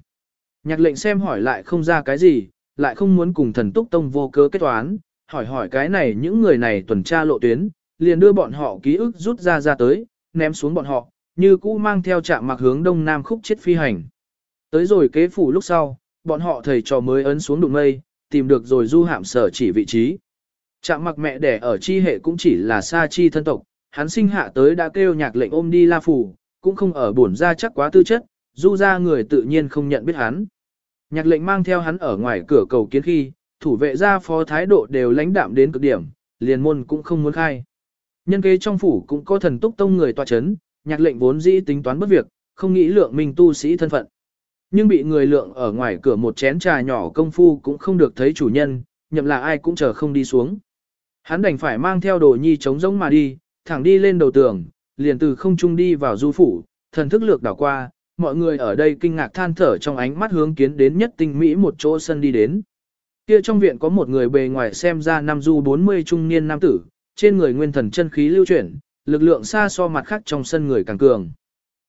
Speaker 1: Nhạc lệnh xem hỏi lại không ra cái gì, lại không muốn cùng thần túc tông vô cớ kết toán, hỏi hỏi cái này những người này tuần tra lộ tuyến, liền đưa bọn họ ký ức rút ra ra tới, ném xuống bọn họ, như cũ mang theo trạm mặc hướng đông nam khúc chết phi hành. Tới rồi kế phủ lúc sau, bọn họ thầy trò mới ấn xuống đụng mây, tìm được rồi du hạm sở chỉ vị trí. Trạm mặc mẹ đẻ ở chi hệ cũng chỉ là xa chi thân tộc, hắn sinh hạ tới đã kêu nhạc lệnh ôm đi la phủ, cũng không ở bổn ra chắc quá tư chất, du ra người tự nhiên không nhận biết hắn. Nhạc lệnh mang theo hắn ở ngoài cửa cầu kiến khi, thủ vệ gia phó thái độ đều lãnh đạm đến cực điểm, liền môn cũng không muốn khai. Nhân kế trong phủ cũng có thần túc tông người tòa chấn, nhạc lệnh vốn dĩ tính toán bất việc, không nghĩ lượng mình tu sĩ thân phận. Nhưng bị người lượng ở ngoài cửa một chén trà nhỏ công phu cũng không được thấy chủ nhân, nhậm là ai cũng chờ không đi xuống. Hắn đành phải mang theo đồ nhi trống rỗng mà đi, thẳng đi lên đầu tường, liền từ không trung đi vào du phủ, thần thức lược đảo qua, mọi người ở đây kinh ngạc than thở trong ánh mắt hướng kiến đến nhất tinh mỹ một chỗ sân đi đến. Kia trong viện có một người bề ngoài xem ra năm du 40 trung niên nam tử, trên người nguyên thần chân khí lưu chuyển, lực lượng xa so mặt khác trong sân người càng cường.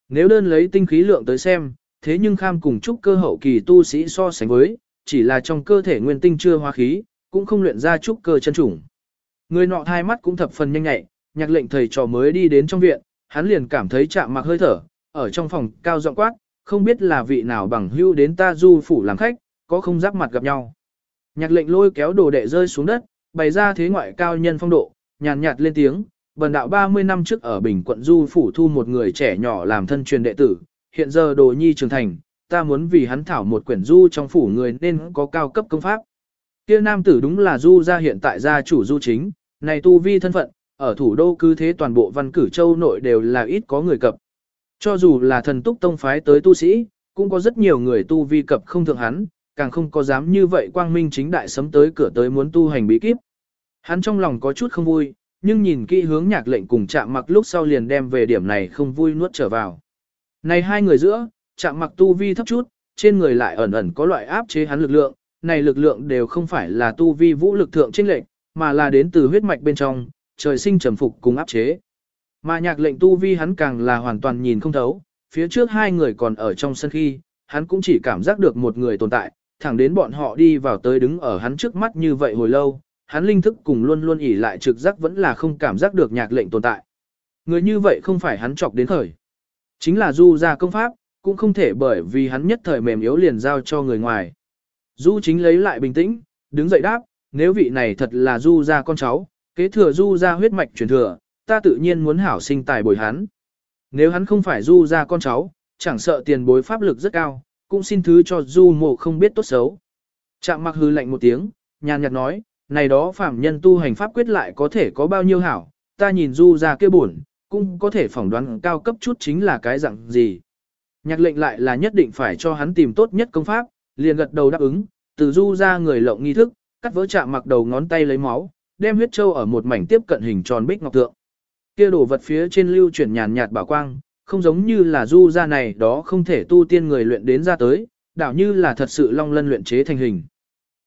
Speaker 1: Nếu đơn lấy tinh khí lượng tới xem, thế nhưng kham cùng trúc cơ hậu kỳ tu sĩ so sánh với, chỉ là trong cơ thể nguyên tinh chưa hóa khí, cũng không luyện ra trúc cơ chân chủng. Người nọ hai mắt cũng thập phần nhanh nhạy, nhạc lệnh thầy trò mới đi đến trong viện, hắn liền cảm thấy chạm mặc hơi thở, ở trong phòng cao giọng quát, không biết là vị nào bằng hưu đến ta du phủ làm khách, có không giáp mặt gặp nhau. Nhạc lệnh lôi kéo đồ đệ rơi xuống đất, bày ra thế ngoại cao nhân phong độ, nhàn nhạt lên tiếng, bần đạo 30 năm trước ở Bình quận Du Phủ thu một người trẻ nhỏ làm thân truyền đệ tử, hiện giờ đồ nhi trưởng thành, ta muốn vì hắn thảo một quyển Du trong phủ người nên có cao cấp công pháp. Kia nam tử đúng là Du gia hiện tại gia chủ Du chính, này tu vi thân phận, ở thủ đô cứ thế toàn bộ văn cử châu nội đều là ít có người cập. Cho dù là thần túc tông phái tới tu sĩ, cũng có rất nhiều người tu vi cập không thượng hắn, càng không có dám như vậy quang minh chính đại sấm tới cửa tới muốn tu hành bí kíp. Hắn trong lòng có chút không vui, nhưng nhìn kỹ hướng nhạc lệnh cùng chạm mặc lúc sau liền đem về điểm này không vui nuốt trở vào. Này hai người giữa, chạm mặc tu vi thấp chút, trên người lại ẩn ẩn có loại áp chế hắn lực lượng, này lực lượng đều không phải là tu vi vũ lực thượng trinh lệnh, mà là đến từ huyết mạch bên trong, trời sinh trầm phục cùng áp chế. Mà nhạc lệnh tu vi hắn càng là hoàn toàn nhìn không thấu, phía trước hai người còn ở trong sân khi, hắn cũng chỉ cảm giác được một người tồn tại, thẳng đến bọn họ đi vào tới đứng ở hắn trước mắt như vậy hồi lâu, hắn linh thức cùng luôn luôn ỉ lại trực giác vẫn là không cảm giác được nhạc lệnh tồn tại. Người như vậy không phải hắn chọc đến khởi. Chính là du ra công pháp, cũng không thể bởi vì hắn nhất thời mềm yếu liền giao cho người ngoài. Du chính lấy lại bình tĩnh, đứng dậy đáp, nếu vị này thật là du ra con cháu, kế thừa du ra huyết mạch truyền thừa, ta tự nhiên muốn hảo sinh tài bồi hắn. Nếu hắn không phải du ra con cháu, chẳng sợ tiền bối pháp lực rất cao, cũng xin thứ cho du mộ không biết tốt xấu. Chạm mặc hư lạnh một tiếng, nhàn nhạt nói, này đó phạm nhân tu hành pháp quyết lại có thể có bao nhiêu hảo, ta nhìn du ra kia buồn, cũng có thể phỏng đoán cao cấp chút chính là cái dạng gì. Nhạc lệnh lại là nhất định phải cho hắn tìm tốt nhất công pháp, liền gật đầu đáp ứng, từ du ra người lộng nghi thức, cắt vỡ chạm mặc đầu ngón tay lấy máu, đem huyết châu ở một mảnh tiếp cận hình tròn bích ngọc tượng. Kia đổ vật phía trên lưu chuyển nhàn nhạt bảo quang, không giống như là du ra này đó không thể tu tiên người luyện đến ra tới, đảo như là thật sự long lân luyện chế thành hình.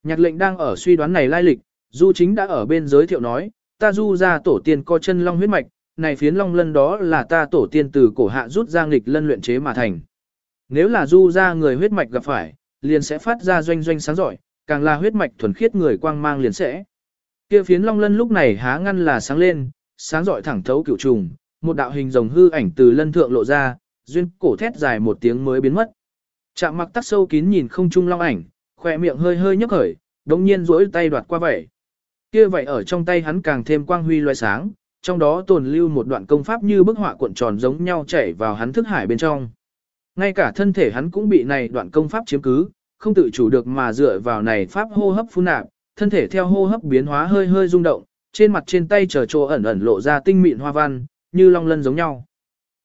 Speaker 1: Nhạc lệnh đang ở suy đoán này lai lịch, du chính đã ở bên giới thiệu nói, ta du ra tổ tiên co chân long huyết mạch, này phiến long lân đó là ta tổ tiên từ cổ hạ rút ra nghịch lân luyện chế mà thành. Nếu là du ra người huyết mạch gặp phải, liền sẽ phát ra doanh doanh sáng giỏi, càng là huyết mạch thuần khiết người quang mang liền sẽ. Kia phiến long lân lúc này há ngăn là sáng lên, sáng giỏi thẳng thấu cựu trùng, một đạo hình rồng hư ảnh từ lân thượng lộ ra, duyên cổ thét dài một tiếng mới biến mất. Chạm mặc tắc sâu kín nhìn không trung long ảnh, khỏe miệng hơi hơi nhấc khởi, đống nhiên duỗi tay đoạt qua vậy. Kia vậy ở trong tay hắn càng thêm quang huy loài sáng, trong đó tồn lưu một đoạn công pháp như bức họa cuộn tròn giống nhau chảy vào hắn thức hải bên trong. Ngay cả thân thể hắn cũng bị này đoạn công pháp chiếm cứ, không tự chủ được mà dựa vào này pháp hô hấp phun nạp, thân thể theo hô hấp biến hóa hơi hơi rung động, trên mặt trên tay trở chỗ ẩn ẩn lộ ra tinh mịn hoa văn, như long lân giống nhau.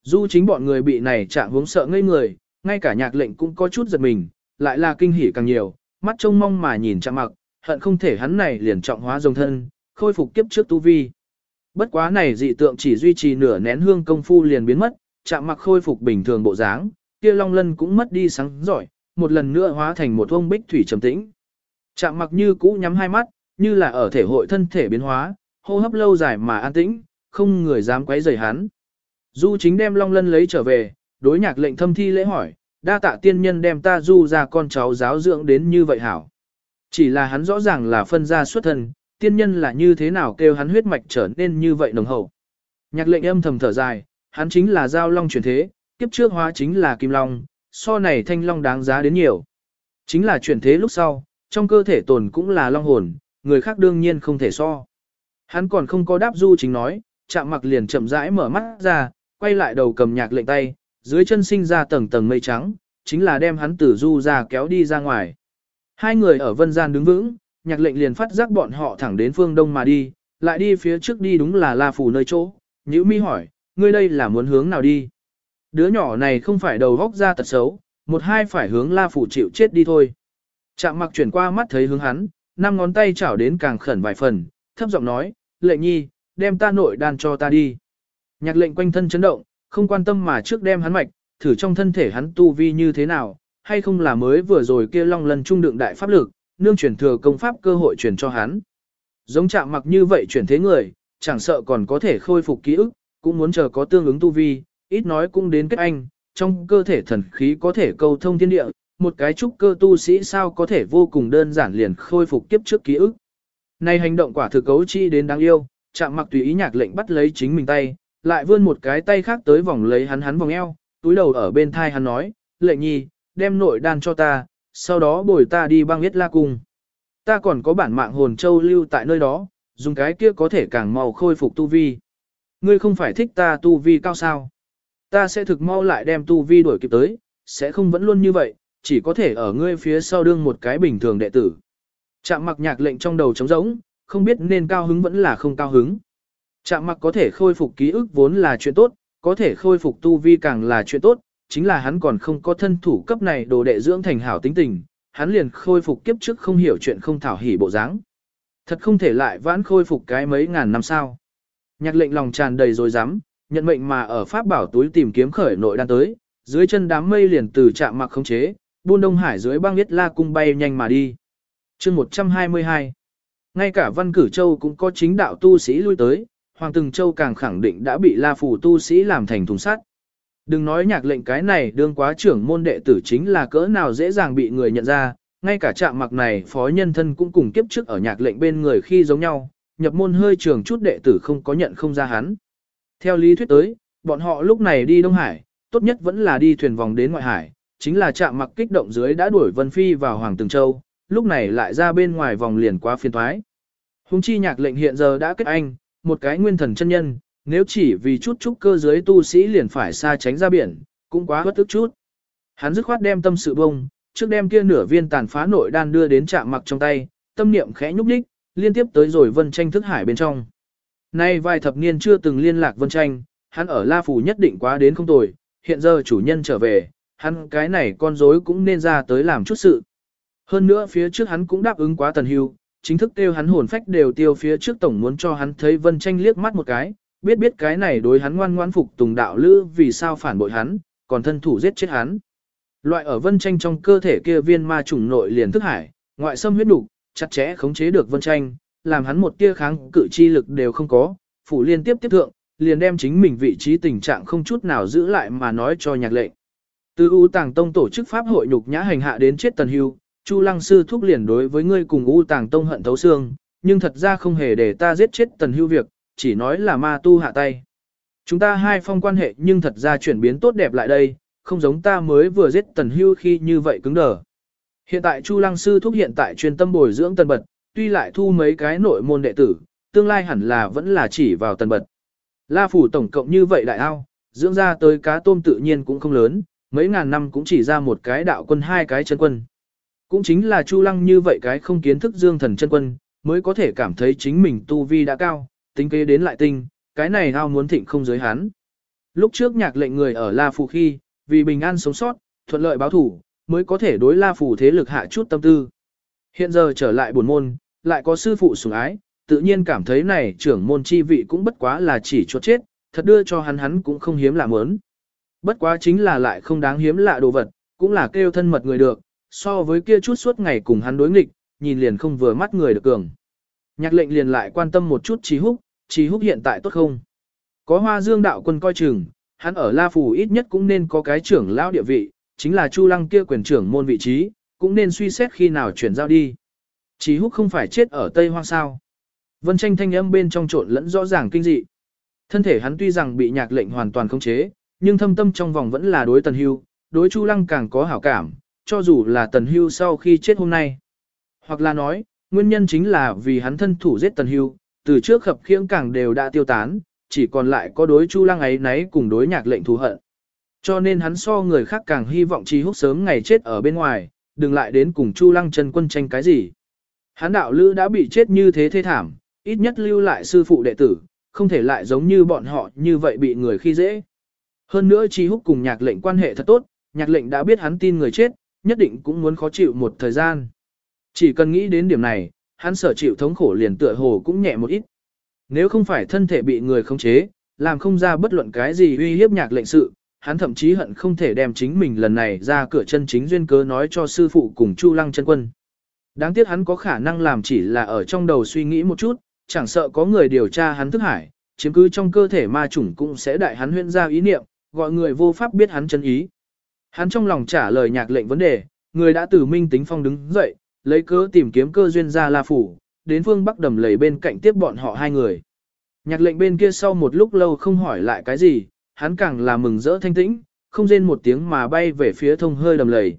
Speaker 1: Du chính bọn người bị này chạm hướng sợ ngây người, ngay cả nhạc lệnh cũng có chút giật mình, lại là kinh hỉ càng nhiều, mắt trông mong mà nhìn chạm mặc, hận không thể hắn này liền trọng hóa dòng thân, khôi phục kiếp trước tu vi. Bất quá này dị tượng chỉ duy trì nửa nén hương công phu liền biến mất, chạm mặc khôi phục bình thường bộ dáng, kia long lân cũng mất đi sáng giỏi, một lần nữa hóa thành một ông bích thủy trầm tĩnh. Chạm mặc như cũ nhắm hai mắt, như là ở thể hội thân thể biến hóa, hô hấp lâu dài mà an tĩnh, không người dám quấy rầy hắn. Du chính đem long lân lấy trở về, đối nhạc lệnh thâm thi lễ hỏi, đa tạ tiên nhân đem ta du ra con cháu giáo dưỡng đến như vậy hảo. Chỉ là hắn rõ ràng là phân ra xuất thân, tiên nhân là như thế nào kêu hắn huyết mạch trở nên như vậy nồng hậu. Nhạc lệnh âm thầm thở dài, hắn chính là giao long chuyển thế, kiếp trước hóa chính là kim long, so này thanh long đáng giá đến nhiều. Chính là chuyển thế lúc sau, trong cơ thể tồn cũng là long hồn, người khác đương nhiên không thể so. Hắn còn không có đáp du chính nói, chạm mặc liền chậm rãi mở mắt ra, quay lại đầu cầm nhạc lệnh tay, dưới chân sinh ra tầng tầng mây trắng, chính là đem hắn tử du ra kéo đi ra ngoài. Hai người ở vân gian đứng vững, nhạc lệnh liền phát giác bọn họ thẳng đến phương đông mà đi, lại đi phía trước đi đúng là La Phủ nơi chỗ. Nhữ mi hỏi, ngươi đây là muốn hướng nào đi? Đứa nhỏ này không phải đầu góc ra tật xấu, một hai phải hướng La Phủ chịu chết đi thôi. Chạm mặc chuyển qua mắt thấy hướng hắn, năm ngón tay chảo đến càng khẩn vài phần, thấp giọng nói, lệ nhi, đem ta nội đan cho ta đi. Nhạc lệnh quanh thân chấn động, không quan tâm mà trước đem hắn mạch, thử trong thân thể hắn tu vi như thế nào, hay không là mới vừa rồi kia long lần trung đựng đại pháp lực, nương truyền thừa công pháp cơ hội truyền cho hắn. Giống chạm mặc như vậy chuyển thế người, chẳng sợ còn có thể khôi phục ký ức, cũng muốn chờ có tương ứng tu vi, ít nói cũng đến kết anh, trong cơ thể thần khí có thể câu thông thiên địa, một cái trúc cơ tu sĩ sao có thể vô cùng đơn giản liền khôi phục kiếp trước ký ức. Này hành động quả thực cấu chi đến đáng yêu, chạm mặc tùy ý nhạc lệnh bắt lấy chính mình tay, lại vươn một cái tay khác tới vòng lấy hắn hắn vòng eo, túi đầu ở bên thai hắn nói, lệnh nhi, đem nội đan cho ta, sau đó bồi ta đi băng huyết la cung. Ta còn có bản mạng hồn châu lưu tại nơi đó, dùng cái kia có thể càng mau khôi phục tu vi. Ngươi không phải thích ta tu vi cao sao. Ta sẽ thực mau lại đem tu vi đuổi kịp tới, sẽ không vẫn luôn như vậy, chỉ có thể ở ngươi phía sau đương một cái bình thường đệ tử. Chạm mặc nhạc lệnh trong đầu trống rỗng, không biết nên cao hứng vẫn là không cao hứng. Chạm mặc có thể khôi phục ký ức vốn là chuyện tốt, có thể khôi phục tu vi càng là chuyện tốt, chính là hắn còn không có thân thủ cấp này đồ đệ dưỡng thành hảo tính tình, hắn liền khôi phục kiếp trước không hiểu chuyện không thảo hỉ bộ dáng. Thật không thể lại vãn khôi phục cái mấy ngàn năm sao. Nhạc lệnh lòng tràn đầy rồi dám, nhận mệnh mà ở pháp bảo túi tìm kiếm khởi nội đan tới, dưới chân đám mây liền từ chạm mặc khống chế, buôn đông hải dưới băng biết la cung bay nhanh mà đi. chương 122 Ngay cả văn cử châu cũng có chính đạo tu sĩ lui tới, Hoàng Từng Châu càng khẳng định đã bị La Phủ tu sĩ làm thành thùng sắt. Đừng nói nhạc lệnh cái này đương quá trưởng môn đệ tử chính là cỡ nào dễ dàng bị người nhận ra, ngay cả trạng mặc này phó nhân thân cũng cùng kiếp trước ở nhạc lệnh bên người khi giống nhau, nhập môn hơi trường chút đệ tử không có nhận không ra hắn. Theo lý thuyết tới, bọn họ lúc này đi Đông Hải, tốt nhất vẫn là đi thuyền vòng đến ngoại hải, chính là trạng mặc kích động dưới đã đuổi Vân Phi vào Hoàng Từng Châu, lúc này lại ra bên ngoài vòng liền quá phiền thoái. Hùng chi nhạc lệnh hiện giờ đã kết anh, một cái nguyên thần chân nhân, nếu chỉ vì chút chút cơ giới tu sĩ liền phải xa tránh ra biển, cũng quá bất tức chút. Hắn dứt khoát đem tâm sự bông, trước đem kia nửa viên tàn phá nội đan đưa đến chạm mặc trong tay, tâm niệm khẽ nhúc nhích, liên tiếp tới rồi vân tranh thức hải bên trong. Nay vài thập niên chưa từng liên lạc vân tranh, hắn ở La Phủ nhất định quá đến không tồi, hiện giờ chủ nhân trở về, hắn cái này con rối cũng nên ra tới làm chút sự. Hơn nữa phía trước hắn cũng đáp ứng quá tần hưu, chính thức tiêu hắn hồn phách đều tiêu phía trước tổng muốn cho hắn thấy vân tranh liếc mắt một cái, biết biết cái này đối hắn ngoan ngoan phục tùng đạo lữ vì sao phản bội hắn, còn thân thủ giết chết hắn. Loại ở vân tranh trong cơ thể kia viên ma trùng nội liền thức hải, ngoại xâm huyết đủ, chặt chẽ khống chế được vân tranh, làm hắn một tia kháng cự chi lực đều không có, phủ liên tiếp tiếp thượng, liền đem chính mình vị trí tình trạng không chút nào giữ lại mà nói cho nhạc lệnh. Từ U Tàng Tông tổ chức pháp hội nhục nhã hành hạ đến chết Tần Hưu, Chu Lăng sư thúc liền đối với ngươi cùng U Tàng Tông hận thấu xương, nhưng thật ra không hề để ta giết chết Tần Hưu việc, chỉ nói là ma tu hạ tay. Chúng ta hai phong quan hệ nhưng thật ra chuyển biến tốt đẹp lại đây, không giống ta mới vừa giết Tần Hưu khi như vậy cứng đờ. Hiện tại Chu Lăng sư thúc hiện tại chuyên tâm bồi dưỡng Tần Bật, tuy lại thu mấy cái nội môn đệ tử, tương lai hẳn là vẫn là chỉ vào Tần Bật. La phủ tổng cộng như vậy đại ao, dưỡng ra tới cá tôm tự nhiên cũng không lớn, mấy ngàn năm cũng chỉ ra một cái đạo quân hai cái chân quân. Cũng chính là Chu Lăng như vậy cái không kiến thức dương thần chân quân, mới có thể cảm thấy chính mình tu vi đã cao, tính kế đến lại tinh, cái này ao muốn thịnh không giới hắn. Lúc trước nhạc lệnh người ở La Phủ khi, vì bình an sống sót, thuận lợi báo thủ, mới có thể đối La Phủ thế lực hạ chút tâm tư. Hiện giờ trở lại buồn môn, lại có sư phụ sủng ái, tự nhiên cảm thấy này trưởng môn chi vị cũng bất quá là chỉ chuột chết, thật đưa cho hắn hắn cũng không hiếm lạ mớn. Bất quá chính là lại không đáng hiếm lạ đồ vật, cũng là kêu thân mật người được, so với kia chút suốt ngày cùng hắn đối nghịch, nhìn liền không vừa mắt người được cường. Nhạc lệnh liền lại quan tâm một chút trí húc, trí húc hiện tại tốt không? Có hoa dương đạo quân coi chừng, hắn ở La Phủ ít nhất cũng nên có cái trưởng lao địa vị, chính là Chu Lăng kia quyền trưởng môn vị trí, cũng nên suy xét khi nào chuyển giao đi. Trí húc không phải chết ở Tây Hoang sao. Vân tranh thanh âm bên trong trộn lẫn rõ ràng kinh dị. Thân thể hắn tuy rằng bị nhạc lệnh hoàn toàn khống chế, nhưng thâm tâm trong vòng vẫn là đối tần hưu, đối Chu Lăng càng có hảo cảm, cho dù là tần hưu sau khi chết hôm nay. Hoặc là nói, nguyên nhân chính là vì hắn thân thủ giết tần hưu, từ trước khập khiễng càng đều đã tiêu tán, chỉ còn lại có đối Chu Lăng ấy nấy cùng đối nhạc lệnh thù hận. Cho nên hắn so người khác càng hy vọng Chi Húc sớm ngày chết ở bên ngoài, đừng lại đến cùng Chu Lăng chân quân tranh cái gì. Hắn đạo lữ đã bị chết như thế thê thảm, ít nhất lưu lại sư phụ đệ tử, không thể lại giống như bọn họ như vậy bị người khi dễ. Hơn nữa Chi Húc cùng nhạc lệnh quan hệ thật tốt, nhạc lệnh đã biết hắn tin người chết, nhất định cũng muốn khó chịu một thời gian. Chỉ cần nghĩ đến điểm này, hắn sở chịu thống khổ liền tựa hồ cũng nhẹ một ít. Nếu không phải thân thể bị người khống chế, làm không ra bất luận cái gì uy hiếp nhạc lệnh sự, hắn thậm chí hận không thể đem chính mình lần này ra cửa chân chính duyên cớ nói cho sư phụ cùng Chu Lăng chân quân. Đáng tiếc hắn có khả năng làm chỉ là ở trong đầu suy nghĩ một chút, chẳng sợ có người điều tra hắn thức hải, chiếm cứ trong cơ thể ma chủng cũng sẽ đại hắn huyễn ra ý niệm, gọi người vô pháp biết hắn chân ý. Hắn trong lòng trả lời nhạc lệnh vấn đề, người đã từ minh tính phong đứng dậy, lấy cớ tìm kiếm cơ duyên ra La Phủ, đến phương Bắc đầm lầy bên cạnh tiếp bọn họ hai người. Nhạc lệnh bên kia sau một lúc lâu không hỏi lại cái gì, hắn càng là mừng rỡ thanh tĩnh, không rên một tiếng mà bay về phía thông hơi đầm lầy.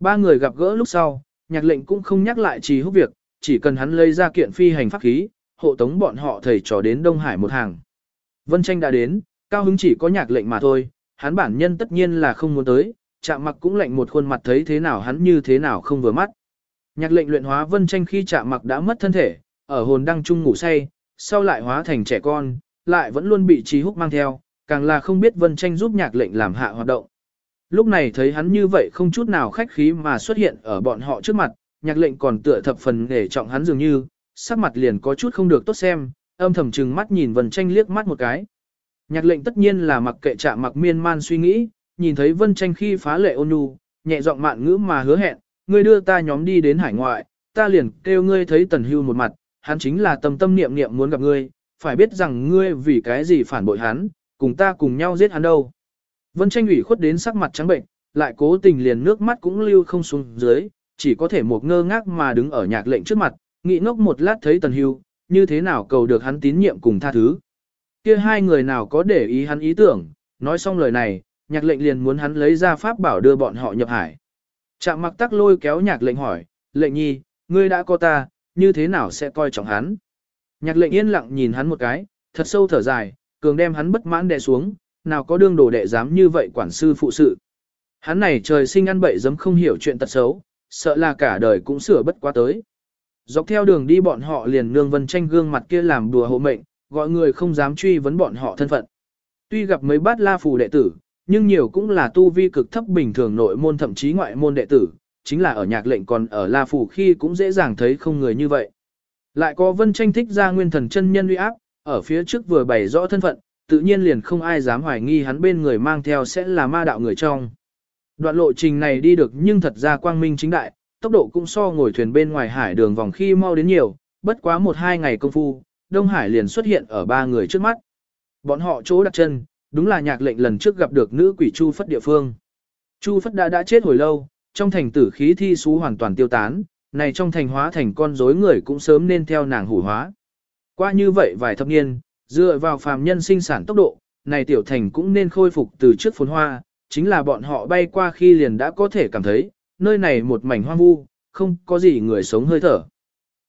Speaker 1: Ba người gặp gỡ lúc sau, nhạc lệnh cũng không nhắc lại trì hút việc, chỉ cần hắn lấy ra kiện phi hành pháp khí, hộ tống bọn họ thầy trò đến Đông Hải một hàng. Vân tranh đã đến, cao hứng chỉ có nhạc lệnh mà thôi, hắn bản nhân tất nhiên là không muốn tới, chạm mặc cũng lạnh một khuôn mặt thấy thế nào hắn như thế nào không vừa mắt. Nhạc lệnh luyện hóa vân tranh khi chạm mặc đã mất thân thể, ở hồn đăng trung ngủ say, sau lại hóa thành trẻ con, lại vẫn luôn bị trí húc mang theo, càng là không biết Vân Tranh giúp nhạc lệnh làm hạ hoạt động. Lúc này thấy hắn như vậy không chút nào khách khí mà xuất hiện ở bọn họ trước mặt, nhạc lệnh còn tựa thập phần để trọng hắn dường như, sắc mặt liền có chút không được tốt xem, âm thầm chừng mắt nhìn Vân Tranh liếc mắt một cái. Nhạc lệnh tất nhiên là mặc kệ chạm mặc miên man suy nghĩ, nhìn thấy Vân Tranh khi phá lệ ôn nhu, nhẹ giọng mạn ngữ mà hứa hẹn, ngươi đưa ta nhóm đi đến hải ngoại, ta liền kêu ngươi thấy Tần Hưu một mặt, hắn chính là tâm tâm niệm niệm muốn gặp ngươi, phải biết rằng ngươi vì cái gì phản bội hắn, cùng ta cùng nhau giết hắn đâu. Vân tranh ủy khuất đến sắc mặt trắng bệnh, lại cố tình liền nước mắt cũng lưu không xuống dưới, chỉ có thể một ngơ ngác mà đứng ở nhạc lệnh trước mặt, nghĩ ngốc một lát thấy Tần Hưu, như thế nào cầu được hắn tín nhiệm cùng tha thứ. Kia hai người nào có để ý hắn ý tưởng, nói xong lời này, nhạc lệnh liền muốn hắn lấy ra pháp bảo đưa bọn họ nhập hải. Trạm mặc tắc lôi kéo nhạc lệnh hỏi, lệnh nhi, ngươi đã có ta, như thế nào sẽ coi trọng hắn? Nhạc lệnh yên lặng nhìn hắn một cái, thật sâu thở dài, cường đem hắn bất mãn đè xuống, nào có đương đồ đệ dám như vậy quản sư phụ sự. Hắn này trời sinh ăn bậy dấm không hiểu chuyện tật xấu, sợ là cả đời cũng sửa bất quá tới. Dọc theo đường đi bọn họ liền nương vân tranh gương mặt kia làm đùa hộ mệnh, gọi người không dám truy vấn bọn họ thân phận. Tuy gặp mấy bát la phù đệ tử, nhưng nhiều cũng là tu vi cực thấp bình thường nội môn thậm chí ngoại môn đệ tử, chính là ở nhạc lệnh còn ở la phủ khi cũng dễ dàng thấy không người như vậy. Lại có vân tranh thích ra nguyên thần chân nhân uy áp, ở phía trước vừa bày rõ thân phận, tự nhiên liền không ai dám hoài nghi hắn bên người mang theo sẽ là ma đạo người trong. Đoạn lộ trình này đi được nhưng thật ra quang minh chính đại, tốc độ cũng so ngồi thuyền bên ngoài hải đường vòng khi mau đến nhiều, bất quá một hai ngày công phu, Đông Hải liền xuất hiện ở ba người trước mắt. Bọn họ chỗ đặt chân, đúng là nhạc lệnh lần trước gặp được nữ quỷ Chu Phất địa phương. Chu Phất đã đã chết hồi lâu, trong thành tử khí thi xú hoàn toàn tiêu tán, này trong thành hóa thành con rối người cũng sớm nên theo nàng hủ hóa. Qua như vậy vài thập niên, dựa vào phàm nhân sinh sản tốc độ, này tiểu thành cũng nên khôi phục từ trước phồn hoa, chính là bọn họ bay qua khi liền đã có thể cảm thấy, nơi này một mảnh hoang vu, không có gì người sống hơi thở.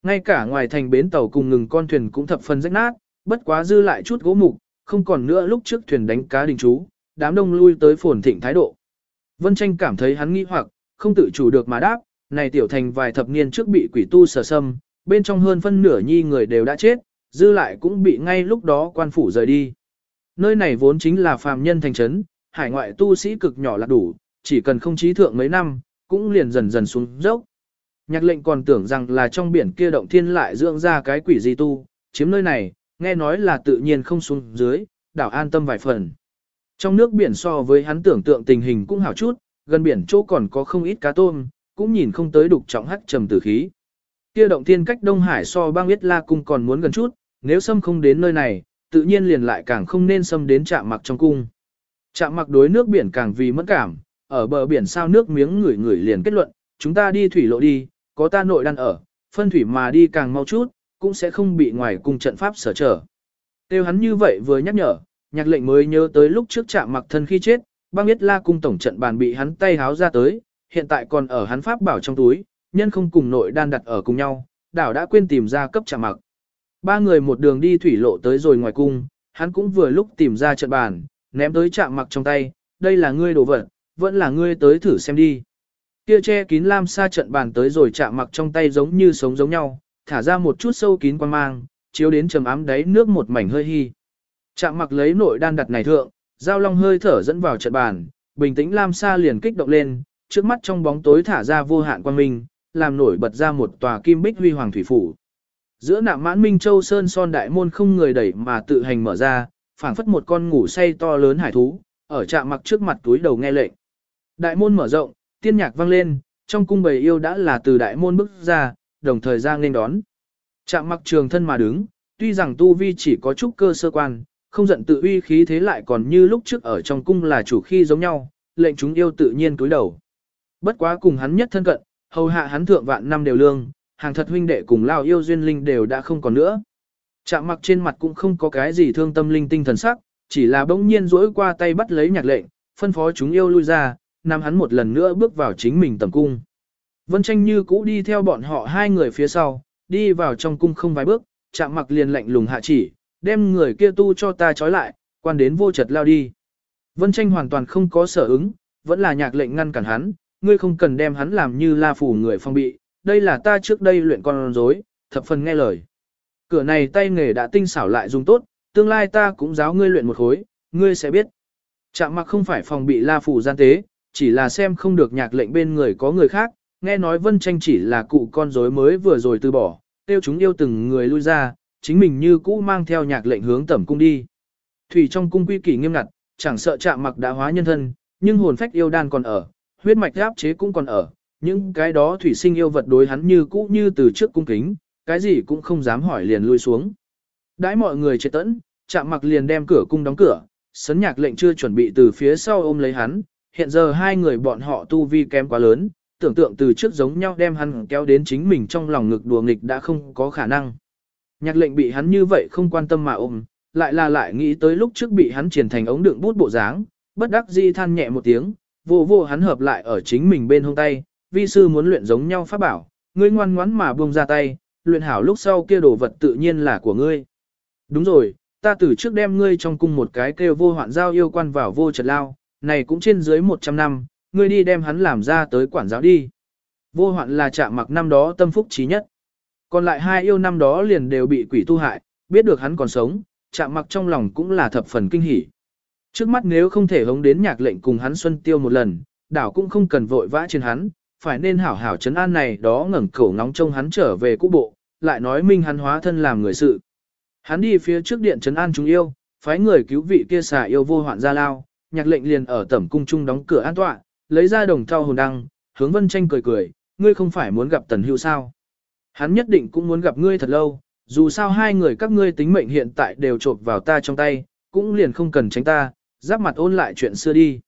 Speaker 1: Ngay cả ngoài thành bến tàu cùng ngừng con thuyền cũng thập phần rách nát, bất quá dư lại chút gỗ mục, không còn nữa lúc trước thuyền đánh cá đình chú, đám đông lui tới phồn thịnh thái độ. Vân Tranh cảm thấy hắn nghi hoặc, không tự chủ được mà đáp, này tiểu thành vài thập niên trước bị quỷ tu sở xâm, bên trong hơn phân nửa nhi người đều đã chết, dư lại cũng bị ngay lúc đó quan phủ rời đi. Nơi này vốn chính là phàm nhân thành trấn, hải ngoại tu sĩ cực nhỏ là đủ, chỉ cần không trí thượng mấy năm, cũng liền dần dần xuống dốc. Nhạc lệnh còn tưởng rằng là trong biển kia động thiên lại dưỡng ra cái quỷ gì tu, chiếm nơi này, nghe nói là tự nhiên không xuống dưới, đảo an tâm vài phần. Trong nước biển so với hắn tưởng tượng tình hình cũng hảo chút, gần biển chỗ còn có không ít cá tôm, cũng nhìn không tới đục trọng hắc trầm tử khí. Kia động thiên cách Đông Hải so bang biết la cung còn muốn gần chút, nếu xâm không đến nơi này, tự nhiên liền lại càng không nên xâm đến trạm mặc trong cung. Trạm mặc đối nước biển càng vì mất cảm, ở bờ biển sao nước miếng ngửi ngửi liền kết luận, chúng ta đi thủy lộ đi, có ta nội đan ở, phân thủy mà đi càng mau chút, cũng sẽ không bị ngoài cung trận pháp sở trở. Tiêu hắn như vậy vừa nhắc nhở, nhạc lệnh mới nhớ tới lúc trước chạm mặc thân khi chết, băng biết la cung tổng trận bàn bị hắn tay háo ra tới, hiện tại còn ở hắn pháp bảo trong túi, nhân không cùng nội đan đặt ở cùng nhau, đảo đã quên tìm ra cấp chạm mặc. Ba người một đường đi thủy lộ tới rồi ngoài cung, hắn cũng vừa lúc tìm ra trận bàn, ném tới chạm mặc trong tay, đây là ngươi đồ vật, vẫn là ngươi tới thử xem đi. Kia che kín lam sa trận bàn tới rồi chạm mặc trong tay giống như sống giống nhau, thả ra một chút sâu kín quan mang, chiếu đến trầm ám đáy nước một mảnh hơi hy. Chạm mặc lấy nội đan đặt này thượng, giao long hơi thở dẫn vào trận bàn, bình tĩnh lam sa liền kích động lên, trước mắt trong bóng tối thả ra vô hạn quan minh, làm nổi bật ra một tòa kim bích huy hoàng thủy phủ. Giữa nạm mãn Minh Châu Sơn son đại môn không người đẩy mà tự hành mở ra, phảng phất một con ngủ say to lớn hải thú, ở trạm mặc trước mặt túi đầu nghe lệnh. Đại môn mở rộng, tiên nhạc vang lên, trong cung bầy yêu đã là từ đại môn bước ra, đồng thời ra nên đón. Trạm mặc trường thân mà đứng, tuy rằng tu vi chỉ có chút cơ sơ quan, không giận tự uy khí thế lại còn như lúc trước ở trong cung là chủ khi giống nhau, lệnh chúng yêu tự nhiên cúi đầu. Bất quá cùng hắn nhất thân cận, hầu hạ hắn thượng vạn năm đều lương, hàng thật huynh đệ cùng lao yêu duyên linh đều đã không còn nữa. Chạm mặc trên mặt cũng không có cái gì thương tâm linh tinh thần sắc, chỉ là bỗng nhiên rỗi qua tay bắt lấy nhạc lệnh, phân phó chúng yêu lui ra, nằm hắn một lần nữa bước vào chính mình tầm cung. Vân tranh như cũ đi theo bọn họ hai người phía sau, đi vào trong cung không vài bước, chạm mặc liền lạnh lùng hạ chỉ, đem người kia tu cho ta trói lại, quan đến vô trật lao đi. Vân tranh hoàn toàn không có sở ứng, vẫn là nhạc lệnh ngăn cản hắn, ngươi không cần đem hắn làm như la phủ người phong bị, đây là ta trước đây luyện con rối, thập phần nghe lời. Cửa này tay nghề đã tinh xảo lại dùng tốt, tương lai ta cũng giáo ngươi luyện một khối, ngươi sẽ biết. Chạm mặc không phải phòng bị la phủ gian tế, chỉ là xem không được nhạc lệnh bên người có người khác, nghe nói vân tranh chỉ là cụ con rối mới vừa rồi từ bỏ, tiêu chúng yêu từng người lui ra, chính mình như cũ mang theo nhạc lệnh hướng tẩm cung đi. Thủy trong cung quy kỷ nghiêm ngặt, chẳng sợ chạm mặc đã hóa nhân thân, nhưng hồn phách yêu đan còn ở, huyết mạch áp chế cũng còn ở, những cái đó thủy sinh yêu vật đối hắn như cũ như từ trước cung kính, cái gì cũng không dám hỏi liền lui xuống. Đãi mọi người chết tẫn, chạm mặc liền đem cửa cung đóng cửa, sấn nhạc lệnh chưa chuẩn bị từ phía sau ôm lấy hắn, hiện giờ hai người bọn họ tu vi kém quá lớn, tưởng tượng từ trước giống nhau đem hắn kéo đến chính mình trong lòng ngực đùa nghịch đã không có khả năng. Nhạc lệnh bị hắn như vậy không quan tâm mà ôm, lại là lại nghĩ tới lúc trước bị hắn triển thành ống đựng bút bộ dáng, bất đắc dĩ than nhẹ một tiếng, vô vô hắn hợp lại ở chính mình bên hông tay, vi sư muốn luyện giống nhau pháp bảo, ngươi ngoan ngoãn mà buông ra tay, luyện hảo lúc sau kia đồ vật tự nhiên là của ngươi. Đúng rồi, ta từ trước đem ngươi trong cung một cái kêu vô hoạn giao yêu quan vào vô trật lao, này cũng trên dưới 100 năm, ngươi đi đem hắn làm ra tới quản giáo đi. Vô hoạn là chạm mặc năm đó tâm phúc trí nhất. Còn lại hai yêu năm đó liền đều bị quỷ tu hại, biết được hắn còn sống, chạm mặc trong lòng cũng là thập phần kinh hỉ. Trước mắt nếu không thể hống đến nhạc lệnh cùng hắn xuân tiêu một lần, đảo cũng không cần vội vã trên hắn, phải nên hảo hảo chấn an này đó ngẩng cổ ngóng trông hắn trở về cũ bộ, lại nói minh hắn hóa thân làm người sự. Hắn đi phía trước điện chấn an chúng yêu, phái người cứu vị kia xà yêu vô hoạn ra lao, nhạc lệnh liền ở tẩm cung trung đóng cửa an tọa, lấy ra đồng thau hồn đăng, hướng vân tranh cười cười, ngươi không phải muốn gặp tần hưu sao. Hắn nhất định cũng muốn gặp ngươi thật lâu, dù sao hai người các ngươi tính mệnh hiện tại đều trộp vào ta trong tay, cũng liền không cần tránh ta, giáp mặt ôn lại chuyện xưa đi.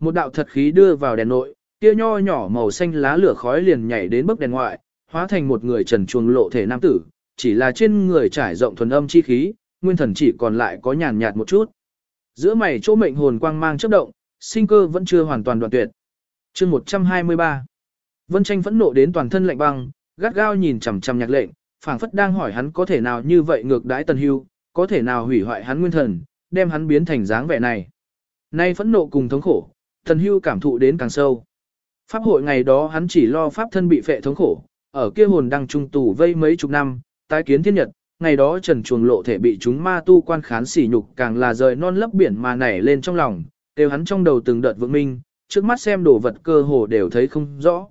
Speaker 1: Một đạo thật khí đưa vào đèn nội, kia nho nhỏ màu xanh lá lửa khói liền nhảy đến bức đèn ngoại, hóa thành một người trần chuồng lộ thể nam tử, chỉ là trên người trải rộng thuần âm chi khí, nguyên thần chỉ còn lại có nhàn nhạt một chút. Giữa mày chỗ mệnh hồn quang mang chớp động, sinh cơ vẫn chưa hoàn toàn đoạn tuyệt. Chương 123. Vân Tranh phẫn nộ đến toàn thân lạnh băng, gắt gao nhìn chằm chằm nhạc lệnh, phảng phất đang hỏi hắn có thể nào như vậy ngược đãi Tần Hưu, có thể nào hủy hoại hắn nguyên thần, đem hắn biến thành dáng vẻ này. Nay phẫn nộ cùng thống khổ, Tần Hưu cảm thụ đến càng sâu. Pháp hội ngày đó hắn chỉ lo pháp thân bị phệ thống khổ, ở kia hồn đang trung tù vây mấy chục năm, tái kiến thiên nhật, ngày đó trần chuồng lộ thể bị chúng ma tu quan khán sỉ nhục càng là rời non lấp biển mà nảy lên trong lòng, đều hắn trong đầu từng đợt vượng minh, trước mắt xem đồ vật cơ hồ đều thấy không rõ.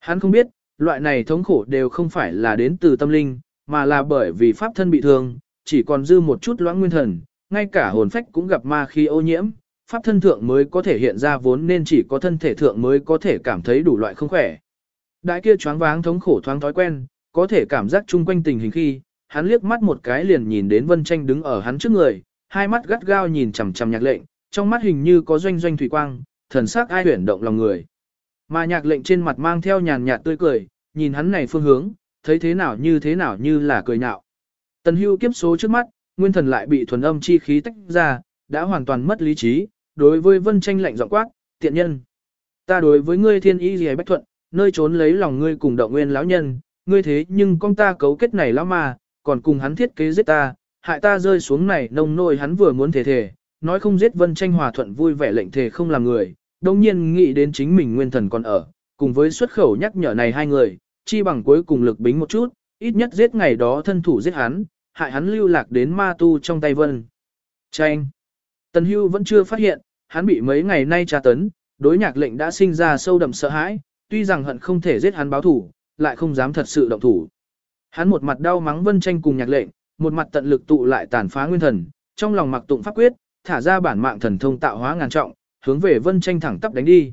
Speaker 1: Hắn không biết, loại này thống khổ đều không phải là đến từ tâm linh, mà là bởi vì pháp thân bị thương, chỉ còn dư một chút loãng nguyên thần, ngay cả hồn phách cũng gặp ma khi ô nhiễm, pháp thân thượng mới có thể hiện ra vốn nên chỉ có thân thể thượng mới có thể cảm thấy đủ loại không khỏe. Đại kia choáng váng thống khổ thoáng thói quen, có thể cảm giác chung quanh tình hình khi, hắn liếc mắt một cái liền nhìn đến Vân Tranh đứng ở hắn trước người, hai mắt gắt gao nhìn chằm chằm nhạc lệnh, trong mắt hình như có doanh doanh thủy quang, thần sắc ai huyển động lòng người. Mà nhạc lệnh trên mặt mang theo nhàn nhạt tươi cười, nhìn hắn này phương hướng, thấy thế nào như thế nào như là cười nhạo. Tần hưu kiếp số trước mắt, nguyên thần lại bị thuần âm chi khí tách ra, đã hoàn toàn mất lý trí, đối với vân tranh lạnh giọng quát, tiện nhân. Ta đối với ngươi thiên ý gì bách thuận, nơi trốn lấy lòng ngươi cùng động nguyên lão nhân, ngươi thế nhưng con ta cấu kết này lão mà, còn cùng hắn thiết kế giết ta, hại ta rơi xuống này nông nôi hắn vừa muốn thể thể, nói không giết vân tranh hòa thuận vui vẻ lệnh thể không làm người, đồng nhiên nghĩ đến chính mình nguyên thần còn ở, cùng với xuất khẩu nhắc nhở này hai người, chi bằng cuối cùng lực bính một chút, ít nhất giết ngày đó thân thủ giết hắn, hại hắn lưu lạc đến ma tu trong tay vân. Tranh. Tần Hưu vẫn chưa phát hiện, hắn bị mấy ngày nay tra tấn, đối nhạc lệnh đã sinh ra sâu đậm sợ hãi, tuy rằng hận không thể giết hắn báo thủ, lại không dám thật sự động thủ. Hắn một mặt đau mắng vân tranh cùng nhạc lệnh, một mặt tận lực tụ lại tàn phá nguyên thần, trong lòng mặc tụng pháp quyết, thả ra bản mạng thần thông tạo hóa ngàn trọng, hướng về vân tranh thẳng tắp đánh đi.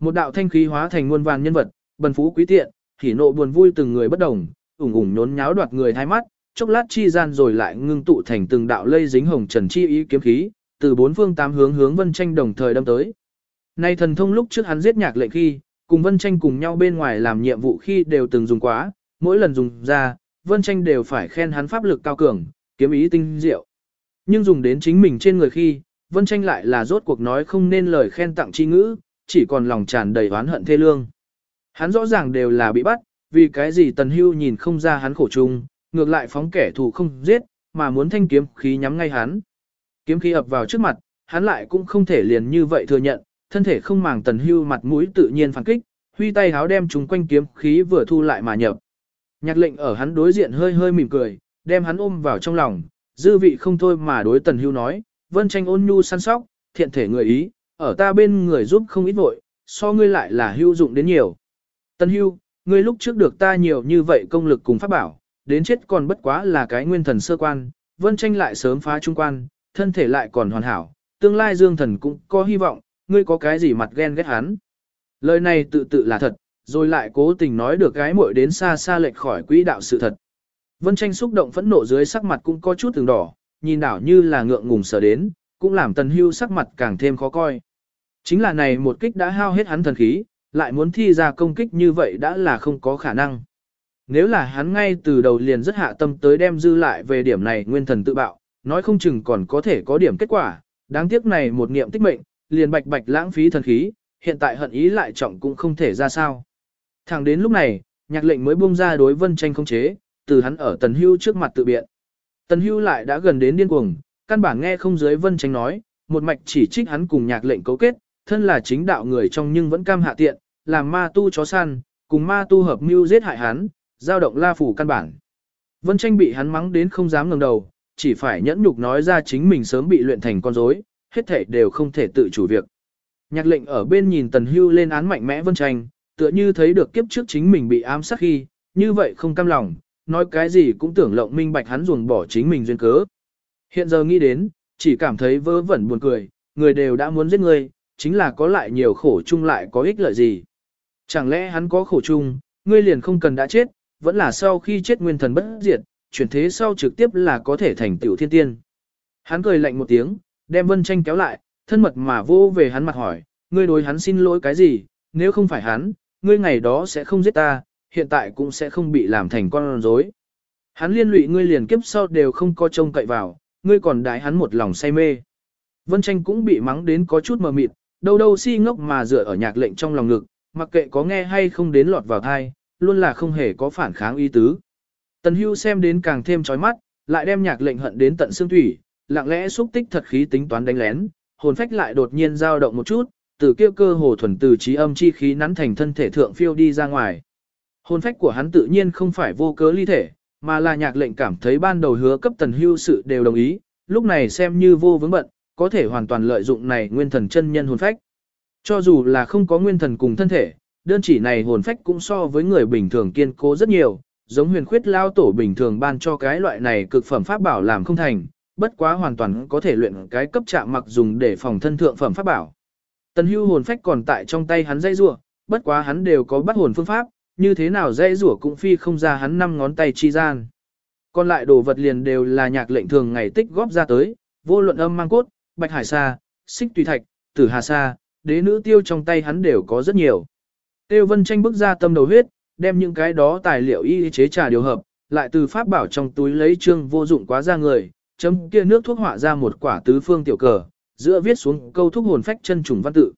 Speaker 1: Một đạo thanh khí hóa thành muôn vàn nhân vật, bần phú quý tiện, hỉ nộ buồn vui từng người bất đồng, ủng ủng nhốn nháo đoạt người thay mắt, chốc lát chi gian rồi lại ngưng tụ thành từng đạo lây dính hồng trần chi ý kiếm khí, từ bốn phương tám hướng hướng Vân Tranh đồng thời đâm tới. Nay thần thông lúc trước hắn giết nhạc lệnh khi, cùng Vân Tranh cùng nhau bên ngoài làm nhiệm vụ khi đều từng dùng quá, mỗi lần dùng ra, Vân Tranh đều phải khen hắn pháp lực cao cường, kiếm ý tinh diệu. Nhưng dùng đến chính mình trên người khi, Vân Tranh lại là rốt cuộc nói không nên lời khen tặng chi ngữ, chỉ còn lòng tràn đầy oán hận thê lương. Hắn rõ ràng đều là bị bắt, vì cái gì Tần Hưu nhìn không ra hắn khổ chung, ngược lại phóng kẻ thù không giết, mà muốn thanh kiếm khí nhắm ngay hắn. Kiếm khí ập vào trước mặt, hắn lại cũng không thể liền như vậy thừa nhận, thân thể không màng Tần Hưu mặt mũi tự nhiên phản kích, huy tay háo đem chúng quanh kiếm khí vừa thu lại mà nhập. Nhạc lệnh ở hắn đối diện hơi hơi mỉm cười, đem hắn ôm vào trong lòng, dư vị không thôi mà đối Tần Hưu nói, vân tranh ôn nhu săn sóc, thiện thể người ý, ở ta bên người giúp không ít vội, so ngươi lại là hưu dụng đến nhiều. tần hưu, ngươi lúc trước được ta nhiều như vậy công lực cùng pháp bảo, đến chết còn bất quá là cái nguyên thần sơ quan, vân tranh lại sớm phá trung quan, thân thể lại còn hoàn hảo, tương lai dương thần cũng có hy vọng, ngươi có cái gì mặt ghen ghét hắn. Lời này tự tự là thật, rồi lại cố tình nói được gái muội đến xa xa lệch khỏi quỹ đạo sự thật. Vân tranh xúc động phẫn nộ dưới sắc mặt cũng có chút từng đỏ, nhìn đảo như là ngượng ngùng sở đến, cũng làm tần hưu sắc mặt càng thêm khó coi. Chính là này một kích đã hao hết hắn thần khí, lại muốn thi ra công kích như vậy đã là không có khả năng. Nếu là hắn ngay từ đầu liền rất hạ tâm tới đem dư lại về điểm này nguyên thần tự bạo, nói không chừng còn có thể có điểm kết quả, đáng tiếc này một niệm tích mệnh, liền bạch bạch lãng phí thần khí, hiện tại hận ý lại trọng cũng không thể ra sao. Thẳng đến lúc này, nhạc lệnh mới buông ra đối vân tranh không chế, từ hắn ở tần hưu trước mặt tự biện. Tần hưu lại đã gần đến điên cuồng, căn bản nghe không dưới vân tranh nói, một mạch chỉ trích hắn cùng nhạc lệnh cấu kết, thân là chính đạo người trong nhưng vẫn cam hạ tiện, làm ma tu chó săn, cùng ma tu hợp mưu giết hại hắn, giao động la phủ căn bản. Vân tranh bị hắn mắng đến không dám ngẩng đầu, chỉ phải nhẫn nhục nói ra chính mình sớm bị luyện thành con rối, hết thể đều không thể tự chủ việc. Nhạc lệnh ở bên nhìn tần hưu lên án mạnh mẽ vân tranh, tựa như thấy được kiếp trước chính mình bị ám sát khi, như vậy không cam lòng, nói cái gì cũng tưởng lộng minh bạch hắn ruồng bỏ chính mình duyên cớ. Hiện giờ nghĩ đến, chỉ cảm thấy vớ vẩn buồn cười, người đều đã muốn giết người, chính là có lại nhiều khổ chung lại có ích lợi gì. Chẳng lẽ hắn có khổ chung, ngươi liền không cần đã chết, vẫn là sau khi chết nguyên thần bất diệt, chuyển thế sau trực tiếp là có thể thành tiểu thiên tiên. Hắn cười lạnh một tiếng, đem vân tranh kéo lại, thân mật mà vô về hắn mặt hỏi, ngươi đối hắn xin lỗi cái gì, nếu không phải hắn, ngươi ngày đó sẽ không giết ta, hiện tại cũng sẽ không bị làm thành con rối. Hắn liên lụy ngươi liền kiếp sau đều không có trông cậy vào, ngươi còn đái hắn một lòng say mê. Vân tranh cũng bị mắng đến có chút mờ mịt, đâu đâu si ngốc mà dựa ở nhạc lệnh trong lòng ngực, mặc kệ có nghe hay không đến lọt vào thai, luôn là không hề có phản kháng ý tứ. Tần hưu xem đến càng thêm chói mắt, lại đem nhạc lệnh hận đến tận xương thủy, lặng lẽ xúc tích thật khí tính toán đánh lén, hồn phách lại đột nhiên dao động một chút, từ kia cơ hồ thuần từ trí âm chi khí nắn thành thân thể thượng phiêu đi ra ngoài. Hồn phách của hắn tự nhiên không phải vô cớ ly thể, mà là nhạc lệnh cảm thấy ban đầu hứa cấp tần hưu sự đều đồng ý, lúc này xem như vô vướng bận, có thể hoàn toàn lợi dụng này nguyên thần chân nhân hồn phách. Cho dù là không có nguyên thần cùng thân thể, đơn chỉ này hồn phách cũng so với người bình thường kiên cố rất nhiều, giống huyền khuyết lao tổ bình thường ban cho cái loại này cực phẩm pháp bảo làm không thành, bất quá hoàn toàn có thể luyện cái cấp chạm mặc dùng để phòng thân thượng phẩm pháp bảo. Tần hưu hồn phách còn tại trong tay hắn dây rua, bất quá hắn đều có bắt hồn phương pháp, như thế nào dễ rủa cũng phi không ra hắn năm ngón tay chi gian. Còn lại đồ vật liền đều là nhạc lệnh thường ngày tích góp ra tới, vô luận âm mang cốt, bạch hải sa, xích tùy thạch, tử hà sa, đế nữ tiêu trong tay hắn đều có rất nhiều. Tiêu vân tranh bước ra tâm đầu huyết, đem những cái đó tài liệu y chế trà điều hợp, lại từ pháp bảo trong túi lấy trương vô dụng quá ra người, chấm kia nước thuốc họa ra một quả tứ phương tiểu cờ, giữa viết xuống câu thúc hồn phách chân trùng văn tự.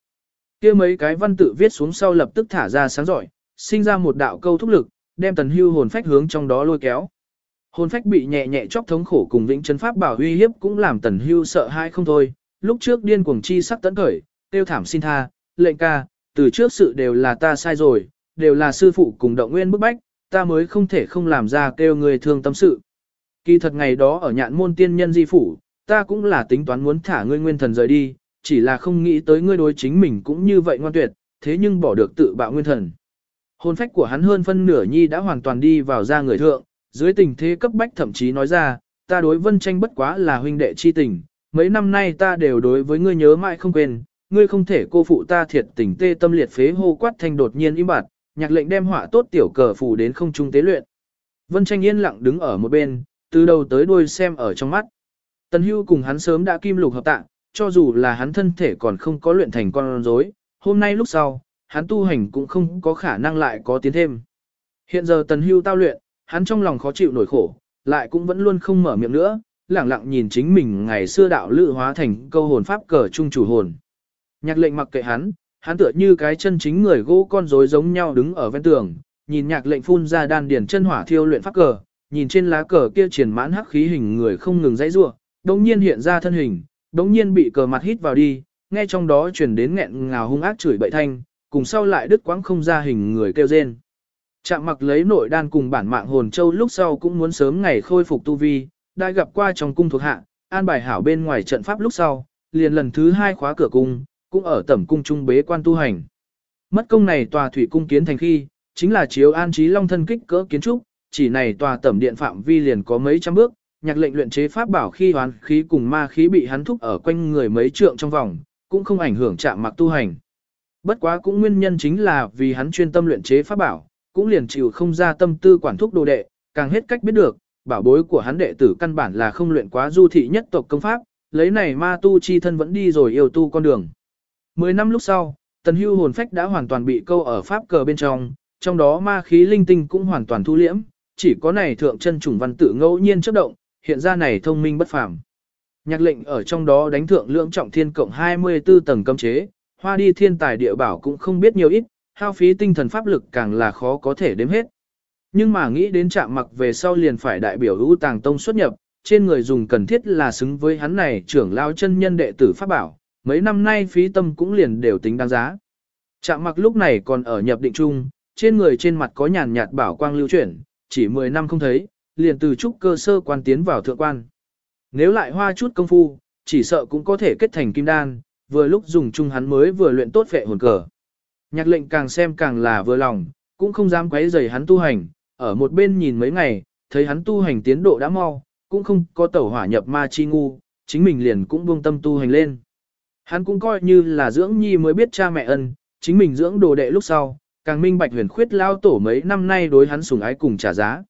Speaker 1: Kia mấy cái văn tự viết xuống sau lập tức thả ra sáng giỏi, sinh ra một đạo câu thúc lực, đem tần hưu hồn phách hướng trong đó lôi kéo. Hồn phách bị nhẹ nhẹ chóc thống khổ cùng vĩnh chân pháp bảo uy hiếp cũng làm tần hưu sợ hãi không thôi, lúc trước điên cuồng chi sắc tấn khởi, tiêu thảm xin tha, lệnh ca, từ trước sự đều là ta sai rồi, đều là sư phụ cùng động nguyên bức bách, ta mới không thể không làm ra kêu người thương tâm sự. Kỳ thật ngày đó ở nhạn môn tiên nhân di phủ, ta cũng là tính toán muốn thả ngươi nguyên thần rời đi, chỉ là không nghĩ tới ngươi đối chính mình cũng như vậy ngoan tuyệt, thế nhưng bỏ được tự bạo nguyên thần. Hồn phách của hắn hơn phân nửa nhi đã hoàn toàn đi vào ra người thượng, dưới tình thế cấp bách thậm chí nói ra, ta đối vân tranh bất quá là huynh đệ chi tình, mấy năm nay ta đều đối với ngươi nhớ mãi không quên, ngươi không thể cô phụ ta thiệt tình tê tâm liệt phế hô quát thanh đột nhiên im bặt, nhạc lệnh đem họa tốt tiểu cờ phủ đến không trung tế luyện. Vân tranh yên lặng đứng ở một bên, từ đầu tới đuôi xem ở trong mắt. Tần hưu cùng hắn sớm đã kim lục hợp tạng, cho dù là hắn thân thể còn không có luyện thành con rối, hôm nay lúc sau, hắn tu hành cũng không có khả năng lại có tiến thêm. Hiện giờ tần hưu tao luyện, hắn trong lòng khó chịu nổi khổ, lại cũng vẫn luôn không mở miệng nữa, lẳng lặng nhìn chính mình ngày xưa đạo lự hóa thành câu hồn pháp cờ trung chủ hồn. Nhạc lệnh mặc kệ hắn, hắn tựa như cái chân chính người gỗ con rối giống nhau đứng ở ven tường, nhìn nhạc lệnh phun ra đan điển chân hỏa thiêu luyện pháp cờ, nhìn trên lá cờ kia triển mãn hắc khí hình người không ngừng dãy rủa, đống nhiên hiện ra thân hình, đống nhiên bị cờ mặt hít vào đi, nghe trong đó truyền đến nghẹn ngào hung ác chửi bậy thanh, cùng sau lại đứt quãng không ra hình người kêu rên. Chạm mặc lấy nội đan cùng bản mạng hồn châu lúc sau cũng muốn sớm ngày khôi phục tu vi, đã gặp qua trong cung thuộc hạ, an bài hảo bên ngoài trận pháp lúc sau, liền lần thứ hai khóa cửa cung, cũng ở tẩm cung trung bế quan tu hành. Mất công này tòa thủy cung kiến thành khi, chính là chiếu an trí long thân kích cỡ kiến trúc, chỉ này tòa tẩm điện phạm vi liền có mấy trăm bước, nhạc lệnh luyện chế pháp bảo khi hoán khí cùng ma khí bị hắn thúc ở quanh người mấy trượng trong vòng, cũng không ảnh hưởng chạm mặc tu hành. Bất quá cũng nguyên nhân chính là vì hắn chuyên tâm luyện chế pháp bảo, cũng liền chịu không ra tâm tư quản thúc đồ đệ, càng hết cách biết được, bảo bối của hắn đệ tử căn bản là không luyện quá du thị nhất tộc công pháp, lấy này ma tu chi thân vẫn đi rồi yêu tu con đường. Mười năm lúc sau, tần hưu hồn phách đã hoàn toàn bị câu ở pháp cờ bên trong, trong đó ma khí linh tinh cũng hoàn toàn thu liễm, chỉ có này thượng chân trùng văn tự ngẫu nhiên chấp động, hiện ra này thông minh bất phàm. Nhạc lệnh ở trong đó đánh thượng lượng trọng thiên cộng 24 tầng cấm chế, hoa đi thiên tài địa bảo cũng không biết nhiều ít, hao phí tinh thần pháp lực càng là khó có thể đếm hết. Nhưng mà nghĩ đến chạm mặc về sau liền phải đại biểu ưu tàng tông xuất nhập, trên người dùng cần thiết là xứng với hắn này trưởng lao chân nhân đệ tử pháp bảo, mấy năm nay phí tâm cũng liền đều tính đáng giá. Chạm mặc lúc này còn ở nhập định chung, trên người trên mặt có nhàn nhạt bảo quang lưu chuyển, chỉ 10 năm không thấy, liền từ trúc cơ sơ quan tiến vào thượng quan. Nếu lại hoa chút công phu, chỉ sợ cũng có thể kết thành kim đan, vừa lúc dùng chung hắn mới vừa luyện tốt vệ hồn cờ. Nhạc lệnh càng xem càng là vừa lòng, cũng không dám quấy rầy hắn tu hành, ở một bên nhìn mấy ngày, thấy hắn tu hành tiến độ đã mau, cũng không có tẩu hỏa nhập ma chi ngu, chính mình liền cũng buông tâm tu hành lên. Hắn cũng coi như là dưỡng nhi mới biết cha mẹ ân, chính mình dưỡng đồ đệ lúc sau, càng minh bạch huyền khuyết lao tổ mấy năm nay đối hắn sủng ái cùng trả giá.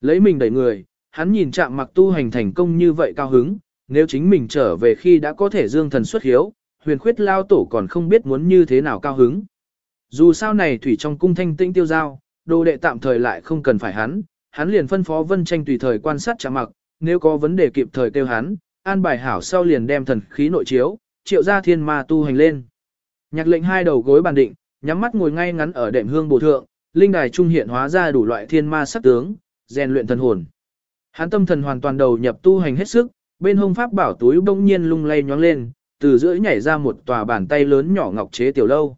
Speaker 1: Lấy mình đẩy người, hắn nhìn chạm mặc tu hành thành công như vậy cao hứng, nếu chính mình trở về khi đã có thể dương thần xuất hiếu, huyền khuyết lao tổ còn không biết muốn như thế nào cao hứng. Dù sao này thủy trong cung thanh tĩnh tiêu giao, đồ đệ tạm thời lại không cần phải hắn, hắn liền phân phó vân tranh tùy thời quan sát chạm mặc, nếu có vấn đề kịp thời kêu hắn, an bài hảo sau liền đem thần khí nội chiếu, triệu ra thiên ma tu hành lên. Nhạc lệnh hai đầu gối bàn định, nhắm mắt ngồi ngay ngắn ở đệm hương bổ thượng, linh đài trung hiện hóa ra đủ loại thiên ma sắc tướng, rèn luyện thần hồn. Hắn tâm thần hoàn toàn đầu nhập tu hành hết sức, bên hông pháp bảo túi bỗng nhiên lung lay nhoáng lên, từ giữa nhảy ra một tòa bàn tay lớn nhỏ ngọc chế tiểu lâu.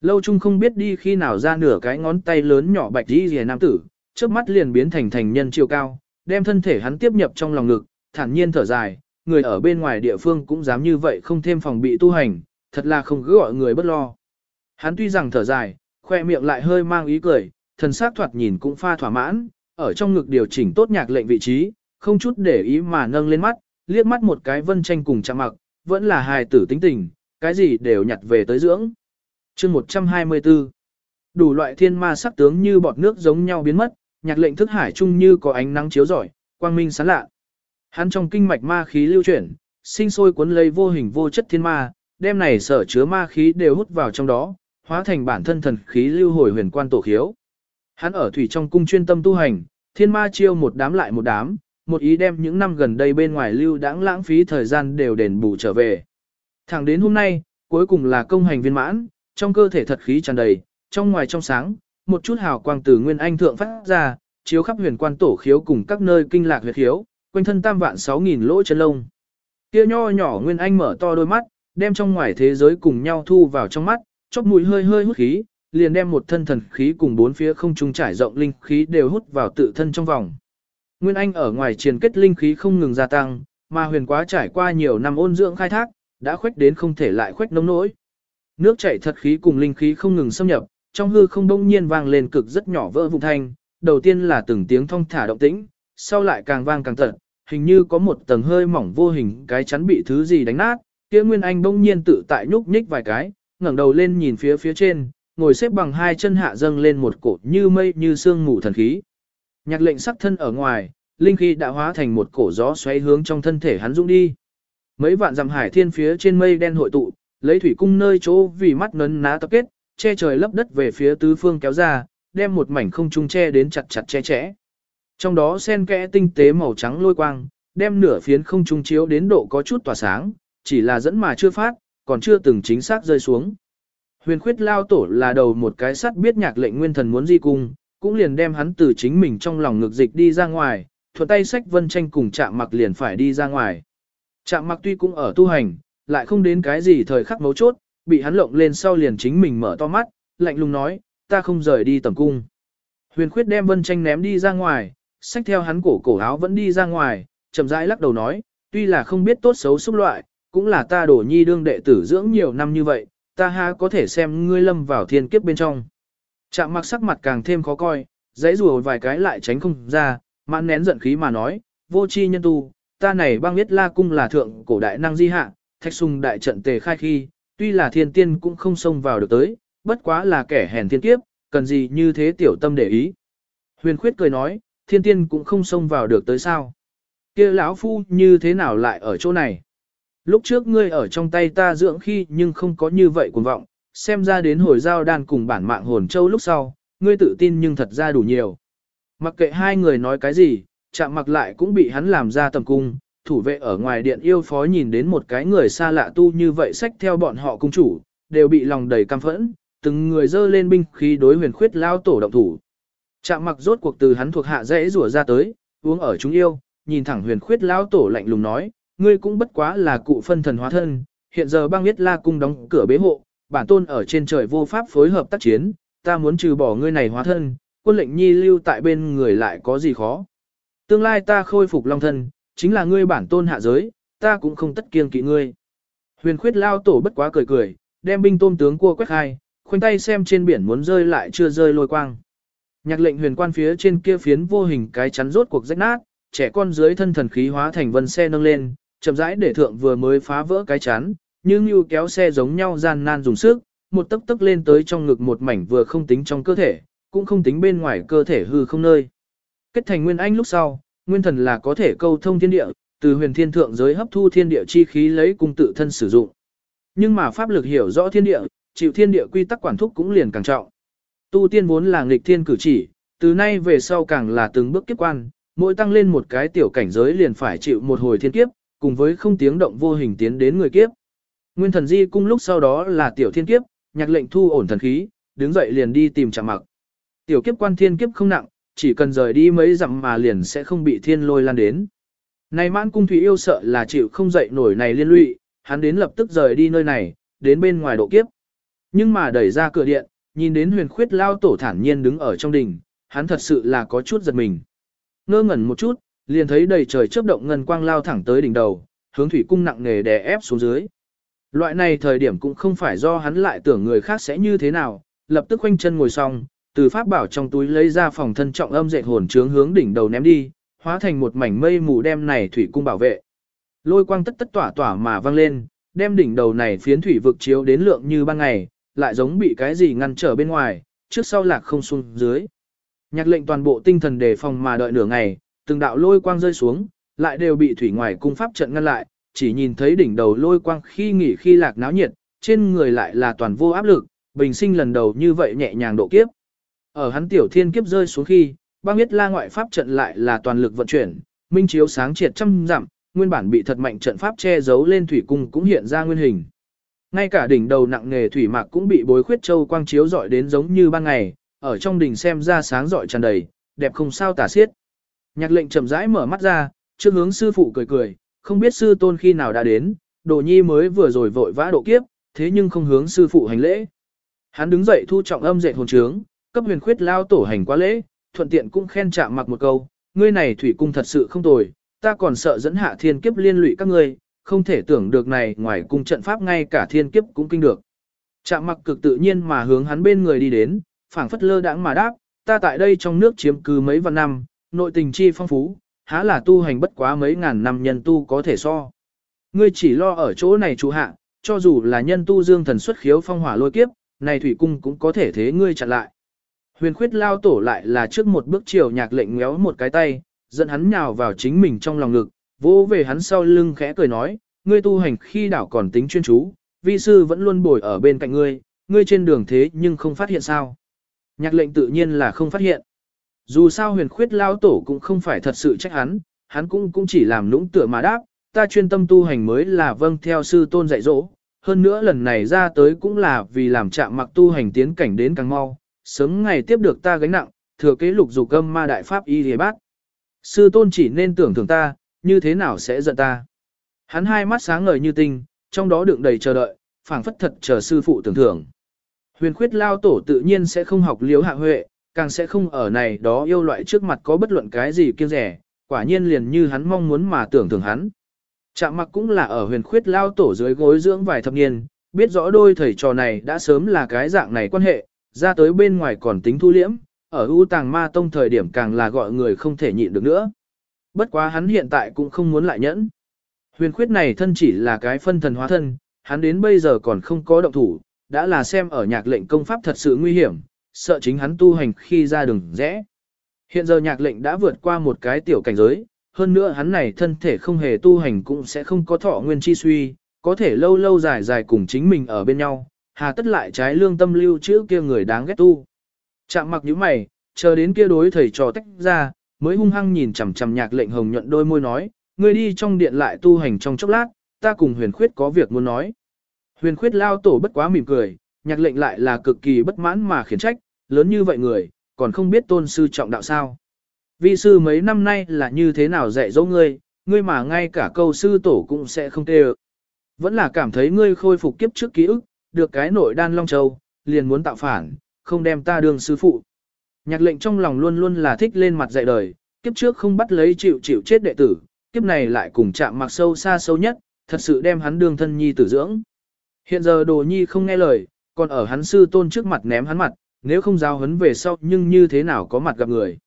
Speaker 1: Lâu chung không biết đi khi nào ra nửa cái ngón tay lớn nhỏ bạch đi rìa nam tử, trước mắt liền biến thành thành nhân chiều cao, đem thân thể hắn tiếp nhập trong lòng ngực, thản nhiên thở dài, người ở bên ngoài địa phương cũng dám như vậy không thêm phòng bị tu hành, thật là không cứ gọi người bất lo. Hắn tuy rằng thở dài, khoe miệng lại hơi mang ý cười, thần sắc thoạt nhìn cũng pha thỏa mãn, ở trong ngực điều chỉnh tốt nhạc lệnh vị trí, không chút để ý mà nâng lên mắt, liếc mắt một cái vân tranh cùng chạm mặc, vẫn là hài tử tính tình, cái gì đều nhặt về tới dưỡng. chương 124 Đủ loại thiên ma sắc tướng như bọt nước giống nhau biến mất, nhạc lệnh thức hải chung như có ánh nắng chiếu rọi, quang minh sáng lạ. Hắn trong kinh mạch ma khí lưu chuyển, sinh sôi cuốn lấy vô hình vô chất thiên ma, đem này sở chứa ma khí đều hút vào trong đó, hóa thành bản thân thần khí lưu hồi huyền quan tổ khiếu. Hắn ở thủy trong cung chuyên tâm tu hành, thiên ma chiêu một đám lại một đám, một ý đem những năm gần đây bên ngoài lưu đãng lãng phí thời gian đều đền bù trở về. Thẳng đến hôm nay, cuối cùng là công hành viên mãn, trong cơ thể thật khí tràn đầy, trong ngoài trong sáng, một chút hào quang từ nguyên anh thượng phát ra, chiếu khắp huyền quan tổ khiếu cùng các nơi kinh lạc huyệt khiếu, quanh thân tam vạn sáu nghìn lỗ chân lông. Kia nho nhỏ nguyên anh mở to đôi mắt, đem trong ngoài thế giới cùng nhau thu vào trong mắt, chóp mũi hơi hơi hút khí, liền đem một thân thần khí cùng bốn phía không trung trải rộng linh khí đều hút vào tự thân trong vòng. Nguyên Anh ở ngoài truyền kết linh khí không ngừng gia tăng, mà huyền quá trải qua nhiều năm ôn dưỡng khai thác, đã khuếch đến không thể lại khuếch nông nỗi. Nước chảy thật khí cùng linh khí không ngừng xâm nhập, trong hư không đông nhiên vang lên cực rất nhỏ vỡ vụn thanh, đầu tiên là từng tiếng thong thả động tĩnh, sau lại càng vang càng tận, hình như có một tầng hơi mỏng vô hình cái chắn bị thứ gì đánh nát, kia Nguyên Anh bỗng nhiên tự tại nhúc nhích vài cái, ngẩng đầu lên nhìn phía phía trên, ngồi xếp bằng hai chân hạ dâng lên một cột như mây như sương mù thần khí. Nhạc lệnh sắc thân ở ngoài, linh khí đã hóa thành một cổ gió xoáy hướng trong thân thể hắn dũng đi. Mấy vạn dặm hải thiên phía trên mây đen hội tụ, lấy thủy cung nơi chỗ vì mắt nấn ná tập kết, che trời lấp đất về phía tứ phương kéo ra, đem một mảnh không trung che đến chặt chặt che chẽ. Trong đó sen kẽ tinh tế màu trắng lôi quang, đem nửa phiến không trung chiếu đến độ có chút tỏa sáng, chỉ là dẫn mà chưa phát, còn chưa từng chính xác rơi xuống. Huyền khuyết lao tổ là đầu một cái sắt biết nhạc lệnh nguyên thần muốn di cung, cũng liền đem hắn từ chính mình trong lòng ngược dịch đi ra ngoài, thuận tay sách vân tranh cùng chạm mặc liền phải đi ra ngoài. Chạm mặc tuy cũng ở tu hành, lại không đến cái gì thời khắc mấu chốt, bị hắn lộng lên sau liền chính mình mở to mắt, lạnh lùng nói, ta không rời đi tầm cung. Huyền khuyết đem vân tranh ném đi ra ngoài, sách theo hắn cổ cổ áo vẫn đi ra ngoài, chậm rãi lắc đầu nói, tuy là không biết tốt xấu xúc loại, cũng là ta đổ nhi đương đệ tử dưỡng nhiều năm như vậy, ta ha có thể xem ngươi lâm vào thiên kiếp bên trong. Chạm mặc sắc mặt càng thêm khó coi, dãy rùa vài cái lại tránh không ra, mãn nén giận khí mà nói, vô chi nhân tu, ta này băng biết la cung là thượng cổ đại năng di hạ, thạch sùng đại trận tề khai khi, tuy là thiên tiên cũng không xông vào được tới, bất quá là kẻ hèn thiên kiếp, cần gì như thế tiểu tâm để ý. Huyền khuyết cười nói, thiên tiên cũng không xông vào được tới sao. kia lão phu như thế nào lại ở chỗ này? Lúc trước ngươi ở trong tay ta dưỡng khi nhưng không có như vậy cuồng vọng, xem ra đến hồi giao đan cùng bản mạng hồn châu lúc sau, ngươi tự tin nhưng thật ra đủ nhiều. Mặc kệ hai người nói cái gì, chạm mặc lại cũng bị hắn làm ra tầm cung, thủ vệ ở ngoài điện yêu phó nhìn đến một cái người xa lạ tu như vậy sách theo bọn họ cung chủ, đều bị lòng đầy căm phẫn, từng người dơ lên binh khí đối huyền khuyết lao tổ động thủ. Chạm mặc rốt cuộc từ hắn thuộc hạ dễ rủa ra tới, uống ở chúng yêu, nhìn thẳng huyền khuyết lao tổ lạnh lùng nói, ngươi cũng bất quá là cụ phân thần hóa thân, hiện giờ băng biết la cung đóng cửa bế hộ, bản tôn ở trên trời vô pháp phối hợp tác chiến, ta muốn trừ bỏ ngươi này hóa thân, quân lệnh nhi lưu tại bên người lại có gì khó. Tương lai ta khôi phục long thân, chính là ngươi bản tôn hạ giới, ta cũng không tất kiêng kỵ ngươi. Huyền khuyết lao tổ bất quá cười cười, đem binh tôm tướng cua quét hai, khoanh tay xem trên biển muốn rơi lại chưa rơi lôi quang. Nhạc lệnh huyền quan phía trên kia phiến vô hình cái chắn rốt cuộc rách nát, trẻ con dưới thân thần khí hóa thành vân xe nâng lên, chậm rãi để thượng vừa mới phá vỡ cái chắn, nhưng như kéo xe giống nhau gian nan dùng sức, một tấc tấc lên tới trong ngực một mảnh vừa không tính trong cơ thể, cũng không tính bên ngoài cơ thể hư không nơi. Kết thành nguyên anh lúc sau, nguyên thần là có thể câu thông thiên địa, từ huyền thiên thượng giới hấp thu thiên địa chi khí lấy cung tự thân sử dụng. Nhưng mà pháp lực hiểu rõ thiên địa, chịu thiên địa quy tắc quản thúc cũng liền càng trọng. Tu tiên vốn là nghịch thiên cử chỉ, từ nay về sau càng là từng bước kiếp quan, mỗi tăng lên một cái tiểu cảnh giới liền phải chịu một hồi thiên kiếp, cùng với không tiếng động vô hình tiến đến người kiếp. Nguyên thần di cung lúc sau đó là tiểu thiên kiếp, nhạc lệnh thu ổn thần khí, đứng dậy liền đi tìm chạm mặc. Tiểu kiếp quan thiên kiếp không nặng, chỉ cần rời đi mấy dặm mà liền sẽ không bị thiên lôi lan đến. Này mãn cung thủy yêu sợ là chịu không dậy nổi này liên lụy, hắn đến lập tức rời đi nơi này, đến bên ngoài độ kiếp. Nhưng mà đẩy ra cửa điện, nhìn đến huyền khuyết lao tổ thản nhiên đứng ở trong đình, hắn thật sự là có chút giật mình. Ngơ ngẩn một chút, liền thấy đầy trời chớp động ngân quang lao thẳng tới đỉnh đầu, hướng thủy cung nặng nề đè ép xuống dưới. Loại này thời điểm cũng không phải do hắn lại tưởng người khác sẽ như thế nào, lập tức khoanh chân ngồi xong, từ pháp bảo trong túi lấy ra phòng thân trọng âm dệt hồn trướng hướng đỉnh đầu ném đi, hóa thành một mảnh mây mù đem này thủy cung bảo vệ. Lôi quang tất tất tỏa tỏa mà vang lên, đem đỉnh đầu này phiến thủy vực chiếu đến lượng như ban ngày, lại giống bị cái gì ngăn trở bên ngoài, trước sau lạc không xuống dưới. Nhạc lệnh toàn bộ tinh thần đề phòng mà đợi nửa ngày, từng đạo lôi quang rơi xuống, lại đều bị thủy ngoài cung pháp trận ngăn lại, chỉ nhìn thấy đỉnh đầu lôi quang khi nghỉ khi lạc náo nhiệt, trên người lại là toàn vô áp lực, bình sinh lần đầu như vậy nhẹ nhàng độ kiếp. Ở hắn tiểu thiên kiếp rơi xuống khi, băng biết la ngoại pháp trận lại là toàn lực vận chuyển, minh chiếu sáng triệt trăm dặm, nguyên bản bị thật mạnh trận pháp che giấu lên thủy cung cũng hiện ra nguyên hình. Ngay cả đỉnh đầu nặng nghề thủy mạc cũng bị bối khuyết châu quang chiếu rọi đến giống như ban ngày, ở trong đỉnh xem ra sáng rọi tràn đầy, đẹp không sao tả xiết. Nhạc lệnh chậm rãi mở mắt ra, trước hướng sư phụ cười cười, không biết sư tôn khi nào đã đến, đồ nhi mới vừa rồi vội vã độ kiếp, thế nhưng không hướng sư phụ hành lễ. Hắn đứng dậy thu trọng âm dệt hồn trướng, cấp huyền khuyết lao tổ hành quá lễ, thuận tiện cũng khen chạm mặc một câu, ngươi này thủy cung thật sự không tồi, ta còn sợ dẫn hạ thiên kiếp liên lụy các ngươi, không thể tưởng được này ngoài cung trận pháp ngay cả thiên kiếp cũng kinh được. Chạm mặc cực tự nhiên mà hướng hắn bên người đi đến, phảng phất lơ đãng mà đáp, ta tại đây trong nước chiếm cứ mấy vạn năm, nội tình chi phong phú, há là tu hành bất quá mấy ngàn năm nhân tu có thể so. Ngươi chỉ lo ở chỗ này chủ hạ, cho dù là nhân tu dương thần xuất khiếu phong hỏa lôi kiếp, này thủy cung cũng có thể thế ngươi chặn lại. Huyền khuyết lao tổ lại là trước một bước chiều nhạc lệnh méo một cái tay, dẫn hắn nhào vào chính mình trong lòng ngực, vỗ về hắn sau lưng khẽ cười nói, ngươi tu hành khi đảo còn tính chuyên chú, vi sư vẫn luôn bồi ở bên cạnh ngươi, ngươi trên đường thế nhưng không phát hiện sao. Nhạc lệnh tự nhiên là không phát hiện. Dù sao huyền khuyết lao tổ cũng không phải thật sự trách hắn, hắn cũng cũng chỉ làm nũng tựa mà đáp, ta chuyên tâm tu hành mới là vâng theo sư tôn dạy dỗ. Hơn nữa lần này ra tới cũng là vì làm chạm mặc tu hành tiến cảnh đến càng mau, sớm ngày tiếp được ta gánh nặng, thừa kế lục dục âm ma đại pháp y hề bác. Sư tôn chỉ nên tưởng thường ta, như thế nào sẽ giận ta. Hắn hai mắt sáng ngời như tinh, trong đó đựng đầy chờ đợi, phảng phất thật chờ sư phụ tưởng thưởng. Huyền khuyết lao tổ tự nhiên sẽ không học liếu hạ huệ, càng sẽ không ở này đó yêu loại trước mặt có bất luận cái gì kiêng rẻ, quả nhiên liền như hắn mong muốn mà tưởng thường hắn. Chạm mặc cũng là ở huyền khuyết lao tổ dưới gối dưỡng vài thập niên, biết rõ đôi thầy trò này đã sớm là cái dạng này quan hệ, ra tới bên ngoài còn tính thu liễm, ở ưu tàng ma tông thời điểm càng là gọi người không thể nhịn được nữa. Bất quá hắn hiện tại cũng không muốn lại nhẫn. Huyền khuyết này thân chỉ là cái phân thần hóa thân, hắn đến bây giờ còn không có động thủ, đã là xem ở nhạc lệnh công pháp thật sự nguy hiểm, sợ chính hắn tu hành khi ra đường rẽ. Hiện giờ nhạc lệnh đã vượt qua một cái tiểu cảnh giới, hơn nữa hắn này thân thể không hề tu hành cũng sẽ không có thọ nguyên chi suy, có thể lâu lâu dài dài cùng chính mình ở bên nhau, hà tất lại trái lương tâm lưu chữ kia người đáng ghét tu. Chạm mặc như mày, chờ đến kia đối thầy trò tách ra, mới hung hăng nhìn chằm chằm nhạc lệnh hồng nhuận đôi môi nói, ngươi đi trong điện lại tu hành trong chốc lát, ta cùng huyền khuyết có việc muốn nói. Huyền khuyết lao tổ bất quá mỉm cười, nhạc lệnh lại là cực kỳ bất mãn mà khiển trách, lớn như vậy người, còn không biết tôn sư trọng đạo sao. Vi sư mấy năm nay là như thế nào dạy dỗ ngươi, ngươi mà ngay cả câu sư tổ cũng sẽ không tê Vẫn là cảm thấy ngươi khôi phục kiếp trước ký ức, được cái nội đan long châu, liền muốn tạo phản, không đem ta đường sư phụ. Nhạc lệnh trong lòng luôn luôn là thích lên mặt dạy đời, kiếp trước không bắt lấy chịu chịu chết đệ tử, kiếp này lại cùng chạm mặc sâu xa sâu nhất, thật sự đem hắn đương thân nhi tử dưỡng. Hiện giờ đồ nhi không nghe lời, còn ở hắn sư tôn trước mặt ném hắn mặt, nếu không giao hấn về sau nhưng như thế nào có mặt gặp người.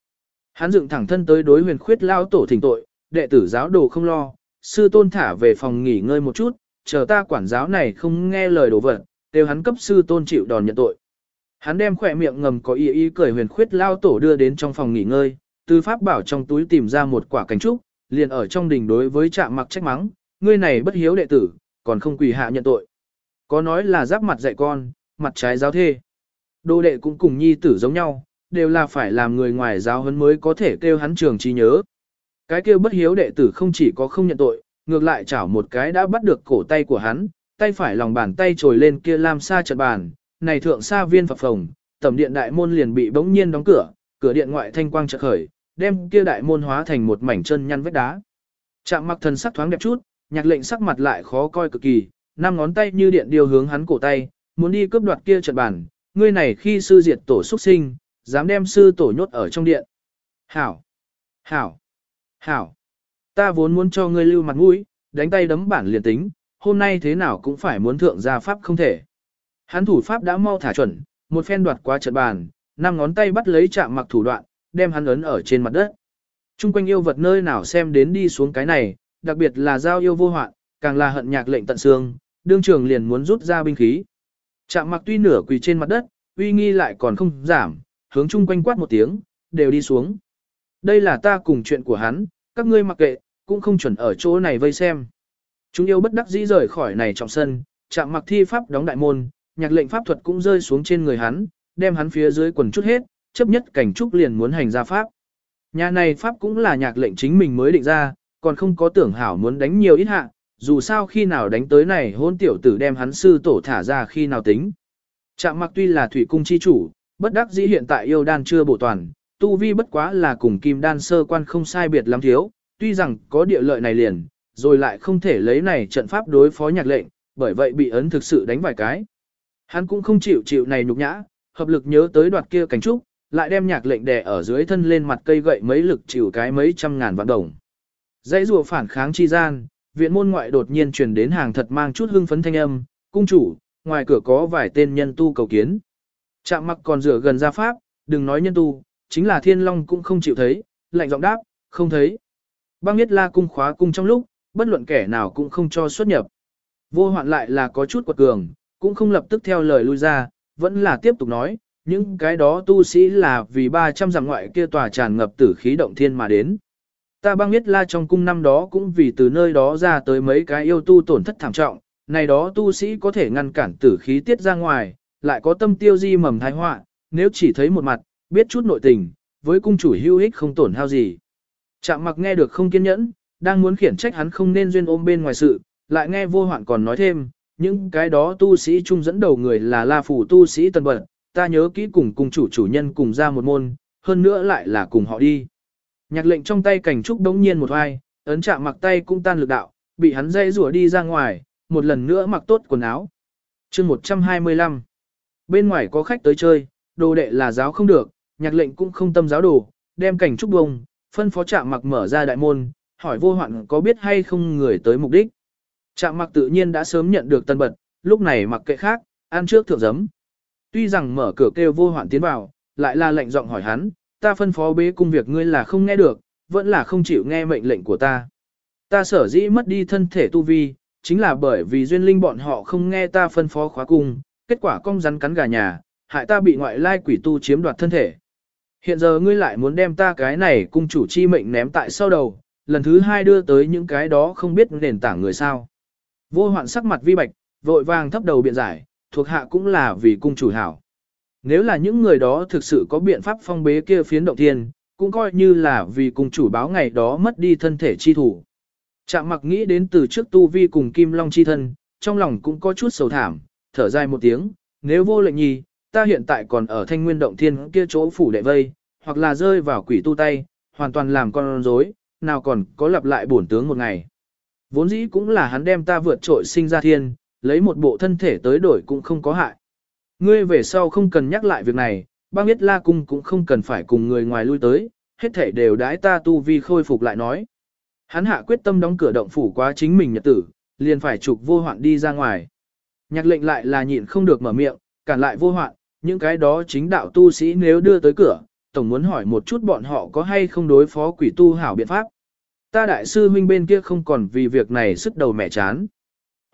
Speaker 1: Hắn dựng thẳng thân tới đối huyền khuyết lao tổ thỉnh tội, đệ tử giáo đồ không lo, sư tôn thả về phòng nghỉ ngơi một chút, chờ ta quản giáo này không nghe lời đồ vật, đều hắn cấp sư tôn chịu đòn nhận tội. Hắn đem khỏe miệng ngầm có ý ý cười huyền khuyết lao tổ đưa đến trong phòng nghỉ ngơi, từ pháp bảo trong túi tìm ra một quả cánh trúc, liền ở trong đình đối với trạm mặc trách mắng, ngươi này bất hiếu đệ tử, còn không quỳ hạ nhận tội. Có nói là giáp mặt dạy con, mặt trái giáo thê. Đô đệ cũng cùng nhi tử giống nhau, đều là phải làm người ngoài giáo huấn mới có thể kêu hắn trường trí nhớ. Cái kêu bất hiếu đệ tử không chỉ có không nhận tội, ngược lại chảo một cái đã bắt được cổ tay của hắn, tay phải lòng bàn tay trồi lên kia làm xa trận bàn, này thượng xa viên phập phồng, tầm điện đại môn liền bị bỗng nhiên đóng cửa, cửa điện ngoại thanh quang chợt khởi, đem kia đại môn hóa thành một mảnh chân nhăn vết đá. Chạm mặc thần sắc thoáng đẹp chút, nhạc lệnh sắc mặt lại khó coi cực kỳ, năm ngón tay như điện điều hướng hắn cổ tay, muốn đi cướp đoạt kia trận bàn, ngươi này khi sư diệt tổ xuất sinh, dám đem sư tổ nhốt ở trong điện. Hảo! Hảo! Hảo! Ta vốn muốn cho ngươi lưu mặt mũi, đánh tay đấm bản liền tính, hôm nay thế nào cũng phải muốn thượng gia pháp không thể. Hắn thủ pháp đã mau thả chuẩn, một phen đoạt qua trận bàn, năm ngón tay bắt lấy chạm mặc thủ đoạn, đem hắn ấn ở trên mặt đất. Trung quanh yêu vật nơi nào xem đến đi xuống cái này, đặc biệt là giao yêu vô hoạn, càng là hận nhạc lệnh tận xương, đương trường liền muốn rút ra binh khí. Chạm mặc tuy nửa quỳ trên mặt đất, uy nghi lại còn không giảm, hướng chung quanh quát một tiếng, đều đi xuống. Đây là ta cùng chuyện của hắn, các ngươi mặc kệ, cũng không chuẩn ở chỗ này vây xem. Chúng yêu bất đắc dĩ rời khỏi này trọng sân, chạm mặc thi pháp đóng đại môn, nhạc lệnh pháp thuật cũng rơi xuống trên người hắn, đem hắn phía dưới quần chút hết, chấp nhất cảnh trúc liền muốn hành ra pháp. Nhà này pháp cũng là nhạc lệnh chính mình mới định ra, còn không có tưởng hảo muốn đánh nhiều ít hạ, dù sao khi nào đánh tới này hôn tiểu tử đem hắn sư tổ thả ra khi nào tính. Trạm mặc tuy là thủy cung chi chủ, bất đắc dĩ hiện tại yêu đan chưa bổ toàn, tu vi bất quá là cùng kim đan sơ quan không sai biệt lắm thiếu, tuy rằng có địa lợi này liền, rồi lại không thể lấy này trận pháp đối phó nhạc lệnh, bởi vậy bị ấn thực sự đánh vài cái. Hắn cũng không chịu chịu này nhục nhã, hợp lực nhớ tới đoạt kia cánh trúc, lại đem nhạc lệnh đè ở dưới thân lên mặt cây gậy mấy lực chịu cái mấy trăm ngàn vạn đồng. Dãy rùa phản kháng chi gian, viện môn ngoại đột nhiên truyền đến hàng thật mang chút hưng phấn thanh âm, cung chủ, ngoài cửa có vài tên nhân tu cầu kiến. Chạm mặc còn rửa gần ra pháp, đừng nói nhân tu, chính là thiên long cũng không chịu thấy, lạnh giọng đáp, không thấy. Băng nhất la cung khóa cung trong lúc, bất luận kẻ nào cũng không cho xuất nhập. Vô hoạn lại là có chút quật cường, cũng không lập tức theo lời lui ra, vẫn là tiếp tục nói, những cái đó tu sĩ là vì 300 dặm ngoại kia tòa tràn ngập tử khí động thiên mà đến. Ta băng biết la trong cung năm đó cũng vì từ nơi đó ra tới mấy cái yêu tu tổn thất thảm trọng, này đó tu sĩ có thể ngăn cản tử khí tiết ra ngoài, lại có tâm tiêu di mầm thái họa, nếu chỉ thấy một mặt, biết chút nội tình, với cung chủ hữu ích không tổn hao gì. Chạm mặc nghe được không kiên nhẫn, đang muốn khiển trách hắn không nên duyên ôm bên ngoài sự, lại nghe vô hoạn còn nói thêm, những cái đó tu sĩ chung dẫn đầu người là la phủ tu sĩ tần bật, ta nhớ kỹ cùng cung chủ chủ nhân cùng ra một môn, hơn nữa lại là cùng họ đi. Nhạc lệnh trong tay cảnh trúc đống nhiên một hoài, ấn chạm mặc tay cũng tan lực đạo, bị hắn dây rủa đi ra ngoài, một lần nữa mặc tốt quần áo. chương 125 Bên ngoài có khách tới chơi, đồ đệ là giáo không được, nhạc lệnh cũng không tâm giáo đồ, đem cảnh trúc bông, phân phó chạm mặc mở ra đại môn, hỏi vô hoạn có biết hay không người tới mục đích. Chạm mặc tự nhiên đã sớm nhận được tân bật, lúc này mặc kệ khác, ăn trước thượng giấm. Tuy rằng mở cửa kêu vô hoạn tiến vào, lại là lệnh giọng hỏi hắn, ta phân phó bế cung việc ngươi là không nghe được, vẫn là không chịu nghe mệnh lệnh của ta. Ta sở dĩ mất đi thân thể tu vi, chính là bởi vì duyên linh bọn họ không nghe ta phân phó khóa cung, kết quả cong rắn cắn gà nhà, hại ta bị ngoại lai quỷ tu chiếm đoạt thân thể. Hiện giờ ngươi lại muốn đem ta cái này cung chủ chi mệnh ném tại sau đầu, lần thứ hai đưa tới những cái đó không biết nền tảng người sao. Vô hoạn sắc mặt vi bạch, vội vàng thấp đầu biện giải, thuộc hạ cũng là vì cung chủ hảo. Nếu là những người đó thực sự có biện pháp phong bế kia phiến động thiên, cũng coi như là vì cùng chủ báo ngày đó mất đi thân thể chi thủ. Chạm mặc nghĩ đến từ trước tu vi cùng kim long chi thân, trong lòng cũng có chút sầu thảm, thở dài một tiếng, nếu vô lệnh nhi, ta hiện tại còn ở thanh nguyên động thiên kia chỗ phủ đệ vây, hoặc là rơi vào quỷ tu tay, hoàn toàn làm con rối, nào còn có lặp lại bổn tướng một ngày. Vốn dĩ cũng là hắn đem ta vượt trội sinh ra thiên, lấy một bộ thân thể tới đổi cũng không có hại. Ngươi về sau không cần nhắc lại việc này, băng biết la cung cũng không cần phải cùng người ngoài lui tới, hết thể đều đãi ta tu vi khôi phục lại nói. Hắn hạ quyết tâm đóng cửa động phủ quá chính mình nhật tử, liền phải trục vô hoạn đi ra ngoài. Nhạc lệnh lại là nhịn không được mở miệng, cản lại vô hoạn, những cái đó chính đạo tu sĩ nếu đưa tới cửa, tổng muốn hỏi một chút bọn họ có hay không đối phó quỷ tu hảo biện pháp. Ta đại sư huynh bên kia không còn vì việc này sức đầu mẹ chán.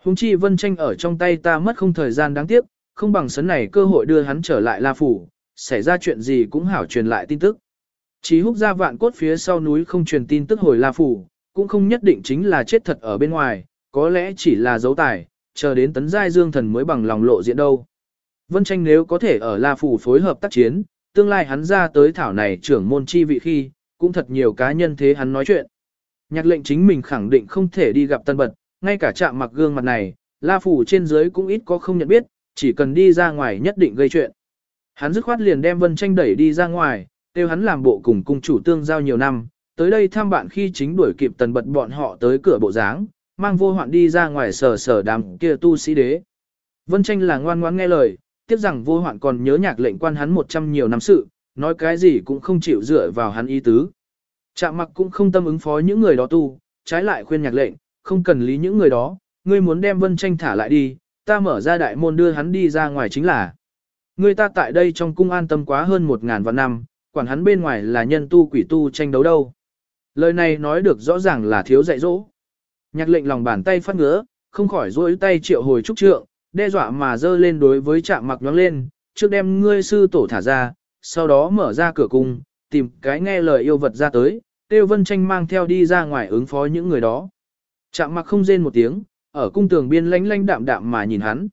Speaker 1: Hùng chi vân tranh ở trong tay ta mất không thời gian đáng tiếc, không bằng sấn này cơ hội đưa hắn trở lại La Phủ, xảy ra chuyện gì cũng hảo truyền lại tin tức. Chí húc ra vạn cốt phía sau núi không truyền tin tức hồi La Phủ, cũng không nhất định chính là chết thật ở bên ngoài, có lẽ chỉ là dấu tài, chờ đến tấn giai dương thần mới bằng lòng lộ diện đâu. Vân tranh nếu có thể ở La Phủ phối hợp tác chiến, tương lai hắn ra tới thảo này trưởng môn chi vị khi, cũng thật nhiều cá nhân thế hắn nói chuyện. Nhạc lệnh chính mình khẳng định không thể đi gặp tân bật, ngay cả chạm mặc gương mặt này, La Phủ trên dưới cũng ít có không nhận biết, chỉ cần đi ra ngoài nhất định gây chuyện. Hắn dứt khoát liền đem Vân Tranh đẩy đi ra ngoài, kêu hắn làm bộ cùng cung chủ tương giao nhiều năm, tới đây thăm bạn khi chính đuổi kịp tần bật bọn họ tới cửa bộ dáng, mang vô hoạn đi ra ngoài sở sở đám kia tu sĩ đế. Vân Tranh là ngoan ngoãn nghe lời, tiếc rằng vô hoạn còn nhớ nhạc lệnh quan hắn một trăm nhiều năm sự, nói cái gì cũng không chịu dựa vào hắn ý tứ. Trạm mặc cũng không tâm ứng phó những người đó tu, trái lại khuyên nhạc lệnh, không cần lý những người đó, ngươi muốn đem Vân Tranh thả lại đi, ta mở ra đại môn đưa hắn đi ra ngoài chính là. Người ta tại đây trong cung an tâm quá hơn một ngàn vạn năm, quản hắn bên ngoài là nhân tu quỷ tu tranh đấu đâu. Lời này nói được rõ ràng là thiếu dạy dỗ. Nhạc lệnh lòng bàn tay phát ngứa, không khỏi rối tay triệu hồi trúc trượng, đe dọa mà dơ lên đối với trạm mặc nhoáng lên, trước đem ngươi sư tổ thả ra, sau đó mở ra cửa cung, tìm cái nghe lời yêu vật ra tới, tiêu vân tranh mang theo đi ra ngoài ứng phó những người đó. Trạm mặc không rên một tiếng, ở cung tường biên lánh lánh đạm đạm mà nhìn hắn.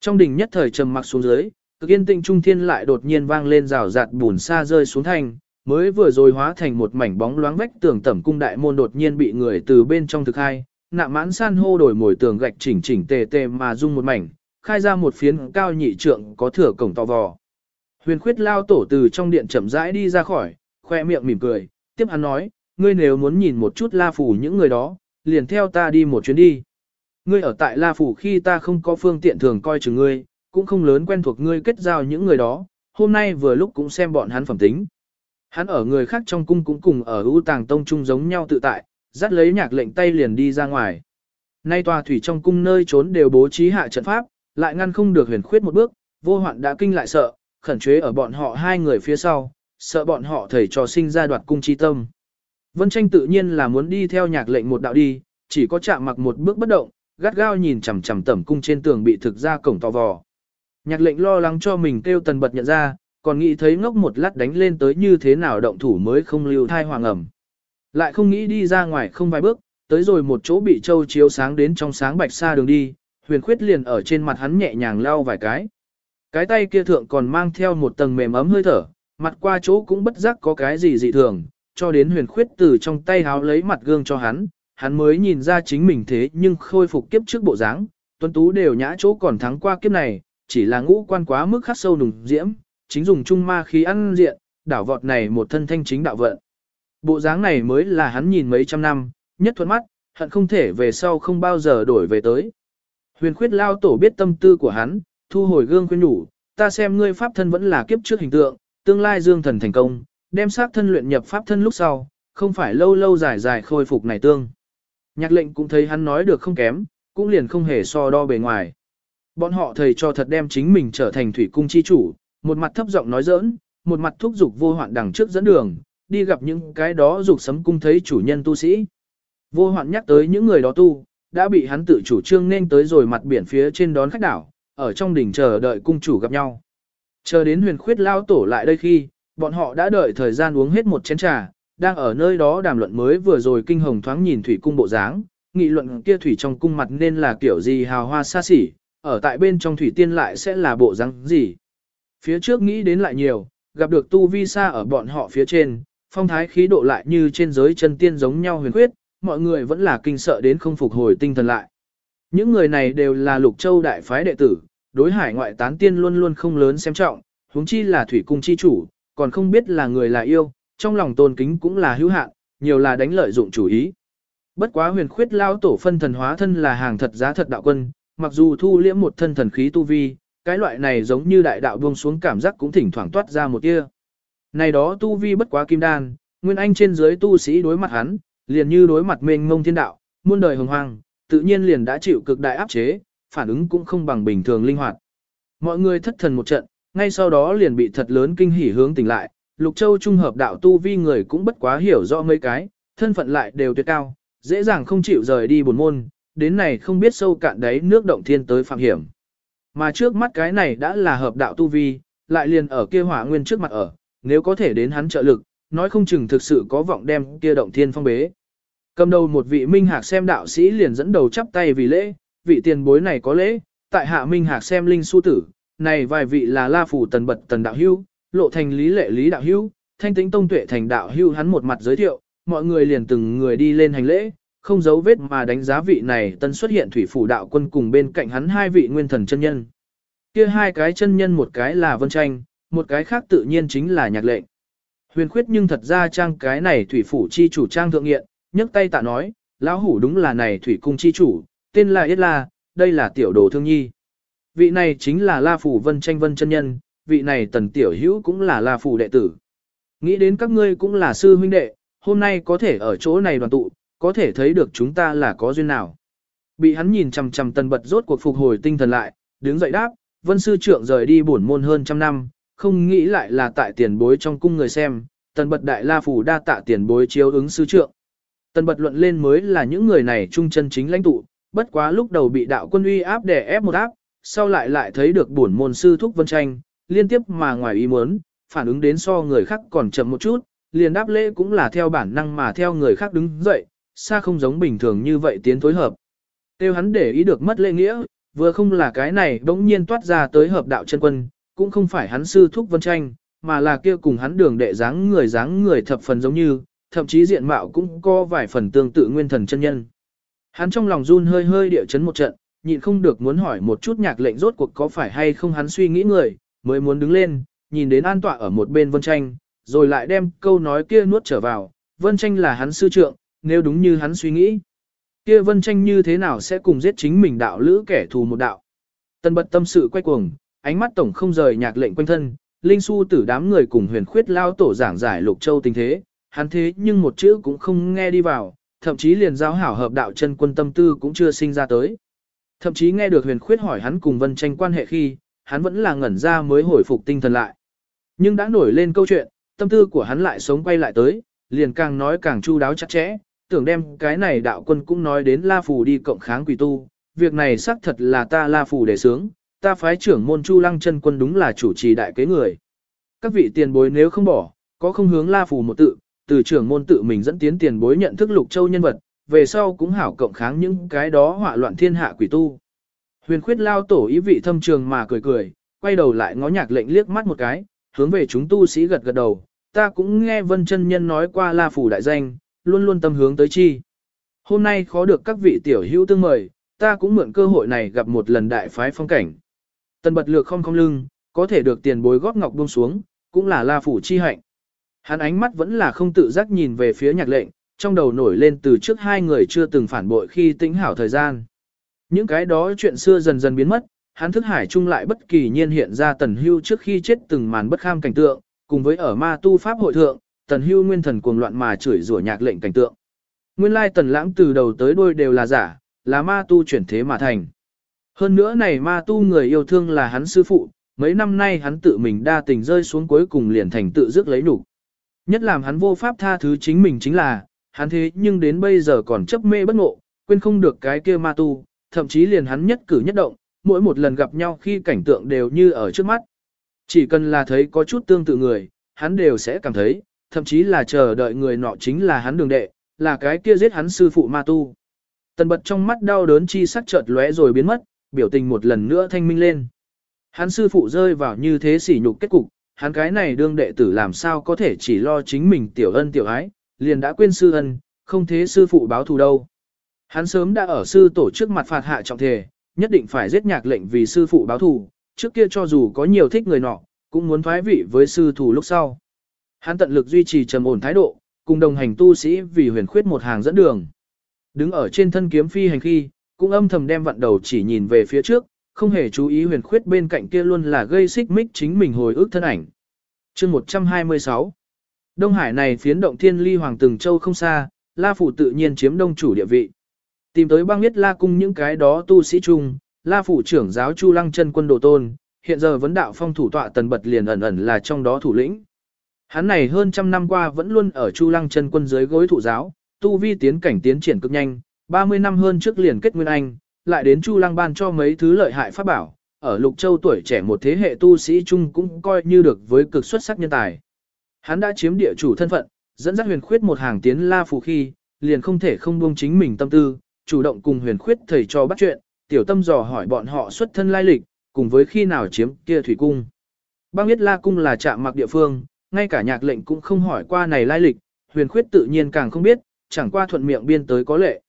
Speaker 1: Trong đỉnh nhất thời trầm mặc xuống dưới, cực yên tĩnh trung thiên lại đột nhiên vang lên rào rạt bùn xa rơi xuống thành, mới vừa rồi hóa thành một mảnh bóng loáng vách tường tẩm cung đại môn đột nhiên bị người từ bên trong thực hai, nạm mãn san hô đổi mồi tường gạch chỉnh chỉnh tề tề mà dung một mảnh, khai ra một phiến cao nhị trượng có thửa cổng to vò. Huyền khuyết lao tổ từ trong điện chậm rãi đi ra khỏi, khoe miệng mỉm cười, tiếp hắn nói, ngươi nếu muốn nhìn một chút la phủ những người đó, liền theo ta đi một chuyến đi. Ngươi ở tại La Phủ khi ta không có phương tiện thường coi chừng ngươi, cũng không lớn quen thuộc ngươi kết giao những người đó, hôm nay vừa lúc cũng xem bọn hắn phẩm tính. Hắn ở người khác trong cung cũng cùng ở ưu tàng tông chung giống nhau tự tại, dắt lấy nhạc lệnh tay liền đi ra ngoài. Nay tòa thủy trong cung nơi trốn đều bố trí hạ trận pháp, lại ngăn không được huyền khuyết một bước, vô hoạn đã kinh lại sợ, khẩn chế ở bọn họ hai người phía sau, sợ bọn họ thầy trò sinh ra đoạt cung chi tâm. Vân tranh tự nhiên là muốn đi theo nhạc lệnh một đạo đi, chỉ có chạm mặc một bước bất động, gắt gao nhìn chằm chằm tẩm cung trên tường bị thực ra cổng to vò. Nhạc lệnh lo lắng cho mình kêu tần bật nhận ra, còn nghĩ thấy ngốc một lát đánh lên tới như thế nào động thủ mới không lưu thai hoàng ẩm. Lại không nghĩ đi ra ngoài không vài bước, tới rồi một chỗ bị châu chiếu sáng đến trong sáng bạch xa đường đi, huyền khuyết liền ở trên mặt hắn nhẹ nhàng lau vài cái. Cái tay kia thượng còn mang theo một tầng mềm ấm hơi thở, mặt qua chỗ cũng bất giác có cái gì dị thường, cho đến huyền khuyết từ trong tay háo lấy mặt gương cho hắn, hắn mới nhìn ra chính mình thế nhưng khôi phục kiếp trước bộ dáng, tuấn tú đều nhã chỗ còn thắng qua kiếp này, chỉ là ngũ quan quá mức khắc sâu nùng diễm, chính dùng trung ma khí ăn diện, đảo vọt này một thân thanh chính đạo vận. Bộ dáng này mới là hắn nhìn mấy trăm năm, nhất thuận mắt, hận không thể về sau không bao giờ đổi về tới. Huyền khuyết lao tổ biết tâm tư của hắn, thu hồi gương khuyên nhủ, ta xem ngươi pháp thân vẫn là kiếp trước hình tượng, tương lai dương thần thành công, đem xác thân luyện nhập pháp thân lúc sau, không phải lâu lâu dài dài khôi phục này tương. Nhạc lệnh cũng thấy hắn nói được không kém, cũng liền không hề so đo bề ngoài. Bọn họ thầy cho thật đem chính mình trở thành thủy cung chi chủ, một mặt thấp giọng nói giỡn, một mặt thúc giục vô hoạn đằng trước dẫn đường, đi gặp những cái đó dục sấm cung thấy chủ nhân tu sĩ. Vô hoạn nhắc tới những người đó tu, đã bị hắn tự chủ trương nên tới rồi mặt biển phía trên đón khách đảo, ở trong đỉnh chờ đợi cung chủ gặp nhau. Chờ đến huyền khuyết lao tổ lại đây khi, bọn họ đã đợi thời gian uống hết một chén trà, đang ở nơi đó đàm luận mới vừa rồi kinh hồng thoáng nhìn thủy cung bộ dáng, nghị luận kia thủy trong cung mặt nên là kiểu gì hào hoa xa xỉ, ở tại bên trong thủy tiên lại sẽ là bộ dáng gì. Phía trước nghĩ đến lại nhiều, gặp được tu vi xa ở bọn họ phía trên, phong thái khí độ lại như trên giới chân tiên giống nhau huyền khuyết, mọi người vẫn là kinh sợ đến không phục hồi tinh thần lại. Những người này đều là lục châu đại phái đệ tử, đối hải ngoại tán tiên luôn luôn không lớn xem trọng, huống chi là thủy cung chi chủ, còn không biết là người là yêu, trong lòng tôn kính cũng là hữu hạn, nhiều là đánh lợi dụng chủ ý. Bất quá huyền khuyết lao tổ phân thần hóa thân là hàng thật giá thật đạo quân, mặc dù thu liễm một thân thần khí tu vi, cái loại này giống như đại đạo buông xuống cảm giác cũng thỉnh thoảng toát ra một tia. Này đó tu vi bất quá kim đan, nguyên anh trên dưới tu sĩ đối mặt hắn, liền như đối mặt mênh mông thiên đạo, muôn đời hồng hoang, tự nhiên liền đã chịu cực đại áp chế, phản ứng cũng không bằng bình thường linh hoạt. Mọi người thất thần một trận, ngay sau đó liền bị thật lớn kinh hỉ hướng tỉnh lại, Lục Châu trung hợp đạo tu vi người cũng bất quá hiểu rõ mấy cái, thân phận lại đều tuyệt cao, dễ dàng không chịu rời đi buồn môn, đến này không biết sâu cạn đấy nước động thiên tới phạm hiểm. Mà trước mắt cái này đã là hợp đạo tu vi, lại liền ở kia hỏa nguyên trước mặt ở, nếu có thể đến hắn trợ lực, nói không chừng thực sự có vọng đem kia động thiên phong bế. Cầm đầu một vị minh hạc xem đạo sĩ liền dẫn đầu chắp tay vì lễ, vị tiền bối này có lễ, tại hạ minh hạc xem linh su tử, này vài vị là la phủ tần bật tần đạo hưu, lộ thành lý lệ lý đạo hưu, thanh tĩnh tông tuệ thành đạo hưu hắn một mặt giới thiệu, mọi người liền từng người đi lên hành lễ, không giấu vết mà đánh giá vị này tân xuất hiện thủy phủ đạo quân cùng bên cạnh hắn hai vị nguyên thần chân nhân. Kia hai cái chân nhân một cái là vân tranh, một cái khác tự nhiên chính là nhạc lệnh. Huyền khuyết nhưng thật ra trang cái này thủy phủ chi chủ trang thượng nghiện, nhấc tay tạ nói, lão hủ đúng là này thủy cung chi chủ, tên là Yết La, đây là tiểu đồ thương nhi. Vị này chính là La Phủ Vân tranh vân chân nhân, vị này tần tiểu hữu cũng là La Phủ đệ tử. Nghĩ đến các ngươi cũng là sư huynh đệ, hôm nay có thể ở chỗ này đoàn tụ, có thể thấy được chúng ta là có duyên nào. Bị hắn nhìn chằm chằm tần bật rốt cuộc phục hồi tinh thần lại, đứng dậy đáp, vân sư trưởng rời đi bổn môn hơn trăm năm, không nghĩ lại là tại tiền bối trong cung người xem, tần bật đại la phủ đa tạ tiền bối chiếu ứng sư trượng. Tần bật luận lên mới là những người này trung chân chính lãnh tụ, bất quá lúc đầu bị đạo quân uy áp đè ép một áp, sau lại lại thấy được bổn môn sư thúc vân tranh, liên tiếp mà ngoài ý muốn, phản ứng đến so người khác còn chậm một chút, liền đáp lễ cũng là theo bản năng mà theo người khác đứng dậy, xa không giống bình thường như vậy tiến thối hợp. Tiêu hắn để ý được mất lễ nghĩa, vừa không là cái này đống nhiên toát ra tới hợp đạo chân quân, cũng không phải hắn sư thúc vân tranh, mà là kia cùng hắn đường đệ dáng người dáng người thập phần giống như, thậm chí diện mạo cũng có vài phần tương tự nguyên thần chân nhân. Hắn trong lòng run hơi hơi địa chấn một trận, nhịn không được muốn hỏi một chút nhạc lệnh rốt cuộc có phải hay không hắn suy nghĩ người, mới muốn đứng lên, nhìn đến an tọa ở một bên vân tranh, rồi lại đem câu nói kia nuốt trở vào, vân tranh là hắn sư trượng, nếu đúng như hắn suy nghĩ. Kia vân tranh như thế nào sẽ cùng giết chính mình đạo lữ kẻ thù một đạo. Tân bật tâm sự quay cuồng, ánh mắt tổng không rời nhạc lệnh quanh thân, linh su tử đám người cùng huyền khuyết lao tổ giảng giải lục châu tình thế, hắn thế nhưng một chữ cũng không nghe đi vào, thậm chí liền giáo hảo hợp đạo chân quân tâm tư cũng chưa sinh ra tới. Thậm chí nghe được huyền khuyết hỏi hắn cùng vân tranh quan hệ khi, hắn vẫn là ngẩn ra mới hồi phục tinh thần lại. Nhưng đã nổi lên câu chuyện, tâm tư của hắn lại sống quay lại tới, liền càng nói càng chu đáo chặt chẽ, tưởng đem cái này đạo quân cũng nói đến La Phù đi cộng kháng quỷ tu, việc này xác thật là ta La Phù để sướng, ta phái trưởng môn Chu Lăng chân quân đúng là chủ trì đại kế người. Các vị tiền bối nếu không bỏ, có không hướng La Phù một tự, từ trưởng môn tự mình dẫn tiến tiền bối nhận thức lục châu nhân vật, về sau cũng hảo cộng kháng những cái đó họa loạn thiên hạ quỷ tu. Huyền khuyết lao tổ ý vị thâm trường mà cười cười, quay đầu lại ngó nhạc lệnh liếc mắt một cái, hướng về chúng tu sĩ gật gật đầu, ta cũng nghe vân chân nhân nói qua la phủ đại danh, luôn luôn tâm hướng tới chi. Hôm nay khó được các vị tiểu hữu tương mời, ta cũng mượn cơ hội này gặp một lần đại phái phong cảnh. Tần bật lược không không lưng, có thể được tiền bối góp ngọc buông xuống, cũng là la phủ chi hạnh. Hắn ánh mắt vẫn là không tự giác nhìn về phía nhạc lệnh, trong đầu nổi lên từ trước hai người chưa từng phản bội khi tính hảo thời gian. Những cái đó chuyện xưa dần dần biến mất, hắn thức hải chung lại bất kỳ nhiên hiện ra tần hưu trước khi chết từng màn bất kham cảnh tượng, cùng với ở ma tu pháp hội thượng, tần hưu nguyên thần cuồng loạn mà chửi rủa nhạc lệnh cảnh tượng. Nguyên lai tần lãng từ đầu tới đuôi đều là giả, là ma tu chuyển thế mà thành. Hơn nữa này ma tu người yêu thương là hắn sư phụ, mấy năm nay hắn tự mình đa tình rơi xuống cuối cùng liền thành tự dứt lấy đủ. Nhất làm hắn vô pháp tha thứ chính mình chính là, hắn thế nhưng đến bây giờ còn chấp mê bất ngộ, quên không được cái kia ma tu, thậm chí liền hắn nhất cử nhất động, mỗi một lần gặp nhau khi cảnh tượng đều như ở trước mắt. Chỉ cần là thấy có chút tương tự người, hắn đều sẽ cảm thấy, thậm chí là chờ đợi người nọ chính là hắn đường đệ, là cái kia giết hắn sư phụ ma tu. Tần bật trong mắt đau đớn chi sắc chợt lóe rồi biến mất, biểu tình một lần nữa thanh minh lên. Hắn sư phụ rơi vào như thế sỉ nhục kết cục, hắn cái này đương đệ tử làm sao có thể chỉ lo chính mình tiểu ân tiểu ái, liền đã quên sư ân, không thế sư phụ báo thù đâu. Hắn sớm đã ở sư tổ trước mặt phạt hạ trọng thể, nhất định phải giết nhạc lệnh vì sư phụ báo thù, trước kia cho dù có nhiều thích người nọ, cũng muốn thoái vị với sư thủ lúc sau. Hắn tận lực duy trì trầm ổn thái độ, cùng đồng hành tu sĩ vì huyền khuyết một hàng dẫn đường. Đứng ở trên thân kiếm phi hành khi, cũng âm thầm đem vặn đầu chỉ nhìn về phía trước, không hề chú ý huyền khuyết bên cạnh kia luôn là gây xích mích chính mình hồi ức thân ảnh. chương 126 Đông Hải này phiến động thiên ly hoàng từng châu không xa, La Phủ tự nhiên chiếm đông chủ địa vị. Tìm tới băng biết La Cung những cái đó tu sĩ chung, La Phủ trưởng giáo Chu Lăng chân quân đồ tôn, hiện giờ vấn đạo phong thủ tọa tần bật liền ẩn ẩn là trong đó thủ lĩnh. Hắn này hơn trăm năm qua vẫn luôn ở Chu Lăng chân quân dưới gối thụ giáo, tu vi tiến cảnh tiến triển cực nhanh, 30 năm hơn trước liền kết nguyên anh, lại đến Chu Lăng ban cho mấy thứ lợi hại pháp bảo, ở Lục Châu tuổi trẻ một thế hệ tu sĩ chung cũng coi như được với cực xuất sắc nhân tài. Hắn đã chiếm địa chủ thân phận, dẫn dắt huyền khuyết một hàng tiến La Phủ khi, liền không thể không buông chính mình tâm tư, chủ động cùng huyền khuyết thầy cho bắt chuyện, tiểu tâm dò hỏi bọn họ xuất thân lai lịch, cùng với khi nào chiếm kia thủy cung. Băng biết La Cung là trạm mặc địa phương, ngay cả nhạc lệnh cũng không hỏi qua này lai lịch, huyền khuyết tự nhiên càng không biết, chẳng qua thuận miệng biên tới có lệ.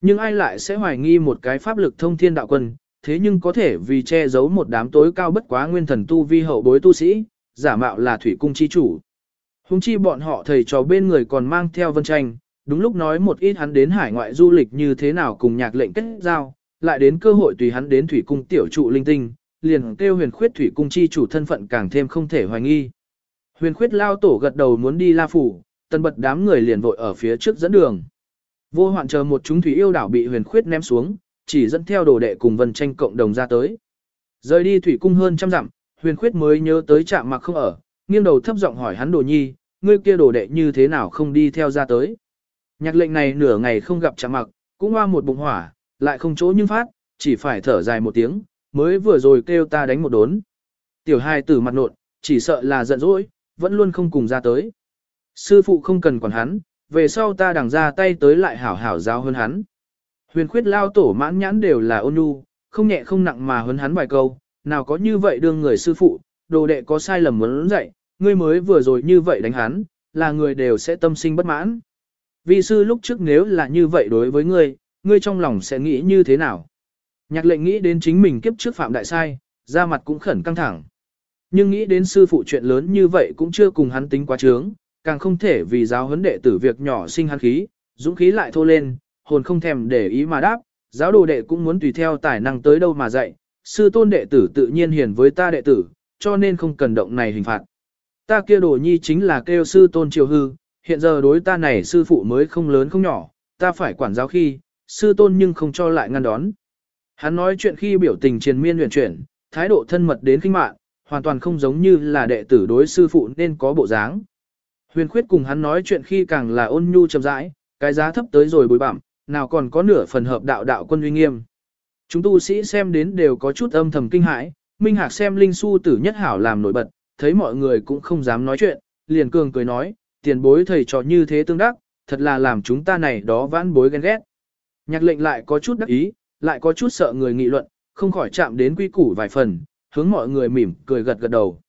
Speaker 1: Nhưng ai lại sẽ hoài nghi một cái pháp lực thông thiên đạo quân, thế nhưng có thể vì che giấu một đám tối cao bất quá nguyên thần tu vi hậu bối tu sĩ, giả mạo là thủy cung chi chủ. Hùng chi bọn họ thầy trò bên người còn mang theo vân tranh, đúng lúc nói một ít hắn đến hải ngoại du lịch như thế nào cùng nhạc lệnh kết giao, lại đến cơ hội tùy hắn đến thủy cung tiểu trụ linh tinh, liền kêu huyền khuyết thủy cung chi chủ thân phận càng thêm không thể hoài nghi. Huyền khuyết lao tổ gật đầu muốn đi la phủ, tân bật đám người liền vội ở phía trước dẫn đường. Vô hoạn chờ một chúng thủy yêu đảo bị huyền khuyết ném xuống, chỉ dẫn theo đồ đệ cùng vân tranh cộng đồng ra tới. Rời đi thủy cung hơn trăm dặm, huyền khuyết mới nhớ tới trạm mặc không ở, nghiêng đầu thấp giọng hỏi hắn đồ nhi, ngươi kia đồ đệ như thế nào không đi theo ra tới. Nhạc lệnh này nửa ngày không gặp chạm mặc, cũng hoa một bụng hỏa, lại không chỗ nhưng phát, chỉ phải thở dài một tiếng, mới vừa rồi kêu ta đánh một đốn. Tiểu hai tử mặt nộn, chỉ sợ là giận dỗi, vẫn luôn không cùng ra tới. Sư phụ không cần quản hắn, về sau ta đằng ra tay tới lại hảo hảo giáo hơn hắn. Huyền khuyết lao tổ mãn nhãn đều là ôn nhu, không nhẹ không nặng mà hơn hắn vài câu, nào có như vậy đương người sư phụ, đồ đệ có sai lầm muốn dạy, ngươi mới vừa rồi như vậy đánh hắn, là người đều sẽ tâm sinh bất mãn. Vi sư lúc trước nếu là như vậy đối với ngươi, ngươi trong lòng sẽ nghĩ như thế nào? Nhạc lệnh nghĩ đến chính mình kiếp trước phạm đại sai, da mặt cũng khẩn căng thẳng. Nhưng nghĩ đến sư phụ chuyện lớn như vậy cũng chưa cùng hắn tính quá trướng, càng không thể vì giáo huấn đệ tử việc nhỏ sinh hắn khí, dũng khí lại thô lên, hồn không thèm để ý mà đáp, giáo đồ đệ cũng muốn tùy theo tài năng tới đâu mà dạy, sư tôn đệ tử tự nhiên hiền với ta đệ tử, cho nên không cần động này hình phạt. Ta kia đồ nhi chính là kêu sư tôn triều hư, hiện giờ đối ta này sư phụ mới không lớn không nhỏ, ta phải quản giáo khi, sư tôn nhưng không cho lại ngăn đón. Hắn nói chuyện khi biểu tình triền miên luyện chuyển, thái độ thân mật đến kinh mạng, hoàn toàn không giống như là đệ tử đối sư phụ nên có bộ dáng. Huyền khuyết cùng hắn nói chuyện khi càng là ôn nhu chậm rãi, cái giá thấp tới rồi bồi bặm, nào còn có nửa phần hợp đạo đạo quân uy nghiêm. Chúng tu sĩ xem đến đều có chút âm thầm kinh hãi, Minh Hạc xem Linh Su tử nhất hảo làm nổi bật, thấy mọi người cũng không dám nói chuyện, liền cường cười nói, tiền bối thầy trò như thế tương đắc, thật là làm chúng ta này đó vãn bối ghen ghét. Nhạc lệnh lại có chút đắc ý, lại có chút sợ người nghị luận, không khỏi chạm đến quy củ vài phần, hướng mọi người mỉm cười gật gật đầu.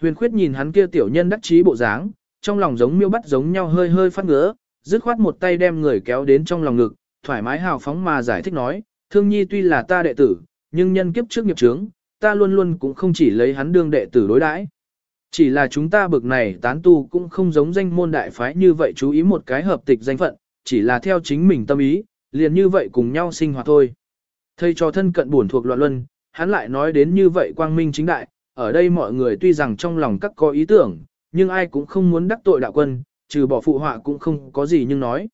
Speaker 1: Huyền khuyết nhìn hắn kia tiểu nhân đắc chí bộ dáng, trong lòng giống miêu bắt giống nhau hơi hơi phát ngứa, dứt khoát một tay đem người kéo đến trong lòng ngực, thoải mái hào phóng mà giải thích nói, thương nhi tuy là ta đệ tử, nhưng nhân kiếp trước nghiệp chướng, ta luôn luôn cũng không chỉ lấy hắn đương đệ tử đối đãi. Chỉ là chúng ta bực này tán tu cũng không giống danh môn đại phái như vậy chú ý một cái hợp tịch danh phận, chỉ là theo chính mình tâm ý, liền như vậy cùng nhau sinh hoạt thôi. Thầy cho thân cận buồn thuộc loạn luân, hắn lại nói đến như vậy quang minh chính đại, ở đây mọi người tuy rằng trong lòng các có ý tưởng, nhưng ai cũng không muốn đắc tội đạo quân, trừ bỏ phụ họa cũng không có gì nhưng nói.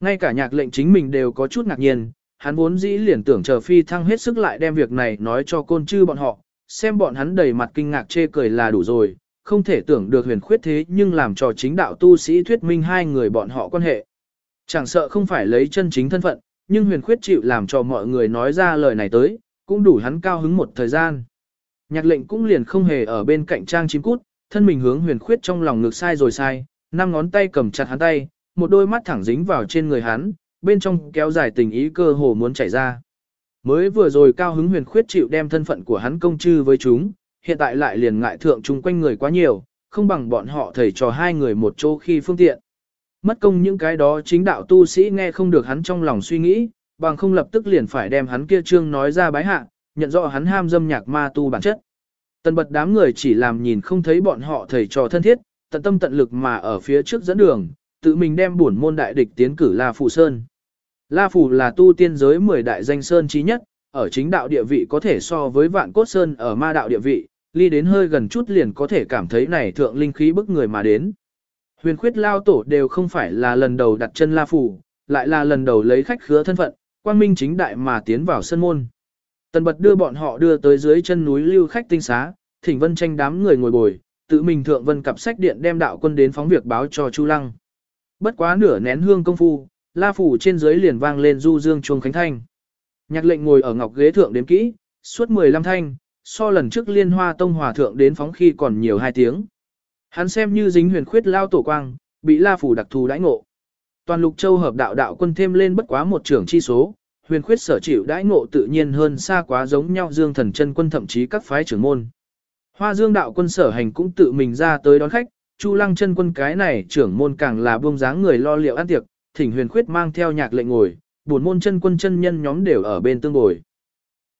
Speaker 1: Ngay cả nhạc lệnh chính mình đều có chút ngạc nhiên, hắn vốn dĩ liền tưởng chờ phi thăng hết sức lại đem việc này nói cho côn chư bọn họ, xem bọn hắn đầy mặt kinh ngạc chê cười là đủ rồi, không thể tưởng được huyền khuyết thế nhưng làm cho chính đạo tu sĩ thuyết minh hai người bọn họ quan hệ. Chẳng sợ không phải lấy chân chính thân phận, nhưng huyền khuyết chịu làm cho mọi người nói ra lời này tới, cũng đủ hắn cao hứng một thời gian. Nhạc lệnh cũng liền không hề ở bên cạnh trang chim cút, thân mình hướng huyền khuyết trong lòng ngực sai rồi sai, năm ngón tay cầm chặt hắn tay, một đôi mắt thẳng dính vào trên người hắn, bên trong kéo dài tình ý cơ hồ muốn chảy ra. Mới vừa rồi cao hứng huyền khuyết chịu đem thân phận của hắn công chư với chúng, hiện tại lại liền ngại thượng chung quanh người quá nhiều, không bằng bọn họ thầy trò hai người một chỗ khi phương tiện. Mất công những cái đó chính đạo tu sĩ nghe không được hắn trong lòng suy nghĩ, bằng không lập tức liền phải đem hắn kia trương nói ra bái hạ, nhận rõ hắn ham dâm nhạc ma tu bản chất. Tần bật đám người chỉ làm nhìn không thấy bọn họ thầy trò thân thiết, tận tâm tận lực mà ở phía trước dẫn đường, tự mình đem bổn môn đại địch tiến cử La Phù Sơn. La Phù là tu tiên giới 10 đại danh sơn trí nhất, ở chính đạo địa vị có thể so với vạn cốt sơn ở ma đạo địa vị, ly đến hơi gần chút liền có thể cảm thấy này thượng linh khí bức người mà đến. Huyền khuyết lao tổ đều không phải là lần đầu đặt chân La phủ lại là lần đầu lấy khách khứa thân phận, quang minh chính đại mà tiến vào sân môn. Tần bật đưa bọn họ đưa tới dưới chân núi lưu khách tinh xá, thỉnh vân tranh đám người ngồi bồi, tự mình thượng vân cặp sách điện đem đạo quân đến phóng việc báo cho Chu Lăng. Bất quá nửa nén hương công phu, la phủ trên dưới liền vang lên du dương chuông khánh thanh. Nhạc lệnh ngồi ở ngọc ghế thượng đếm kỹ, suốt 15 thanh, so lần trước liên hoa tông hòa thượng đến phóng khi còn nhiều hai tiếng. Hắn xem như dính huyền khuyết lao tổ quang, bị la phủ đặc thù đãi ngộ. Toàn lục châu hợp đạo đạo quân thêm lên bất quá một trưởng chi số, huyền khuyết sở chịu đãi ngộ tự nhiên hơn xa quá giống nhau dương thần chân quân thậm chí các phái trưởng môn. Hoa dương đạo quân sở hành cũng tự mình ra tới đón khách, Chu lăng chân quân cái này trưởng môn càng là buông dáng người lo liệu ăn tiệc, thỉnh huyền khuyết mang theo nhạc lệnh ngồi, buồn môn chân quân chân nhân nhóm đều ở bên tương ngồi.